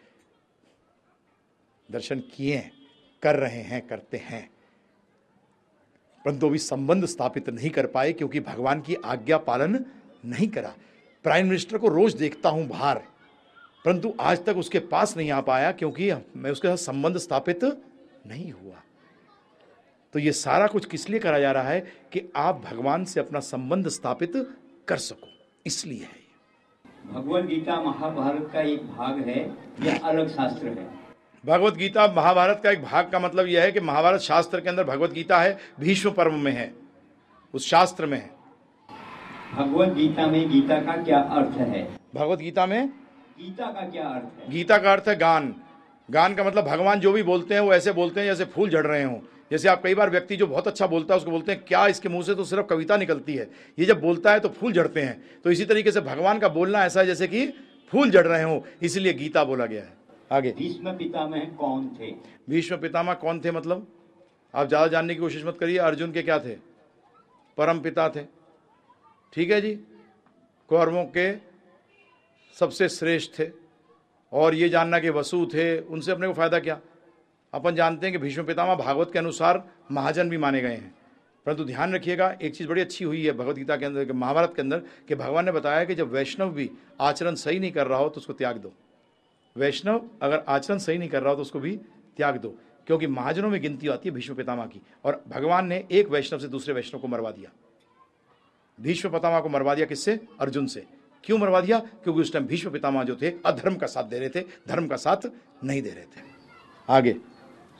दर्शन किए कर रहे हैं, करते हैं। परंतु अभी संबंध स्थापित नहीं कर पाए क्योंकि भगवान की आज्ञा पालन नहीं करा। प्राइम मिनिस्टर को रोज देखता हूँ बाहर, परंतु आज तक उसके पास नहीं आ पाया क्योंकि मैं उसके साथ संबंध स्थापित नहीं हुआ। तो ये सारा कुछ किस लिए करा जा रहा है कि आप भगवान से अपना संबंध स्थापित कर सको, इसलिए है भगवत गीता महाभारत का एक भाग है या अलग शास्त्र है। भगवत गीता महाभारत का एक भाग का मतलब यह है कि महाभारत शास्त्र के अंदर भगवत गीता है भीष्म पर्व में है। उस शास्त्र में है। भगवत गीता में गीता का क्या अर्थ है? भगवत गीता में? गीता का क्या अर्थ है? गीता का अर्थ है गान। गान का मतलब भगवान जो भी बोलते हैं वो ऐसे बोलते हैं जैसे फूल झड़ रहे हों। जैसे आप कई बार व्यक्ति जो बहुत अच्छा बोलता है उसको बोलते हैं क्या इसके मुँह से तो सिर्फ़ कविता निकलती है? ये जब बोलता है तो फूल झड़ते हैं। तो इसी तरीके से भगवान का बोलना ऐसा है जैसे कि फूल झड़ रहे हों इसलिए गीता बोला गया है। आगे। भीष्म पितामह कौन थे? भीष्म पितामह कौन थे मतलब? आप ज़्यादा जानने की कोशिश मत करिए अर्जुन के क्या थे? परम पिता थे। ठीक है जी? कौरवों के सबसे श्रेष्ठ थे। और ये जानना कि वसु थे उनसे अपने को फ़ायदा क्या? अपन जानते हैं कि भीष्म पितामह भागवत के अनुसार महाजन भी माने गए हैं। परंतु ध्यान रखिएगा एक चीज़ बड़ी अच्छी हुई है भगवत गीता के अंदर महाभारत के अंदर कि भगवान ने बताया कि जब वैष्णव भी आचरण सही नहीं कर रहा हो तो उसको त्याग दो। वैष्णव अगर आचरण सही नहीं कर रहा हो तो उसको भी त्याग दो, क्योंकि महाजनों में गिनती आती है भीष्म पितामह की। और भगवान ने एक वैष्णव से दूसरे वैष्णव को मरवा दिया। भीष्म पितामह को मरवा दिया किससे? अर्जुन से। क्यों मरवा दिया? क्योंकि उस टाइम भीष्म पितामह जो थे, अधर्म का साथ दे रहे थे, धर्म का साथ नहीं दे रहे थे। आगे।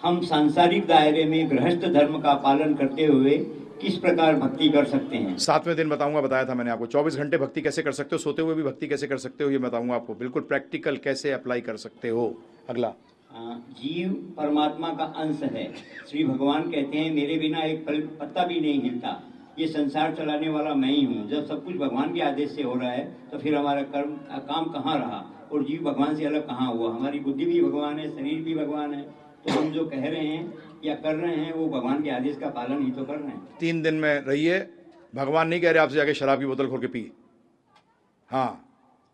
हम सांसारिक दायरे में गृहस्थ धर्म का पालन करते हुए किस प्रकार भक्ति कर सकते हैं? सातवें दिन बताऊँगा बताया था मैंने आपको। 24 घंटे भक्ति कैसे कर सकते हो? सोते हुए भी भक्ति कैसे कर सकते हो? ये बताऊँगा आपको। बिल्कुल प्रैक्टिकल कैसे अप्लाई कर सकते हो? अगला। जीव परमात्मा का अंश है। श्री भगवान कहते हैं मेरे बिना एक पल पत्ता भी नहीं हिलता। ये संसार चलाने वाला मैं ही हूँ। जब सब कुछ भगवान के आदेश से हो रहा है तो फिर हमारा कर्म काम कहाँ रहा? और जीव भगवान से अलग कहाँ हुआ? हमारी बुद्धि भी भगवान है शरीर भी भगवान है। तो हम जो कह रहे हैं या कर रहे हैं? वो भगवान के आदेश का पालन ही तो कर रहे हैं। तीन दिन में रहिए। भगवान नहीं कह रहे आपसे जाके शराब की बोतल खोल के पी हाँ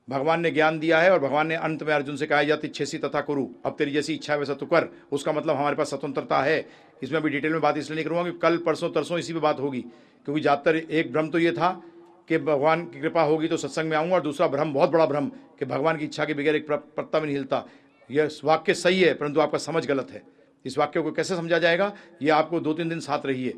भगवान ने ज्ञान दिया है और भगवान ने अंत में अर्जुन से कहा जाती इच्छेसी तथा करू। अब तेरी जैसी इच्छा है वैसा तो कर। उसका मतलब हमारे पास स्वतंत्रता है। इसमें अभी डिटेल में बात इसलिए नहीं करूँगा कि कल, परसों, तरसों इसी पे बात होगी। क्योंकि ज़्यादातर एक भ्रम तो ये था कि भगवान की कृपा होगी तो सत्संग में आऊँगा और दूसरा भ्रम, बहुत बड़ा भ्रम, कि भगवान की इच्छा के बगैर एक पत्ता भी नहीं हिलता। यह वाक्य सही है, परंतु आपका समझ गलत है। इस वाक्य को कैसे समझा जाएगा? ये आपको दो तीन दिन साथ रहिए।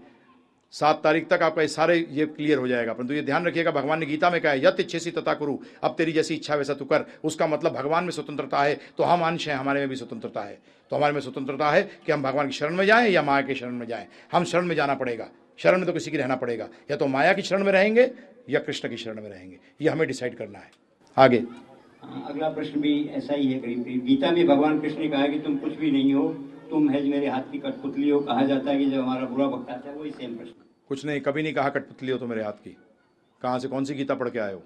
सात तारीख तक आपका सारे ये क्लियर हो जाएगा। परंतु ये ध्यान रखिएगा, भगवान ने गीता में कहा है, यत इच्छेसी तथा करू, अब तेरी जैसी इच्छा वैसा तू कर। उसका मतलब भगवान में स्वतंत्रता है तो हम अंश हैं, हमारे में भी स्वतंत्रता है। तो हमारे में स्वतंत्रता है कि हम भगवान की शरण में जाएँ या माया के शरण में जाएँ? हम शरण में जाना पड़ेगा। शरण में तो किसी की रहना पड़ेगा। या तो माया की शरण में रहेंगे या कृष्ण की शरण में रहेंगे। ये हमें डिसाइड करना है। आगे। अगला प्रश्न भी ऐसा ही है गीता में भगवान कृष्ण ने कहा कि तुम कुछ भी नहीं हो तुम है मेरे हाथ की कठपुतली हो कहा जाता है कि जब हमारा बुरा वक्त आता है वही सेम प्रश्न। कुछ नहीं कभी नहीं कहा कठपुतली हो तो मेरे हाथ की। कहाँ से कौन सी गीता पढ़ के आए हो?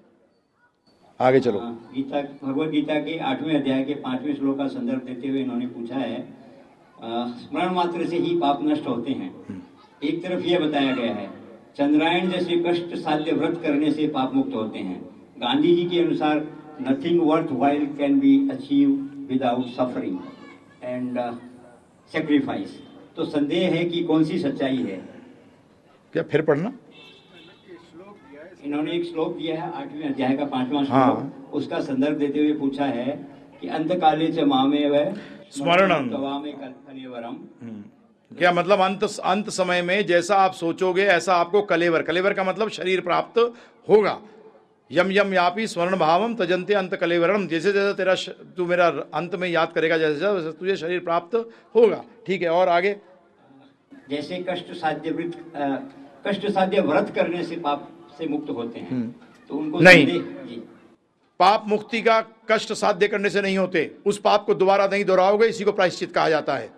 आगे चलो। हाँ, गीता भगवत गीता के आठवें अध्याय के पाँचवें श्लोक का संदर्भ देते हुए इन्होंने पूछा है स्मरण मात्र से ही पाप नष्ट होते हैं। एक तरफ़ यह बताया गया है चंद्रायण जैसे कष्ट साध्य व्रत करने से पाप मुक्त होते हैं। गांधी जी के अनुसार nothing worth while can be achieve without suffering and sacrifice तो संदेह है कि कौन सी सच्चाई है? क्या फिर पढ़ना? इन्होंने एक श्लोक दिया है आठवें अध्याय का पांचवा श्लोक। हाँ। उसका संदर्भ देते हुए पूछा है कि अंत काले च मामे व स्मरणं। कलेवरम क्या मतलब अंत अंत समय में जैसा आप सोचोगे ऐसा आपको कलेवर कलेवर का मतलब शरीर प्राप्त होगा। यम यम यापी स्वर्ण भावम तजंते अंत कलेवरम जैसे जैसे तेरा तू मेरा अंत में याद करेगा जैसे जैसे वैसे तुझे शरीर प्राप्त होगा। ठीक है और आगे? जैसे कष्ट साध्य व्रत कष्ट साध्य व्रत करने से पाप से मुक्त होते हैं। तो उनको हम्म। नहीं। जी। पाप मुक्ति का कष्ट साध्य करने से नहीं होते। उस पाप को दोबारा नहीं दोहराओगे इसी को प्रायश्चित कहा जाता है।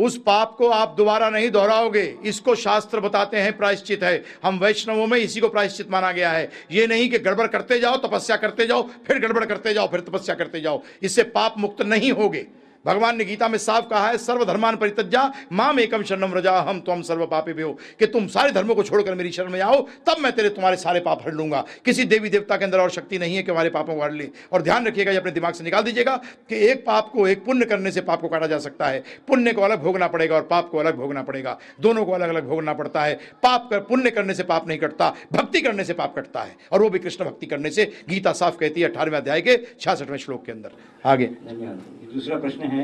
उस पाप को आप दोबारा नहीं दोहराओगे। इसको शास्त्र बताते हैं, प्रायश्चित है। हम वैष्णवों में इसी को प्रायश्चित माना गया है। ये नहीं कि गड़बड़ करते जाओ, तपस्या करते जाओ, फिर गड़बड़ करते जाओ, फिर तपस्या करते जाओ। इससे पाप मुक्त नहीं होगे। भगवान ने गीता में साफ़ कहा है, सर्वधर्मान परितज्जा माम एकम शरणम रजा हम तुम सर्व पापी भी हो कि तुम सारे धर्मों को छोड़कर मेरी शरण में आओ, तब मैं तेरे तुम्हारे सारे पाप हर लूँगा। किसी देवी देवता के अंदर और शक्ति नहीं है कि हमारे पापों को हर ले। और ध्यान रखिएगा, ये अपने दिमाग से निकाल दीजिएगा, कि एक पाप को एक पुण्य करने से पाप को काटा जा सकता है। पुण्य को अलग भोगना पड़ेगा और पाप को अलग भोगना पड़ेगा। दोनों को अलग अलग भोगना पड़ता है। पाप कर पुण्य करने से पाप नहीं कटता, भक्ति करने से पाप कटता है। और वो भी कृष्ण भक्ति करने से, गीता साफ़ कहती है अठारहवें अध्याय के छियासठवें श्लोक के अंदर। आगे। दूसरा प्रश्न है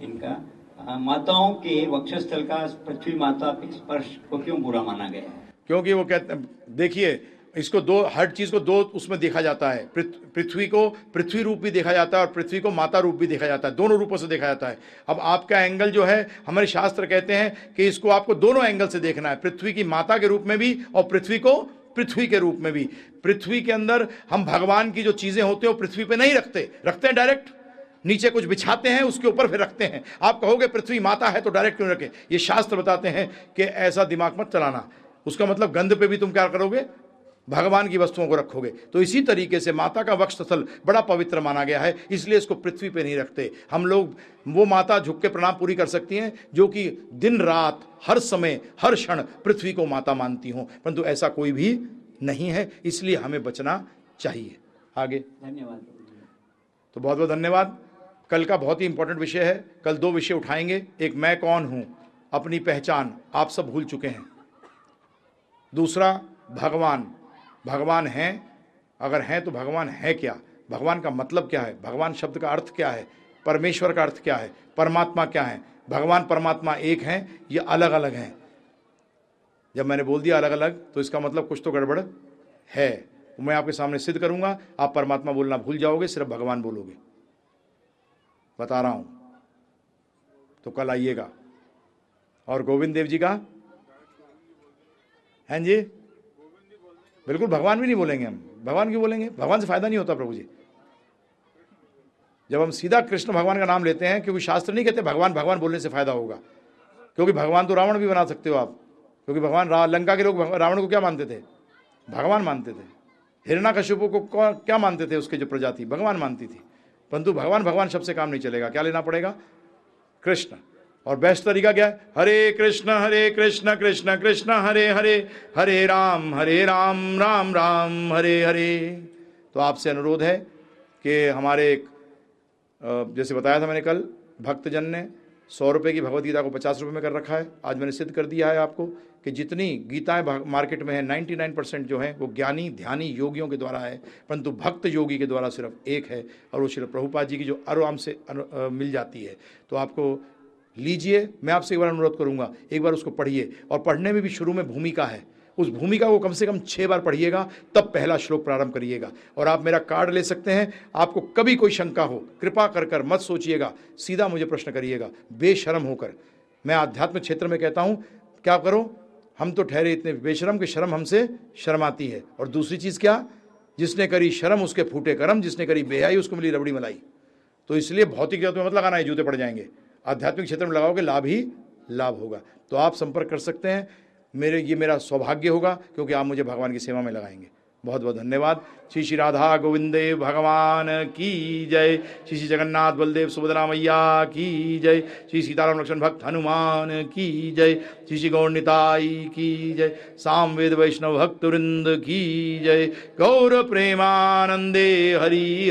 इनका। माताओं के वक्षस्थल का पृथ्वी माता के स्पर्श को क्यों बुरा माना गया है? क्योंकि वो कहते देखिए, इसको दो, हर चीज़ को दो उसमें देखा जाता है। पृथ्वी को पृथ्वी रूप भी देखा जाता है और पृथ्वी को माता रूप भी देखा जाता है। दोनों रूपों से देखा जाता है। अब आपका एंगल जो है, हमारे शास्त्र कहते हैं कि इसको आपको दोनों एंगल से देखना है। पृथ्वी की माता के रूप में भी और पृथ्वी को पृथ्वी के रूप में भी। पृथ्वी के अंदर हम भगवान की जो चीज़ें होते हैं, वो पृथ्वी पे नहीं रखते। रखते हैं डायरेक्ट नीचे कुछ बिछाते हैं उसके ऊपर फिर रखते हैं। आप कहोगे पृथ्वी माता है तो डायरेक्ट क्यों रखे? ये शास्त्र बताते हैं कि ऐसा दिमाग मत चलाना। उसका मतलब गंध पे भी तुम क्या करोगे? भगवान की वस्तुओं को रखोगे। तो इसी तरीके से माता का वक्ष स्थल बड़ा पवित्र माना गया है इसलिए इसको पृथ्वी पे नहीं रखते। हम लोग वो माता झुक के प्रणाम पूरी कर सकती हैं जो कि दिन रात हर समय हर क्षण पृथ्वी को माता मानती हों। परंतु ऐसा कोई भी नहीं है इसलिए हमें बचना चाहिए। आगे। धन्यवाद। तो बहुत बहुत धन्यवाद। कल का बहुत ही इंपॉर्टेंट विषय है। कल दो विषय उठाएँगे। एक, मैं कौन हूँ? अपनी पहचान। आप सब भूल चुके हैं। दूसरा, भगवान। भगवान हैं। अगर हैं तो भगवान है क्या? भगवान का मतलब क्या है? भगवान शब्द का अर्थ क्या है? परमेश्वर का अर्थ क्या है? परमात्मा क्या है? भगवान, परमात्मा एक हैं, ये अलग अलग हैं। जब मैंने बोल दिया अलग अलग तो इसका मतलब कुछ तो गड़बड़ है। मैं आपके सामने सिद्ध करूँगा। आप परमात्मा बोलना भूल जाओगे, सिर्फ़ भगवान बोलोगे। बता रहा हूँ। तो कल आइएगा। और गोविंद देव जी का? हैं जी? बिल्कुल भगवान भी नहीं बोलेंगे हम। भगवान क्यों बोलेंगे? भगवान से फ़ायदा नहीं होता प्रभु जी। जब हम सीधा कृष्ण भगवान का नाम लेते हैं, क्योंकि शास्त्र नहीं कहते भगवान भगवान बोलने से फ़ायदा होगा। क्योंकि भगवान तो रावण भी बना सकते हो आप। क्योंकि भगवान लंका के लोग रावण को क्या मानते थे? भगवान मानते थे। हिरणा कश्यपु को, क्या मानते थे उसके जो प्रजाति? भगवान मानती थी। परंतु भगवान भगवान शब्द से काम नहीं चलेगा। क्या लेना पड़ेगा? कृष्ण। और बेस्ट तरीका क्या है? हरे कृष्ण हरे कृष्ण कृष्ण कृष्ण, हरे हरे हरे राम हरे राम राम राम, हरे हरे। तो आपसे अनुरोध है कि हमारे जैसे बताया था मैंने कल, भक्तजन ने सौ रुपये की भगवत गीता को पचास रुपये में कर रखा है। आज मैंने सिद्ध कर दिया है आपको कि जितनी गीताएँ मार्केट में है 99 परसेंट जो है वो ज्ञानी ध्यानी योगियों के द्वारा है परंतु भक्त योगी के द्वारा सिर्फ़ एक है और वो सिर्फ़ प्रभुपाद जी की जो आराम से अ, मिल जाती है। तो आपको लीजिए मैं आपसे एक बार अनुरोध करूँगा एक बार उसको पढ़िए और पढ़ने में भी शुरू में भूमिका है। उस भूमिका को कम से कम छः बार पढ़िएगा, तब पहला श्लोक प्रारंभ करिएगा। और आप मेरा कार्ड ले सकते हैं। आपको कभी कोई शंका हो, कृपा कर कर मत सोचिएगा। सीधा मुझे प्रश्न करिएगा। बेशरम होकर। मैं आध्यात्मिक क्षेत्र में कहता हूँ, क्या करो? हम तो ठहरे इतने बेशरम कि शर्म हमसे शर्माती है। और दूसरी चीज़ क्या? जिसने करी शर्म, उसके फूटे करम। जिसने करी बेहाई, उसको मिली रबड़ी मलाई। तो इसलिए भौतिक जगत में मत लगाना है जूते पड़ जाएँगे। आध्यात्मिक क्षेत्र में लगाओगे, लाभ ही लाभ होगा। तो आप संपर्क कर सकते हैं। मेरे, ये मेरा सौभाग्य होगा क्योंकि आप मुझे भगवान की सेवा में लगाएँगे। बहुत बहुत धन्यवाद। श्री श्री राधा गोविंदे, भगवान की जय। श्री श्री जगन्नाथ बलदेव सुभद्रा मैया की जय। श्री सीताराम लक्ष्मण भक्त हनुमान की जय। श्री श्री गौर निताई की जय। साम वेद वैष्णव भक्त वृंद की जय। गौर प्रेमानंदे हरि हरि।